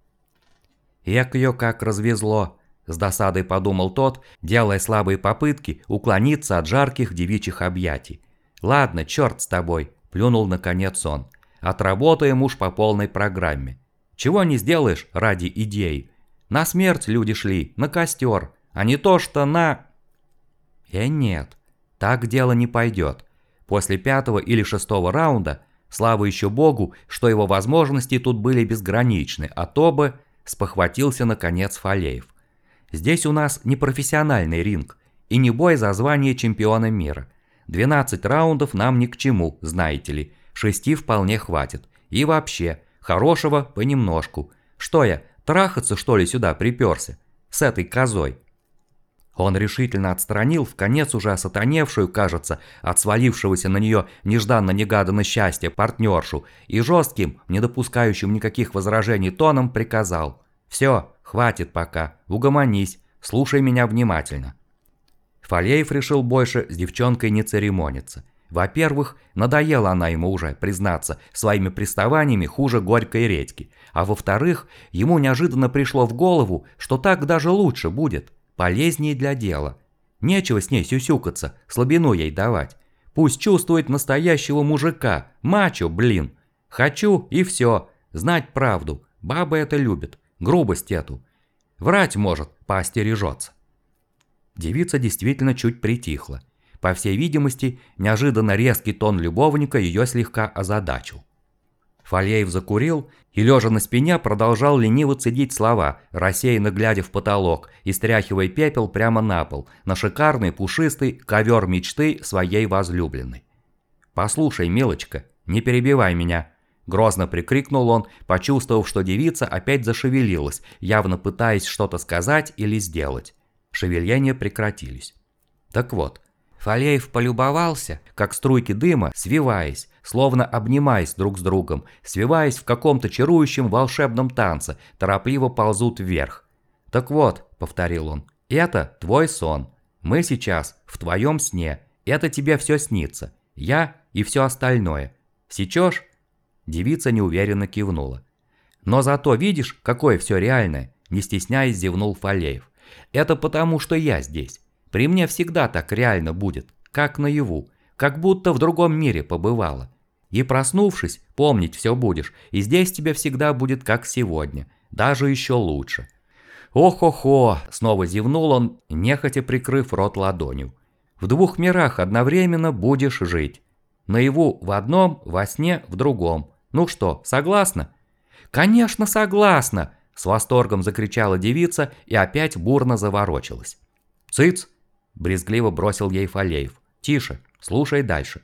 Эк ее как развезло, с досадой подумал тот, делая слабые попытки уклониться от жарких девичьих объятий. Ладно, черт с тобой, плюнул наконец он. Отработаем уж по полной программе. Чего не сделаешь ради идей. На смерть люди шли, на костер, а не то что на... Э, нет, так дело не пойдет. После пятого или шестого раунда, слава еще богу, что его возможности тут были безграничны, а то бы спохватился наконец Фалеев. Здесь у нас не профессиональный ринг и не бой за звание чемпиона мира. 12 раундов нам ни к чему, знаете ли, Шести вполне хватит. И вообще, хорошего понемножку. Что я, трахаться что ли сюда приперся? С этой козой. Он решительно отстранил в конец уже осатаневшую, кажется, от свалившегося на нее нежданно-негаданно счастья партнершу и жестким, не допускающим никаких возражений тоном приказал. «Все, хватит пока, угомонись, слушай меня внимательно». Фалеев решил больше с девчонкой не церемониться. Во-первых, надоела она ему уже, признаться, своими приставаниями хуже горькой редьки. А во-вторых, ему неожиданно пришло в голову, что так даже лучше будет, полезнее для дела. Нечего с ней сюсюкаться, слабину ей давать. Пусть чувствует настоящего мужика, мачо, блин. Хочу и все, знать правду, бабы это любят, грубость эту. Врать может, поостережется. Девица действительно чуть притихла. По всей видимости, неожиданно резкий тон любовника ее слегка озадачил. Фалеев закурил и, лежа на спине, продолжал лениво цедить слова, рассеянно глядя в потолок и стряхивая пепел прямо на пол, на шикарный пушистый ковер мечты своей возлюбленной. «Послушай, милочка, не перебивай меня», – грозно прикрикнул он, почувствовав, что девица опять зашевелилась, явно пытаясь что-то сказать или сделать. Шевельения прекратились. Так вот, Фалеев полюбовался, как струйки дыма, свиваясь, словно обнимаясь друг с другом, свиваясь в каком-то чарующем волшебном танце, торопливо ползут вверх. «Так вот», — повторил он, — «это твой сон. Мы сейчас в твоем сне. Это тебе все снится. Я и все остальное. Сечешь?» Девица неуверенно кивнула. «Но зато видишь, какое все реальное?» Не стесняясь, зевнул Фалеев. «Это потому, что я здесь. При мне всегда так реально будет, как наяву, как будто в другом мире побывала. И проснувшись, помнить все будешь, и здесь тебе всегда будет как сегодня, даже еще лучше. Ох-охо, снова зевнул он, нехотя прикрыв рот ладонью. В двух мирах одновременно будешь жить. Наяву в одном, во сне в другом. Ну что, согласна? Конечно, согласна, с восторгом закричала девица и опять бурно заворочилась. Цыц, брезгливо бросил ей Фалеев. Тише, слушай дальше.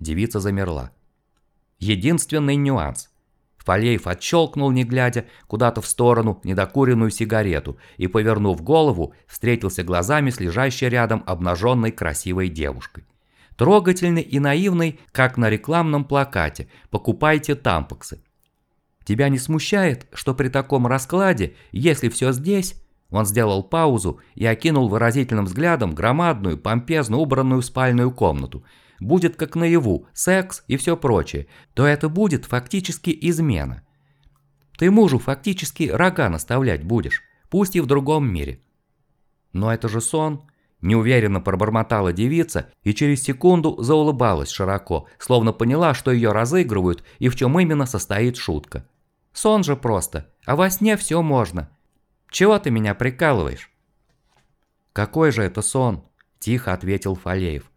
Девица замерла. Единственный нюанс. Фалеев отщелкнул, не глядя, куда-то в сторону недокуренную сигарету и, повернув голову, встретился глазами с лежащей рядом обнаженной красивой девушкой. Трогательный и наивный, как на рекламном плакате «Покупайте тампоксы». Тебя не смущает, что при таком раскладе, если все здесь, он сделал паузу и окинул выразительным взглядом громадную, помпезно убранную спальную комнату – будет как наяву, секс и все прочее, то это будет фактически измена. Ты мужу фактически рога наставлять будешь, пусть и в другом мире. Но это же сон. Неуверенно пробормотала девица и через секунду заулыбалась широко, словно поняла, что ее разыгрывают и в чем именно состоит шутка. Сон же просто, а во сне все можно. Чего ты меня прикалываешь? Какой же это сон? Тихо ответил Фалеев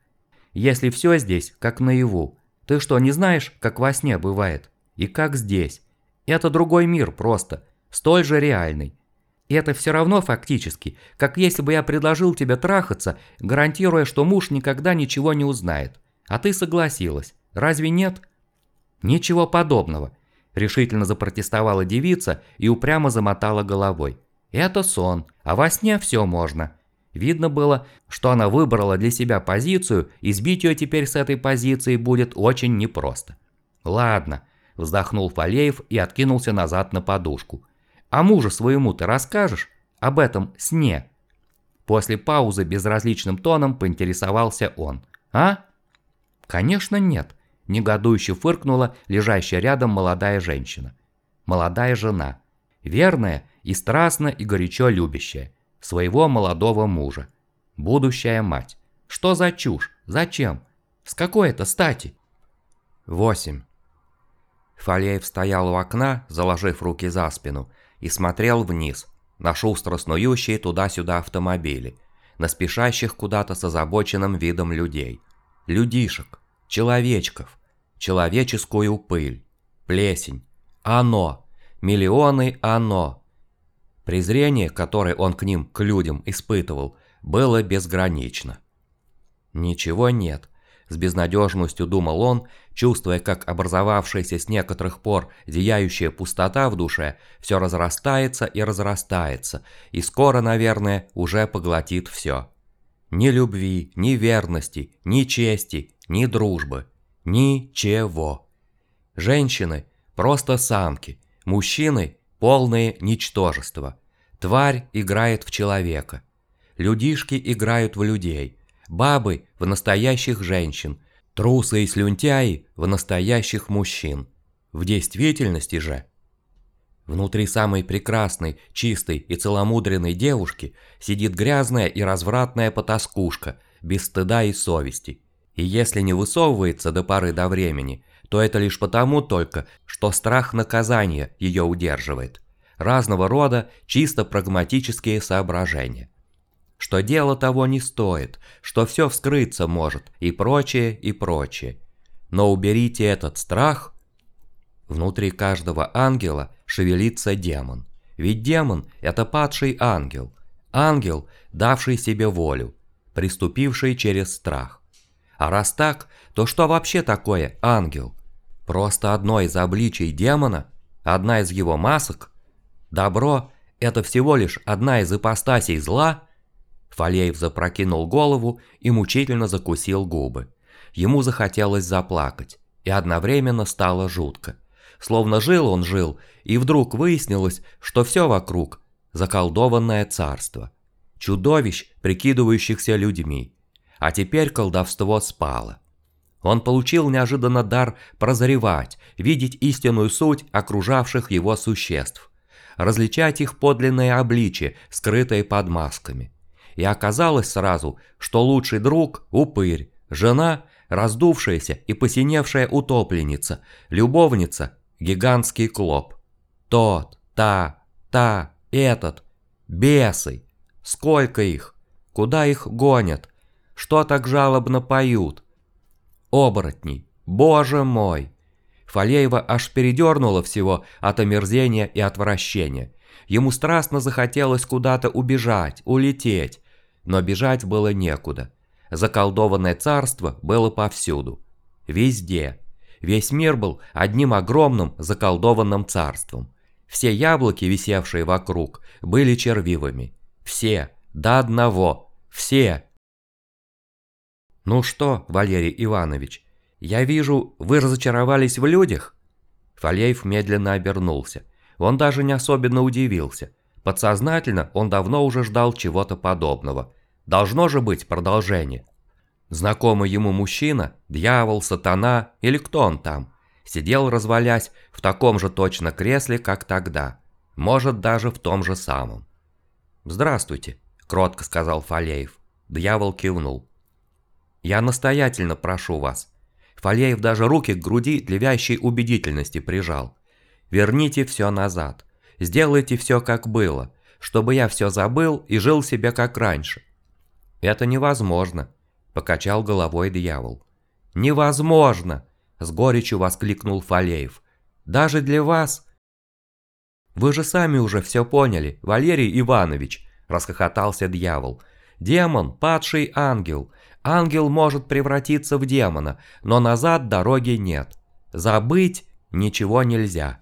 если все здесь, как наяву? Ты что, не знаешь, как во сне бывает? И как здесь? Это другой мир просто, столь же реальный. И это все равно фактически, как если бы я предложил тебе трахаться, гарантируя, что муж никогда ничего не узнает. А ты согласилась. Разве нет? Ничего подобного. Решительно запротестовала девица и упрямо замотала головой. Это сон, а во сне все можно. Видно было, что она выбрала для себя позицию, и сбить ее теперь с этой позиции будет очень непросто. «Ладно», – вздохнул Фалеев и откинулся назад на подушку. «А мужу своему ты расскажешь? Об этом сне?» После паузы безразличным тоном поинтересовался он. «А?» «Конечно нет», – негодующе фыркнула лежащая рядом молодая женщина. Молодая жена. Верная и страстно и горячо любящая своего молодого мужа. Будущая мать. Что за чушь? Зачем? С какой это стати? 8. Фалеев стоял у окна, заложив руки за спину, и смотрел вниз, на шустро снующие туда-сюда автомобили, на спешащих куда-то с озабоченным видом людей. Людишек, человечков, человеческую пыль, плесень, оно, миллионы оно, Презрение, которое он к ним, к людям, испытывал, было безгранично. Ничего нет. С безнадежностью думал он, чувствуя, как образовавшаяся с некоторых пор зияющая пустота в душе все разрастается и разрастается, и скоро, наверное, уже поглотит все. Ни любви, ни верности, ни чести, ни дружбы. Ничего. Женщины – просто самки, мужчины – полное ничтожество. Тварь играет в человека. Людишки играют в людей. Бабы в настоящих женщин. Трусы и слюнтяи в настоящих мужчин. В действительности же Внутри самой прекрасной, чистой и целомудренной девушки сидит грязная и развратная потаскушка, без стыда и совести. И если не высовывается до поры до времени, то это лишь потому только, что страх наказания ее удерживает. разного рода чисто прагматические соображения. Что дело того не стоит, что все вскрыться может и прочее, и прочее. Но уберите этот страх. Внутри каждого ангела шевелится демон. Ведь демон – это падший ангел. Ангел, давший себе волю, приступивший через страх. А раз так, то что вообще такое ангел? Просто одно из обличий демона? Одна из его масок? Добро – это всего лишь одна из ипостасей зла? Фалеев запрокинул голову и мучительно закусил губы. Ему захотелось заплакать, и одновременно стало жутко. Словно жил он жил, и вдруг выяснилось, что все вокруг – заколдованное царство. Чудовищ, прикидывающихся людьми. А теперь колдовство спало. Он получил неожиданно дар прозревать, видеть истинную суть окружавших его существ, различать их подлинное обличие, скрытое под масками. И оказалось сразу, что лучший друг – упырь, жена – раздувшаяся и посиневшая утопленница, любовница – гигантский клоп. Тот, та, та, этот, бесы. Сколько их? Куда их гонят? Что так жалобно поют? Оборотней, боже мой! Фалеева аж передернуло всего от омерзения и отвращения. Ему страстно захотелось куда-то убежать, улететь, но бежать было некуда. Заколдованное царство было повсюду. Везде. Весь мир был одним огромным заколдованным царством. Все яблоки, висевшие вокруг, были червивыми. Все, до одного, все, «Ну что, Валерий Иванович, я вижу, вы разочаровались в людях?» Фалеев медленно обернулся. Он даже не особенно удивился. Подсознательно он давно уже ждал чего-то подобного. Должно же быть продолжение. Знакомый ему мужчина, дьявол, сатана или кто он там, сидел развалясь в таком же точно кресле, как тогда. Может, даже в том же самом. «Здравствуйте», – кротко сказал Фалеев. Дьявол кивнул. Я настоятельно прошу вас. Фалеев даже руки к груди для вящей убедительности прижал. Верните все назад. Сделайте все как было, чтобы я все забыл и жил себе как раньше. Это невозможно, покачал головой дьявол. Невозможно, с горечью воскликнул Фалеев. Даже для вас... Вы же сами уже все поняли, Валерий Иванович, расхохотался дьявол. Демон, падший ангел, Ангел может превратиться в демона, но назад дороги нет. Забыть ничего нельзя.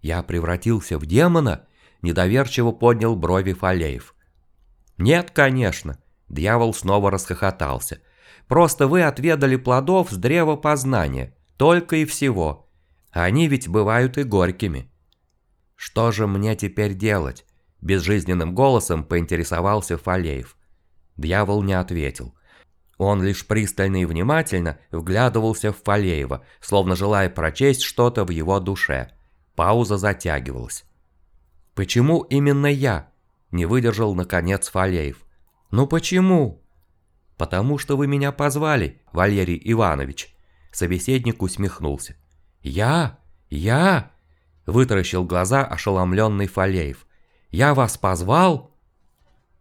Я превратился в демона? Недоверчиво поднял брови Фалеев. Нет, конечно. Дьявол снова расхохотался. Просто вы отведали плодов с древа познания. Только и всего. Они ведь бывают и горькими. Что же мне теперь делать? Безжизненным голосом поинтересовался Фалеев. Дьявол не ответил. Он лишь пристально и внимательно вглядывался в Фалеева, словно желая прочесть что-то в его душе. Пауза затягивалась. «Почему именно я?» – не выдержал наконец Фалеев. «Ну почему?» «Потому что вы меня позвали, Валерий Иванович». Собеседник усмехнулся. «Я? Я?» – вытаращил глаза ошеломленный Фалеев. «Я вас позвал?»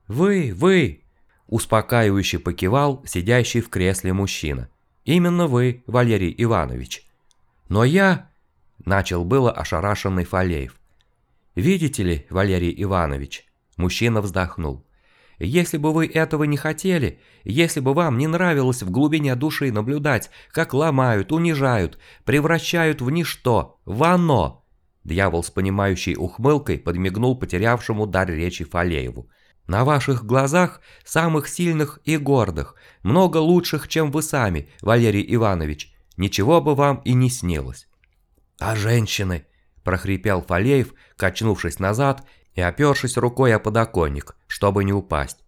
«Вы, вы!» Успокаивающе покивал сидящий в кресле мужчина. «Именно вы, Валерий Иванович». «Но я...» – начал было ошарашенный Фалеев. «Видите ли, Валерий Иванович...» – мужчина вздохнул. «Если бы вы этого не хотели, если бы вам не нравилось в глубине души наблюдать, как ломают, унижают, превращают в ничто, в оно...» Дьявол с понимающей ухмылкой подмигнул потерявшему дар речи Фалееву. На ваших глазах самых сильных и гордых, много лучших, чем вы сами, Валерий Иванович. Ничего бы вам и не снилось. А женщины, прохрипел Фалеев, качнувшись назад и опершись рукой о подоконник, чтобы не упасть.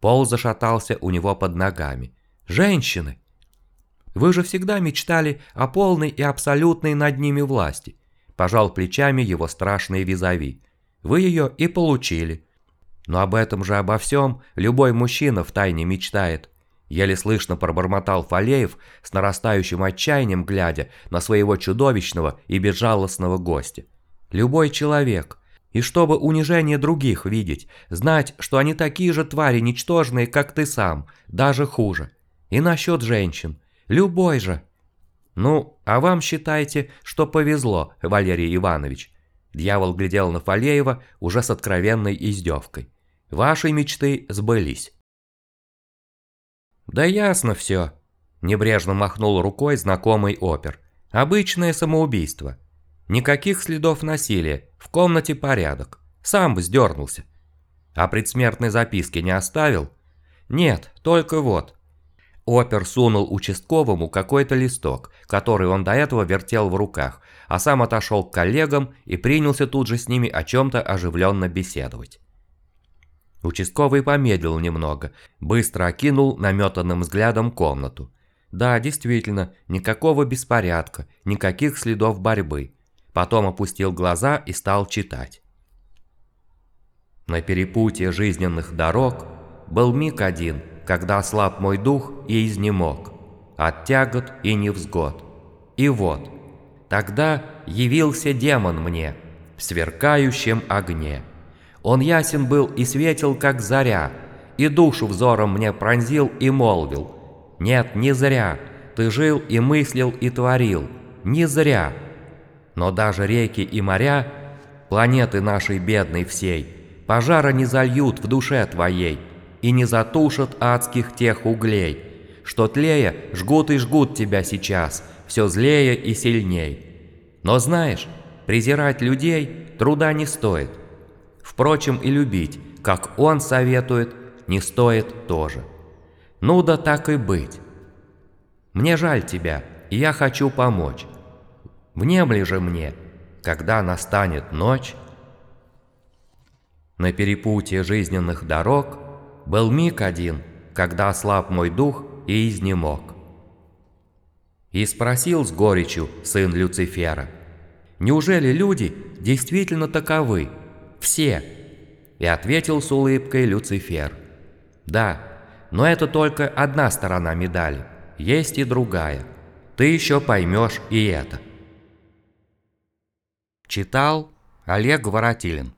Пол зашатался у него под ногами. Женщины! Вы же всегда мечтали о полной и абсолютной над ними власти. Пожал плечами его страшный визави. Вы ее и получили. Но об этом же обо всем любой мужчина втайне мечтает. Еле слышно пробормотал Фалеев с нарастающим отчаянием, глядя на своего чудовищного и безжалостного гостя. Любой человек. И чтобы унижение других видеть, знать, что они такие же твари ничтожные, как ты сам, даже хуже. И насчет женщин. Любой же. Ну, а вам считайте, что повезло, Валерий Иванович. Дьявол глядел на Фалеева уже с откровенной издевкой. Ваши мечты сбылись. Да ясно все. Небрежно махнул рукой знакомый опер. Обычное самоубийство. Никаких следов насилия, в комнате порядок. Сам бы сдернулся. А предсмертной записки не оставил? Нет, только вот. Опер сунул участковому какой-то листок, который он до этого вертел в руках, а сам отошел к коллегам и принялся тут же с ними о чем-то оживленно беседовать. Участковый помедлил немного, быстро окинул наметанным взглядом комнату. Да, действительно, никакого беспорядка, никаких следов борьбы. Потом опустил глаза и стал читать. На перепутье жизненных дорог был миг один, когда слаб мой дух и изнемог от тягот и невзгод. И вот, тогда явился демон мне в сверкающем огне. Он ясен был и светил, как заря, и душу взором мне пронзил и молвил. Нет, не зря, ты жил и мыслил и творил, не зря. Но даже реки и моря, планеты нашей бедной всей, пожара не зальют в душе твоей и не затушат адских тех углей, что тлея жгут и жгут тебя сейчас, все злее и сильней. Но знаешь, презирать людей труда не стоит. Впрочем, и любить, как он советует, не стоит тоже. Ну да так и быть. Мне жаль тебя, и я хочу помочь. Внемли же мне, когда настанет ночь. На перепутье жизненных дорог был миг один, когда ослаб мой дух и изнемог. И спросил с горечью сын Люцифера, «Неужели люди действительно таковы?» Все. И ответил с улыбкой Люцифер. Да, но это только одна сторона медали. Есть и другая. Ты еще поймешь и это. Читал Олег Воротилин.